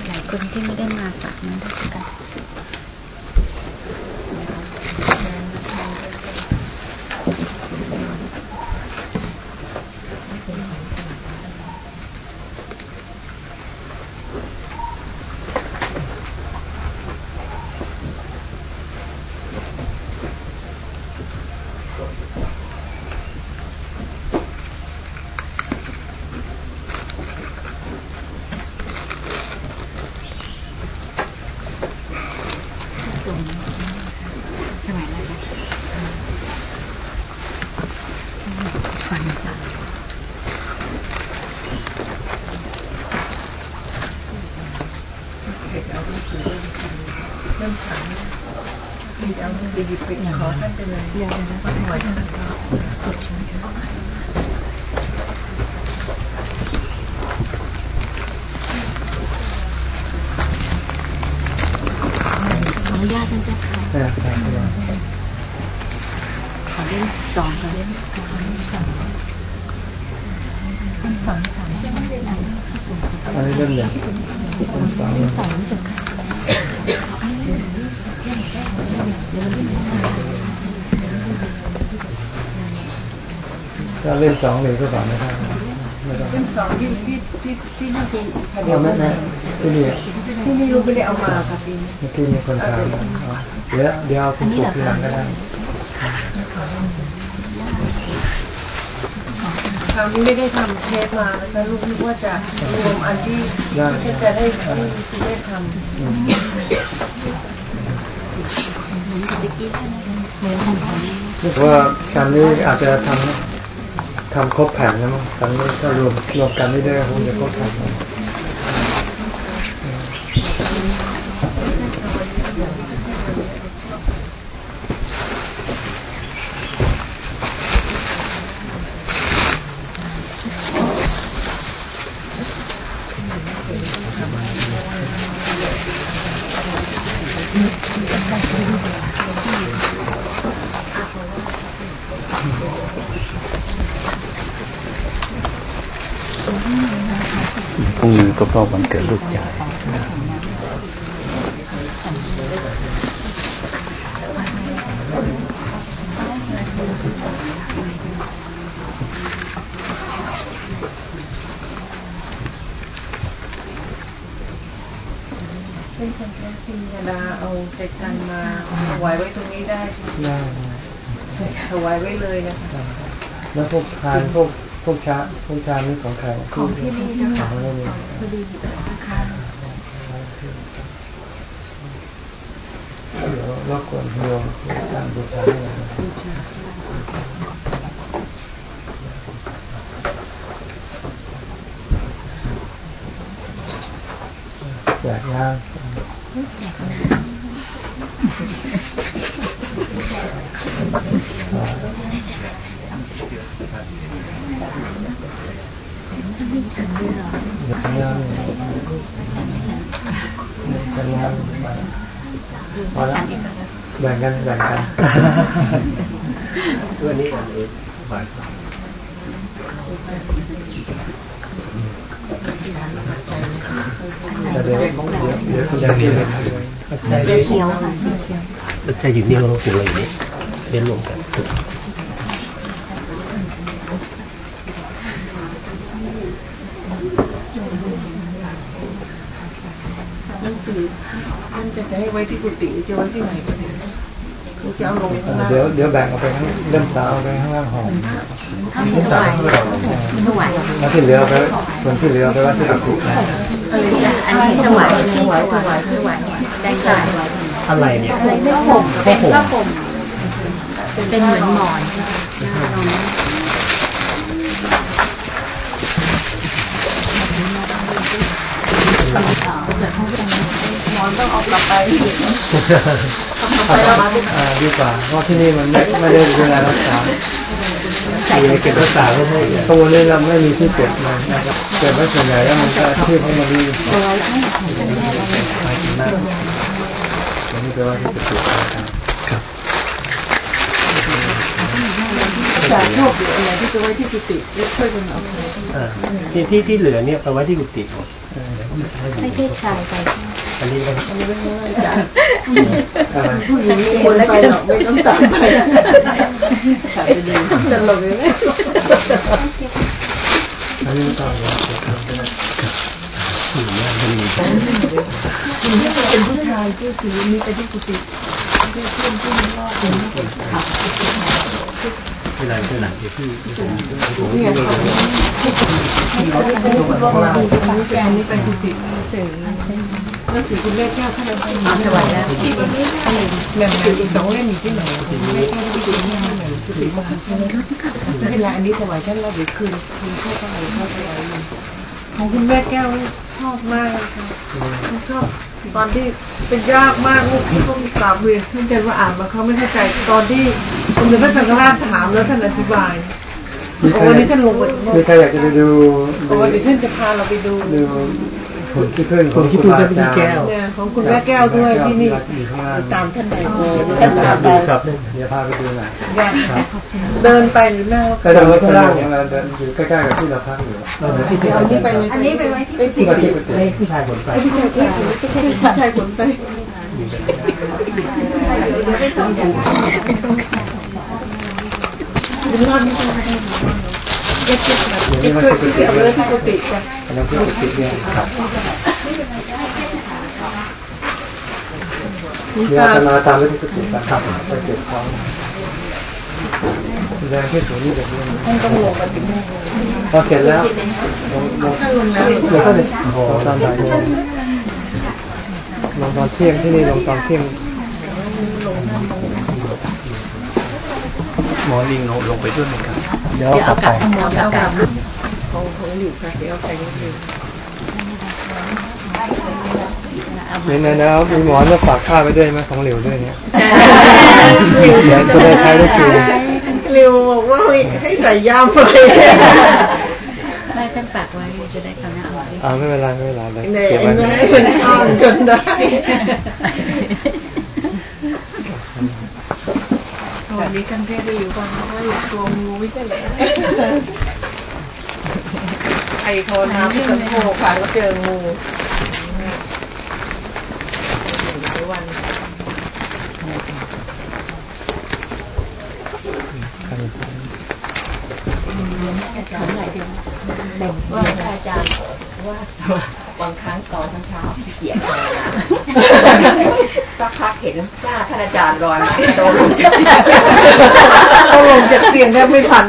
หลายคนที่ไม่ได้มาฝากมาด้วยกัน สมัยนั้นนะฟังจ้ะ เริ่มขันที่เอาไปหยิบไปขอท่านไปเลย เดี๋ยวนะ ถวายท่าน ขออนุญาตท่านเจ้าค่ะ อ่าครับครับ ขอเล่นสองขอเล่นสองสองเป็นสองสามช่วงไหน อันนี้เริ่มอย่างเป็นสอง สองเจ้าค่ะ ถ้าเล่น สองเลยก็สอนไม่ได้ไม่ต้องสองที่ที่ที่ที่ที่ที่เอาแม่แม่ที่นี่ที่นี่รู้ไม่ได้เอามาค่ะปีนี้เมื่อกี้มีคนถามเดี๋ยวเดี๋ยวเอาคุณปลูกที่หลังก็ได้คราวนี้ไม่ได้ทำเทปมานะคะลูกนึกว่าจะรวมอันที่ที่จะได้ที่ที่ได้ทำว่าการนี้อาจจะทำ ทำครบแผนนะมั้งตอนนี้ถ้ารวมรวมกันไม่ได้คงจะครบแผน ก็ก็วันเกิดลูกชายเป็นคนแค่พิมยดาเอาเศษกันมาถวายไว้ตรงนี้ได้ได้ถวายไว้เลยนะคะได้แล้วพวกทานพวก พวกชาพวกชานี่ของใครของที่นี่เจ้าค่ะของที่นี่พอดีนะคะเดี๋ยวรบกวนโยมตั้งบูชาให้หน่อยแจกย่างย่างกันย่าง พอแล้วแบ่งกันแบ่งกันตัวนี้อันนี้บาทแต่เดี๋ยวเดี๋ยวเดี๋ยวคุณจะกินเลยเสื้อเขียวค่ะแล้วใจอยู่นี่เราถึงอะไรอย่างนี้เรียนรวมกัน หนังสือท่านจะให้ไว้ที่กุฏิหรือจะไว้ที่ไหนก็ได้หรือจะเอาลงข้างล่างเดี๋ยวเดี๋ยวแบ่งออกไปข้างเริ่มสาวเอาไปข้างล่างหอมถ้ามีถวายถวายแล้วที่เหลือเอาไปส่วนที่เหลือเอาไปไว้ที่กุฏินะอะไรนะอันนี้ถวายถวายถวายถวายได้ค่ะอะไรเนี่ยอะไรไม่ผมเป็นผ้าผมเป็นเหมือนหมอนใช่ไหม นอนต้องเอากลับไปดีกว่าเพราะที่นี่มันไม่ไม่ได้ดูแลรักษาเก็บรักษาไว้ให้ตัวนี้เราไม่มีที่เก็บมันนะครับเก็บไว้ส่วนใหญ่แล้วมันก็ที่ของมันดีผมไม่รู้ว่าที่จะเก็บครับ จากพวกหรืออะไรที่จะไว้ที่กุฏิแล้วช่วยกันเอาไปอ่าที่ที่ที่เหลือเนี่ยเอาไว้ที่กุฏิหมดให้เทศชายไปอันนี้ก็ผู้หญิงคนไปหรอกไม่ต้องตามไปถ่ายไปเลยตลกเลยนะอันนี้ต้องรอเก็บครับเป็นผู้ชายที่ถือมีแต่ที่กุฏิที่เพื่อนที่มันว่าเป็นผู้ชาย เวลาเวลาที่ที่ที่ผมเนี่ยเขาเขาบอกว่าดูตรงนี้เป็นนี้เป็นกุฏิเสร็จแล้วถือคุณแม่แก้วท่านเอาไปถวายแล้วแม่ถืออีกสองเล่มอยู่ที่ไหนคุณแม่แก้วที่กุฏิแม่ไหนกุฏิมาไม่เป็นไรอันนี้ถวายท่านแล้วเดี๋ยวคืนคืนเข้าไปเข้าไปของคุณแม่แก้วชอบมากค่ะชอบ ตอนที่เป็นยากมากลูกที่เขากราบเรียนท่านอาจารย์ว่าอ่านมาเขาไม่เข้าใจตอนที่สมเด็จพระสังฆราชถามแล้วท่านอธิบายโอ้วันนี้ท่านลงไปมีใครอยากจะไปดูโอ้วันนี้ท่านจะพาเราไปดูดู หุ่นที่ขึ้นผมคิดดูจะเป็นแก้วเนี่ยของคุณแม่แก้วด้วยที่นี่อยู่ข้างล่างตามท่านไปเดินเดี๋ยวพาไปดูครับเดี๋ยวพาไปดูหน่อยเดินไปหรือหน้าก็เดินข้างล่างเนี่ยเราเดินอยู่ใกล้ๆกับที่เราพักอยู่เออที่ที่เอานี้ไปเลยอันนี้ไปไว้ที่ที่ที่กุฏิให้ผู้ชายผลไปพี่ชายชายพี่ชายขนไปเป็นรอดนี่เป็นอะไร เก็บเก็บแบบเดี๋ยวนี้เก็บมันเก็จะบกุฏิเก็บเลเลยยที่กุฏิกันอันนั้นที่กุฏิเนี่ยครับมีเดี๋ยวตามาตามไปที่กุฏิกันครับไปเก็บของแรงที่สูงนี่แบบนี้ท่านต้องลงมาถึงพอเสร็จแล้วลงลงลงแล้วเดี๋ยวก็เลยโอ้โหตอนบ่ายลงตอนเที่ยงที่นี่ลงตอนเที่ยง หมอลิงลงลงไปด้วยไหมครับเดี๋ยวเอากลับไปเอากลับของของหลิวค่ะเดี๋ยวเอาไปนิดนึงเนี่ยนะนะมีหมอนมาฝากข้าไปด้วยไหมของเหลวด้วยเนี่ยเดี๋ยวจะได้ใช้ได้จริงหลิวบอกว่าให้ใส่ย่ามไปไม่ท่านฝากไว้จะได้คำนั้นเอาไว้อ่าไม่เป็นไรไม่เป็นไรเลยในเก็บไว้ในมันอ้อมจนได้ วันนี้กันเทศดีอยู่ฟังว่าอยู่ตัวงูไม่ใช่เหรอไอโทรน้ำสันโคค่ะแล้วเจองูหลายวันว่าอาจารย์ว่าบางครั้งตอนเช้าเกียจมา สักพักเห็นหน้าท่านอาจารย์ลอยมาโตลงจากเขาลงจากเตียงแทบไม่ทัน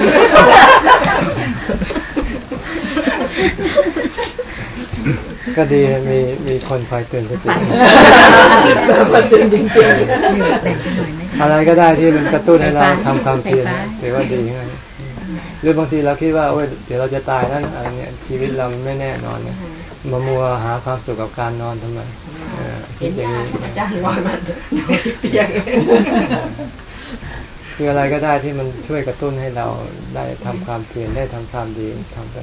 ก็ดีมีมีคนคอยเตือนสติมาตื่นจริงอะไรก็ได้ที่มันกระตุ้นให้เราทำความเพียรถือว่าดีไงหรือบางทีเราคิดว่าโอ้ยเดี๋ยวเราจะตายแล้วอะไรเนี่ยชีวิตเราไม่แน่นอนเนี่ยมามัวหาความสุขกับการนอนทำไม เออคิเห็ดนอหย่างน้านี้อาจารย์ลอยมาอยู่ที่เตียงคืออะไรก็ได้ที่มันช่วยกระตุ้นให้เราได้ทำความเพียรได้ทำความดีทำไป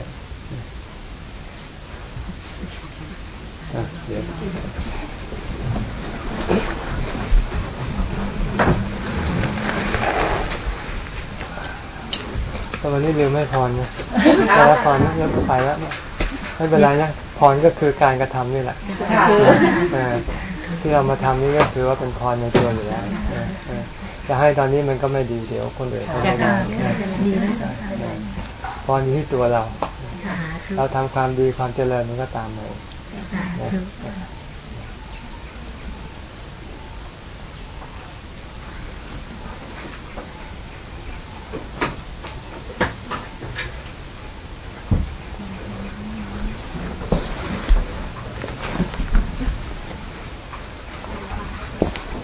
อะเดี๋ยวตอนนี้เร็วไม่พรนะไปแล้วพรนะแล้วไปแล้วเนี่ยไม่เป็นไรนะพ รก็คือการกระทำนี่แหละเออที่เรามาทำนี่ก็คือว่าเป็นพรในตัวอยู่แล้วเออเออจะให้ตอนนี้มันก็ไม่ดีเดี๋ยวคนอื่นเขาไม่ได้พรอยู่ที่ตัวเรา เราทำความดีความเจริญมันก็ตามมา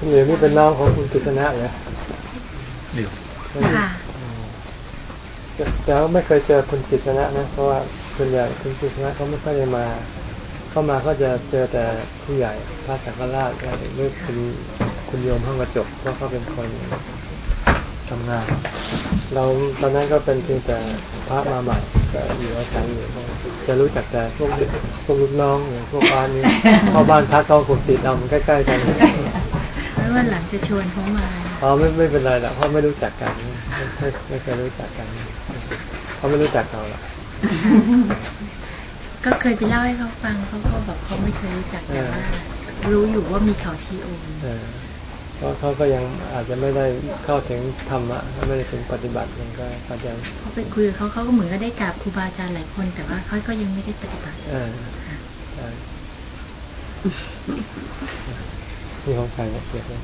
หรือนี่เป็นน้องของคุณกิษณะเหรอเดี๋ยวค่ะแต่ว่าไม่เคยเจอคุณกิษณะนะเพราะว่าส่วนใหญ่คุณกิษณะเขาไม่ค่อยได้มาเขาเข้ามาก็จะเจอแต่ผู้ใหญ่พระสังฆราชอะไรหรือคุณคุณโยมห้องกระจกเพราะเขาเป็นคนทำงาน เราตอนนั้นก็เป็นเพียงแต่พระมาใหม่ก็อยู่อาศัยอยู่จะรู้จักแต่พวกเด็กพวกลูกน้องอย่างพวกบ้านนี้เข้าบ้านพักเขาขุดติดเอามันใกล้ๆกัน แล้ววันหลังจะชวนเขามาอ๋อไม่ไม่เป็นไรหรอกเพราะไม่รู้จักกันไม่ไม่ไม่เคยรู้จักกันเขาไม่รู้จักเราหรอกก็เคยไปเล่าให้เขาฟังเขาก็บอกเขาไม่เคยรู้จักแต่ว่ารู้อยู่ว่ามีเขาชีโอมเออเพราะเขาก็ยังอาจจะไม่ได้เข้าถึงธรรมะไม่ได้ถึงปฏิบัติมันก็เขาจะเขาไปคุยกับเขาเขาก็เหมือนก็ได้กราบครูบาอาจารย์หลายคน แต่ว่าเขาก็ยังไม่ได้ปฏิบัติเออใช่ นี่ของใครเนี่ยเก็บไว้